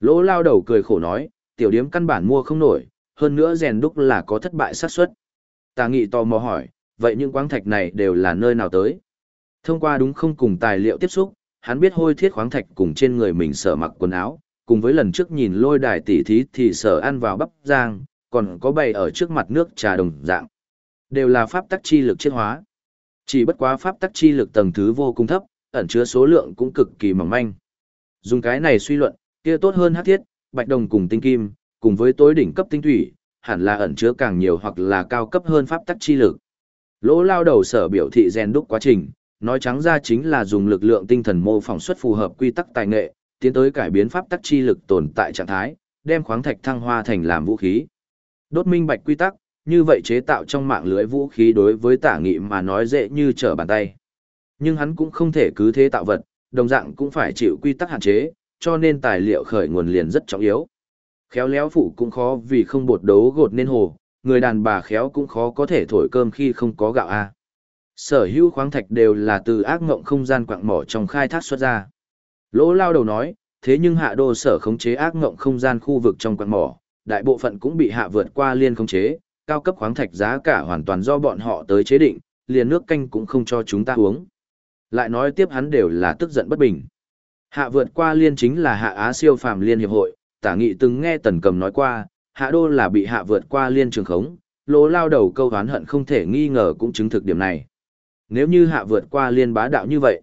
Lỗ lao đầu cười khổ nói, tiểu điếm căn bản mua không nổi, hơn nữa rèn đúc là có thất bại xác suất. Tà nghị tò mò hỏi, vậy những quáng thạch này đều là nơi nào tới? Thông qua đúng không cùng tài liệu tiếp xúc, hắn biết hôi thiết khoáng thạch cùng trên người mình sở mặc quần áo, cùng với lần trước nhìn lôi đài tỉ thí thì sở ăn vào bắp giang, còn có bày ở trước mặt nước trà đồng dạng. Đều là pháp tắc chi lực chiết hóa. Chỉ bất quá pháp tắc chi lực tầng thứ vô cùng thấp, ẩn chứa số lượng cũng cực kỳ mỏng manh. Dùng cái này suy luận, kia tốt hơn hắc thiết, bạch đồng cùng tinh kim, cùng với tối đỉnh cấp tinh thủy, hẳn là ẩn chứa càng nhiều hoặc là cao cấp hơn pháp tắc chi lực. Lỗ lao đầu sở biểu thị rèn đúc quá trình, nói trắng ra chính là dùng lực lượng tinh thần mô phỏng xuất phù hợp quy tắc tài nghệ, tiến tới cải biến pháp tắc chi lực tồn tại trạng thái, đem khoáng thạch thăng hoa thành làm vũ khí. Đốt minh bạch quy tắc, như vậy chế tạo trong mạng lưới vũ khí đối với tả nghị mà nói dễ như trở bàn tay. Nhưng hắn cũng không thể cứ thế tạo vật, đồng dạng cũng phải chịu quy tắc hạn chế, cho nên tài liệu khởi nguồn liền rất trọng yếu. Khéo léo phụ cũng khó vì không bột đấu gột nên hồ, người đàn bà khéo cũng khó có thể thổi cơm khi không có gạo a. Sở hữu khoáng thạch đều là từ ác ngộng không gian quạng mỏ trong khai thác xuất ra. Lỗ lao đầu nói, thế nhưng hạ đô sở khống chế ác ngộng không gian khu vực trong quạng mỏ, đại bộ phận cũng bị hạ vượt qua liên khống chế, cao cấp khoáng thạch giá cả hoàn toàn do bọn họ tới chế định, liền nước canh cũng không cho chúng ta uống. Lại nói tiếp hắn đều là tức giận bất bình. Hạ vượt qua liên chính là hạ Á siêu phàm liên hiệp hội, tả nghị từng nghe tần cầm nói qua, hạ đô là bị hạ vượt qua liên trường khống, lỗ lao đầu câu hán hận không thể nghi ngờ cũng chứng thực điểm này. Nếu như hạ vượt qua liên bá đạo như vậy,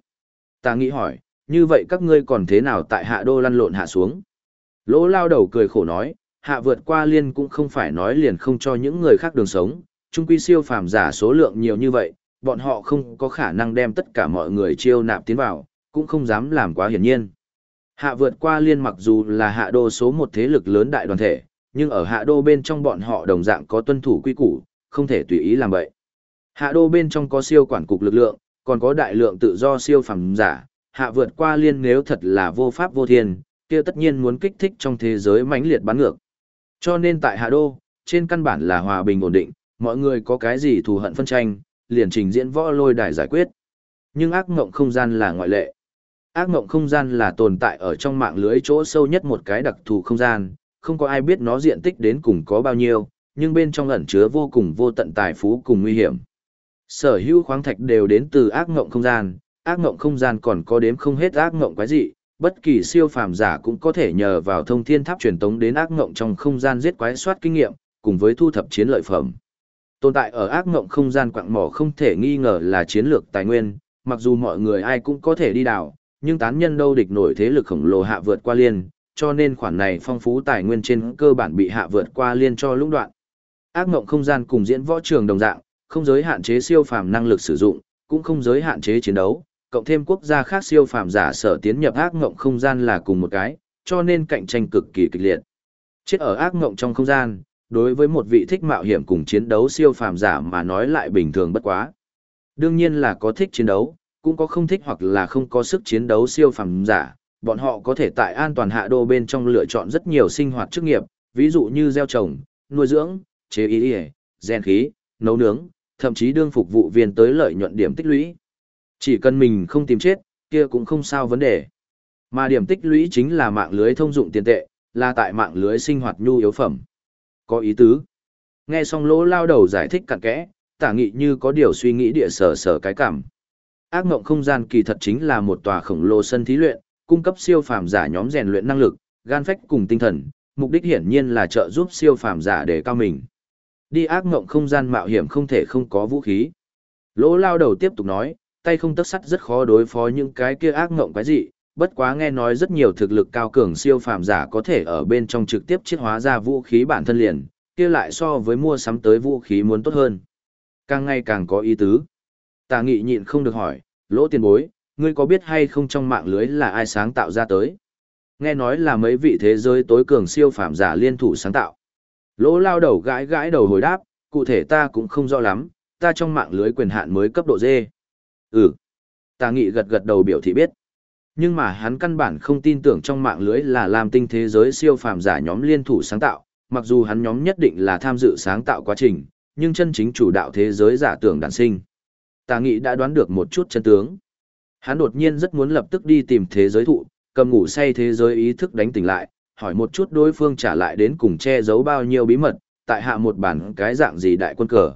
ta nghĩ hỏi, như vậy các ngươi còn thế nào tại hạ đô lăn lộn hạ xuống? Lỗ lao đầu cười khổ nói, hạ vượt qua liên cũng không phải nói liền không cho những người khác đường sống, trung quy siêu phàm giả số lượng nhiều như vậy, bọn họ không có khả năng đem tất cả mọi người chiêu nạp tiến vào, cũng không dám làm quá hiển nhiên. Hạ vượt qua liên mặc dù là hạ đô số một thế lực lớn đại đoàn thể, nhưng ở hạ đô bên trong bọn họ đồng dạng có tuân thủ quy củ, không thể tùy ý làm vậy. Hạ đô bên trong có siêu quản cục lực lượng, còn có đại lượng tự do siêu phẩm giả, hạ vượt qua liên nếu thật là vô pháp vô thiên, kia tất nhiên muốn kích thích trong thế giới mãnh liệt bắn ngược. Cho nên tại hạ đô, trên căn bản là hòa bình ổn định, mọi người có cái gì thù hận phân tranh, liền trình diễn võ lôi đài giải quyết. Nhưng ác ngộng không gian là ngoại lệ. Ác ngộng không gian là tồn tại ở trong mạng lưới chỗ sâu nhất một cái đặc thù không gian, không có ai biết nó diện tích đến cùng có bao nhiêu, nhưng bên trong ẩn chứa vô cùng vô tận tài phú cùng nguy hiểm. Sở hữu khoáng thạch đều đến từ ác ngộng không gian, ác ngộng không gian còn có đếm không hết ác ngộng quái dị, bất kỳ siêu phàm giả cũng có thể nhờ vào thông thiên tháp truyền tống đến ác ngộng trong không gian giết quái soát kinh nghiệm, cùng với thu thập chiến lợi phẩm. Tồn tại ở ác ngộng không gian quạng mỏ không thể nghi ngờ là chiến lược tài nguyên, mặc dù mọi người ai cũng có thể đi đào, nhưng tán nhân đâu địch nổi thế lực khổng lồ hạ vượt qua liên, cho nên khoản này phong phú tài nguyên trên cơ bản bị hạ vượt qua liên cho lũng đoạn. Ác ngộng không gian cùng diễn võ trường đồng dạng, không giới hạn chế siêu phàm năng lực sử dụng, cũng không giới hạn chế chiến đấu, cộng thêm quốc gia khác siêu phàm giả sở tiến nhập ác ngộng không gian là cùng một cái, cho nên cạnh tranh cực kỳ kịch liệt. Chết ở ác ngộng trong không gian, đối với một vị thích mạo hiểm cùng chiến đấu siêu phàm giả mà nói lại bình thường bất quá. Đương nhiên là có thích chiến đấu, cũng có không thích hoặc là không có sức chiến đấu siêu phàm giả, bọn họ có thể tại an toàn hạ đô bên trong lựa chọn rất nhiều sinh hoạt chức nghiệp, ví dụ như gieo trồng, nuôi dưỡng, chế y, rèn khí, nấu nướng, thậm chí đương phục vụ viên tới lợi nhuận điểm tích lũy. Chỉ cần mình không tìm chết, kia cũng không sao vấn đề. Mà điểm tích lũy chính là mạng lưới thông dụng tiền tệ, là tại mạng lưới sinh hoạt nhu yếu phẩm. Có ý tứ. Nghe xong lỗ lao đầu giải thích cặn kẽ, tả nghị như có điều suy nghĩ địa sở sở cái cảm. Ác mộng không gian kỳ thật chính là một tòa khổng lồ sân thí luyện, cung cấp siêu phàm giả nhóm rèn luyện năng lực, gan phách cùng tinh thần, mục đích hiển nhiên là trợ giúp siêu phàm giả để cao mình. Đi ác ngộng không gian mạo hiểm không thể không có vũ khí. Lỗ lao đầu tiếp tục nói, tay không tấc sắt rất khó đối phó những cái kia ác ngộng quái dị, bất quá nghe nói rất nhiều thực lực cao cường siêu phàm giả có thể ở bên trong trực tiếp chiết hóa ra vũ khí bản thân liền, kia lại so với mua sắm tới vũ khí muốn tốt hơn. Càng ngày càng có ý tứ. Tà nghị nhịn không được hỏi, lỗ tiền bối, ngươi có biết hay không trong mạng lưới là ai sáng tạo ra tới? Nghe nói là mấy vị thế giới tối cường siêu phàm giả liên thủ sáng tạo. Lỗ lao đầu gãi gãi đầu hồi đáp, cụ thể ta cũng không rõ lắm, ta trong mạng lưới quyền hạn mới cấp độ D. Ừ. Tà nghị gật gật đầu biểu thị biết. Nhưng mà hắn căn bản không tin tưởng trong mạng lưới là làm tinh thế giới siêu phàm giả nhóm liên thủ sáng tạo, mặc dù hắn nhóm nhất định là tham dự sáng tạo quá trình, nhưng chân chính chủ đạo thế giới giả tưởng đản sinh. Tà nghị đã đoán được một chút chân tướng. Hắn đột nhiên rất muốn lập tức đi tìm thế giới thụ, cầm ngủ say thế giới ý thức đánh tỉnh lại, hỏi một chút đối phương trả lại đến cùng che giấu bao nhiêu bí mật, tại hạ một bản cái dạng gì đại quân cờ.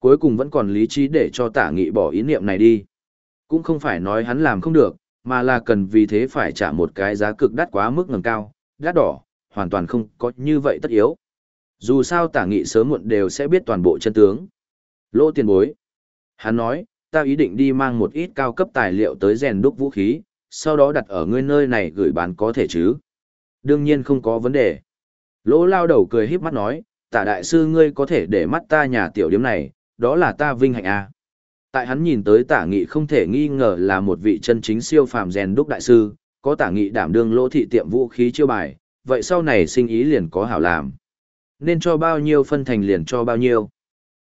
Cuối cùng vẫn còn lý trí để cho tả nghị bỏ ý niệm này đi. Cũng không phải nói hắn làm không được, mà là cần vì thế phải trả một cái giá cực đắt quá mức ngầm cao, đắt đỏ, hoàn toàn không có như vậy tất yếu. Dù sao tả nghị sớm muộn đều sẽ biết toàn bộ chân tướng. Lỗ tiền bối. Hắn nói, ta ý định đi mang một ít cao cấp tài liệu tới rèn đúc vũ khí, sau đó đặt ở ngươi nơi này gửi bán có thể chứ. Đương nhiên không có vấn đề. Lỗ lao đầu cười híp mắt nói, tả đại sư ngươi có thể để mắt ta nhà tiểu điếm này, đó là ta vinh hạnh à. Tại hắn nhìn tới tả nghị không thể nghi ngờ là một vị chân chính siêu phàm rèn đúc đại sư, có tả nghị đảm đương lỗ thị tiệm vũ khí chiêu bài, vậy sau này sinh ý liền có hảo làm. Nên cho bao nhiêu phân thành liền cho bao nhiêu.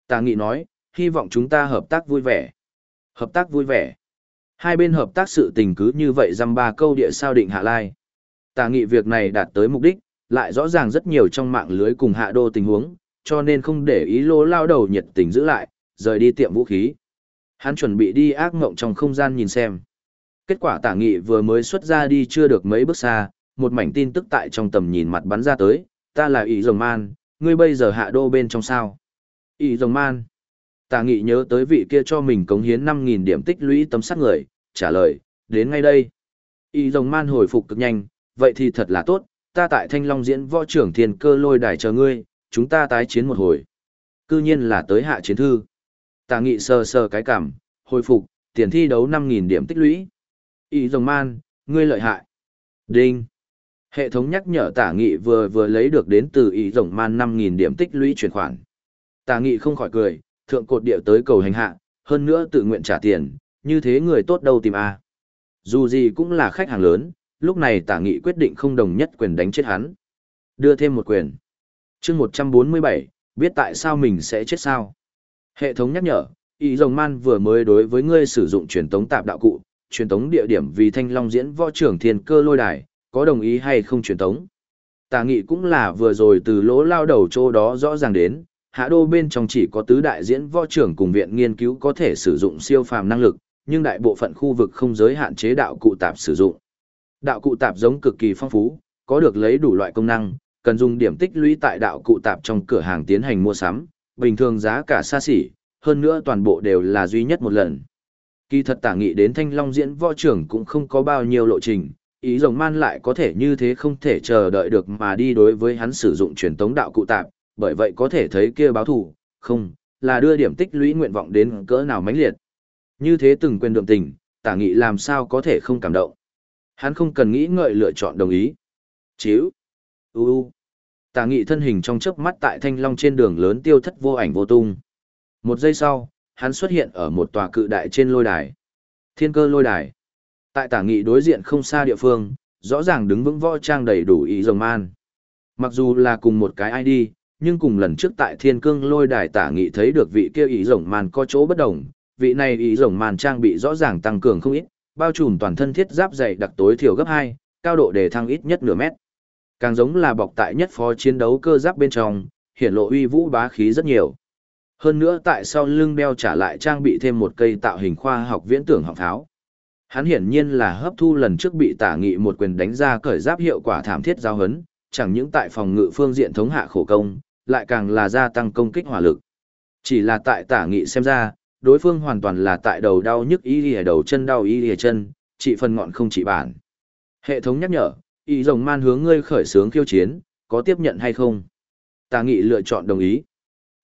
Tả nghị nói, hy vọng chúng ta hợp tác vui vẻ. Hợp tác vui vẻ. Hai bên hợp tác sự tình cứ như vậy dăm ba câu địa sao định hạ lai. Tà nghị việc này đạt tới mục đích, lại rõ ràng rất nhiều trong mạng lưới cùng hạ đô tình huống, cho nên không để ý lô lao đầu nhiệt tình giữ lại, rời đi tiệm vũ khí. Hắn chuẩn bị đi ác mộng trong không gian nhìn xem. Kết quả tả nghị vừa mới xuất ra đi chưa được mấy bước xa, một mảnh tin tức tại trong tầm nhìn mặt bắn ra tới, ta là ý rồng man, ngươi bây giờ hạ đô bên trong sao. Ý rồng man. Tả nghị nhớ tới vị kia cho mình cống hiến 5.000 điểm tích lũy tấm sắt người, trả lời, đến ngay đây. Ý rồng man hồi phục cực nhanh, vậy thì thật là tốt, ta tại Thanh Long diễn võ trưởng thiên cơ lôi đài chờ ngươi, chúng ta tái chiến một hồi. Cư nhiên là tới hạ chiến thư. Tà nghị sờ sờ cái cảm, hồi phục, tiền thi đấu 5.000 điểm tích lũy. Ý rồng man, ngươi lợi hại. Đinh. Hệ thống nhắc nhở tả nghị vừa vừa lấy được đến từ ý rồng man 5.000 điểm tích lũy chuyển khoản. Tả nghị không khỏi cười, thượng cột địa tới cầu hành hạ, hơn nữa tự nguyện trả tiền, như thế người tốt đâu tìm a Dù gì cũng là khách hàng lớn, lúc này tả nghị quyết định không đồng nhất quyền đánh chết hắn. Đưa thêm một quyền. chương 147, biết tại sao mình sẽ chết sao. Hệ thống nhắc nhở, ý rồng man vừa mới đối với ngươi sử dụng truyền tống tạp đạo cụ, truyền tống địa điểm vì thanh long diễn võ trưởng thiên cơ lôi đài, có đồng ý hay không truyền tống. Tả nghị cũng là vừa rồi từ lỗ lao đầu chỗ đó rõ ràng đến, hạ đô bên trong chỉ có tứ đại diễn võ trưởng cùng viện nghiên cứu có thể sử dụng siêu phàm năng lực, nhưng đại bộ phận khu vực không giới hạn chế đạo cụ tạp sử dụng. Đạo cụ tạp giống cực kỳ phong phú, có được lấy đủ loại công năng, cần dùng điểm tích lũy tại đạo cụ tạp trong cửa hàng tiến hành mua sắm, bình thường giá cả xa xỉ, hơn nữa toàn bộ đều là duy nhất một lần. Kỳ thật tả nghị đến Thanh Long diễn võ trưởng cũng không có bao nhiêu lộ trình, ý rồng man lại có thể như thế không thể chờ đợi được mà đi đối với hắn sử dụng truyền tống đạo cụ tạp, bởi vậy có thể thấy kia báo thủ, không, là đưa điểm tích lũy nguyện vọng đến cỡ nào mãnh liệt. Như thế từng quên đượm tình, tả nghị làm sao có thể không cảm động. Hắn không cần nghĩ ngợi lựa chọn đồng ý. Chíu. U u. Tả nghị thân hình trong chớp mắt tại thanh long trên đường lớn tiêu thất vô ảnh vô tung. Một giây sau, hắn xuất hiện ở một tòa cự đại trên lôi đài. Thiên cơ lôi đài. Tại tả nghị đối diện không xa địa phương, rõ ràng đứng vững võ trang đầy đủ ý rồng man. Mặc dù là cùng một cái ID, nhưng cùng lần trước tại thiên cương lôi đài tả nghị thấy được vị kia ý rồng man có chỗ bất đồng, vị này ý rồng man trang bị rõ ràng tăng cường không ít, bao trùm toàn thân thiết giáp dày đặc tối thiểu gấp 2, cao độ đề thăng ít nhất nửa mét. Càng giống là bọc tại nhất phó chiến đấu cơ giáp bên trong, hiển lộ uy vũ bá khí rất nhiều. Hơn nữa tại sau lưng đeo trả lại trang bị thêm một cây tạo hình khoa học viễn tưởng học tháo. Hắn hiển nhiên là hấp thu lần trước bị tả nghị một quyền đánh ra cởi giáp hiệu quả thảm thiết giao hấn, chẳng những tại phòng ngự phương diện thống hạ khổ công, lại càng là gia tăng công kích hỏa lực. Chỉ là tại tả nghị xem ra, đối phương hoàn toàn là tại đầu đau nhức y lìa đầu chân đau y lìa chân, trị phần ngọn không trị bản. Hệ thống nhắc nhở, y rồng man hướng ngươi khởi sướng khiêu chiến, có tiếp nhận hay không? Tả nghị lựa chọn đồng ý.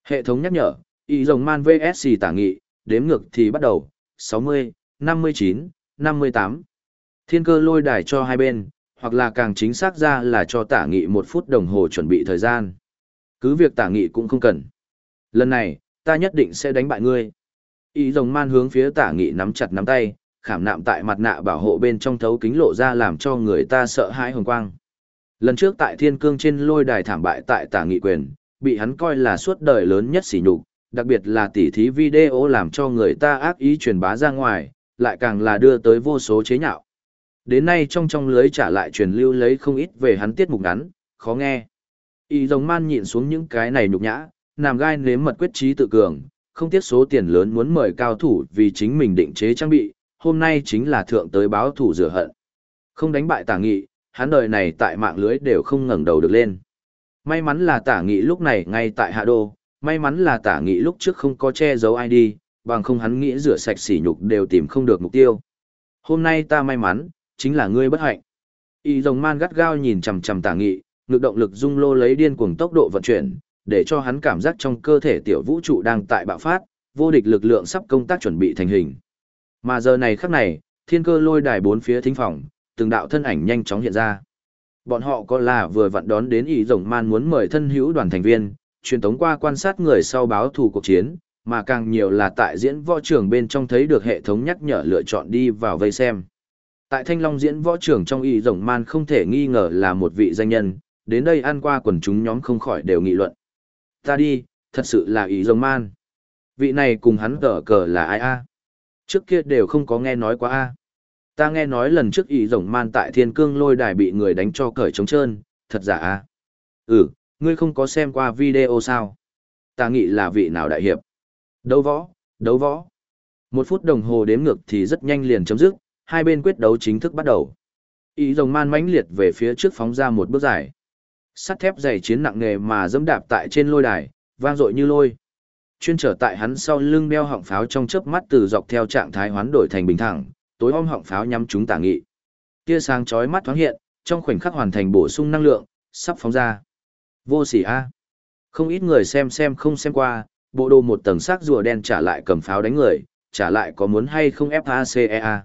Hệ thống nhắc nhở, y rồng man vsc tả nghị, đếm ngược thì bắt đầu, 60, 59, 58. Thiên cơ lôi đài cho hai bên, hoặc là càng chính xác ra là cho tả nghị một phút đồng hồ chuẩn bị thời gian. Cứ việc tả nghị cũng không cần. Lần này, ta nhất định sẽ đánh bại ngươi. Ý rồng man hướng phía tả nghị nắm chặt nắm tay, khảm nạm tại mặt nạ bảo hộ bên trong thấu kính lộ ra làm cho người ta sợ hãi hồng quang. Lần trước tại thiên cương trên lôi đài thảm bại tại tả nghị quyền, bị hắn coi là suốt đời lớn nhất sỉ nhục, đặc biệt là tỉ thí video làm cho người ta ác ý truyền bá ra ngoài, lại càng là đưa tới vô số chế nhạo. Đến nay trong trong lưới trả lại truyền lưu lấy không ít về hắn tiết mục ngắn, khó nghe. Y rồng man nhịn xuống những cái này nhục nhã, nằm gai nếm mật quyết trí tự cường, không tiếc số tiền lớn muốn mời cao thủ vì chính mình định chế trang bị, hôm nay chính là thượng tới báo thủ rửa hận. Không đánh bại tả nghị, hắn đời này tại mạng lưới đều không ngẩng đầu được lên. May mắn là tả nghị lúc này ngay tại hạ đô, may mắn là tả nghị lúc trước không có che giấu ID, bằng không hắn nghĩ rửa sạch sỉ nhục đều tìm không được mục tiêu. Hôm nay ta may mắn, chính là ngươi bất hạnh. Y rồng man gắt gao nhìn chằm chằm tả nghị, ngực động lực dung lô lấy điên cuồng tốc độ vận chuyển, để cho hắn cảm giác trong cơ thể tiểu vũ trụ đang tại bạo phát, vô địch lực lượng sắp công tác chuẩn bị thành hình. Mà giờ này khắc này, thiên cơ lôi đài bốn phía thính phòng, từng đạo thân ảnh nhanh chóng hiện ra. Bọn họ có là vừa vặn đón đến ý rồng man muốn mời thân hữu đoàn thành viên, truyền tống qua quan sát người sau báo thù cuộc chiến, mà càng nhiều là tại diễn võ trường bên trong thấy được hệ thống nhắc nhở lựa chọn đi vào vây xem. Tại Thanh Long diễn võ trường trong y rồng man không thể nghi ngờ là một vị danh nhân, đến đây ăn qua quần chúng nhóm không khỏi đều nghị luận. Ta đi, thật sự là y rồng man. Vị này cùng hắn cờ cờ là ai a? Trước kia đều không có nghe nói qua a. Ta nghe nói lần trước y rồng man tại thiên cương lôi đài bị người đánh cho cởi trống trơn, thật giả a? Ừ, ngươi không có xem qua video sao? Ta nghĩ là vị nào đại hiệp? Đấu võ, đấu võ. Một phút đồng hồ đếm ngược thì rất nhanh liền chấm dứt, hai bên quyết đấu chính thức bắt đầu. Ý rồng man mãnh liệt về phía trước phóng ra một bước dài. Sắt thép dày chiến nặng nghề mà dẫm đạp tại trên lôi đài, vang dội như lôi. Chuyên trở tại hắn sau lưng đeo họng pháo trong chớp mắt từ dọc theo trạng thái hoán đổi thành bình thẳng, tối om họng pháo nhắm chúng tả nghị. Tia sáng chói mắt thoáng hiện, trong khoảnh khắc hoàn thành bổ sung năng lượng, sắp phóng ra. Vô sỉ a. Không ít người xem xem không xem qua, bộ đồ một tầng sắc rùa đen trả lại cầm pháo đánh người, trả lại có muốn hay không FACEA.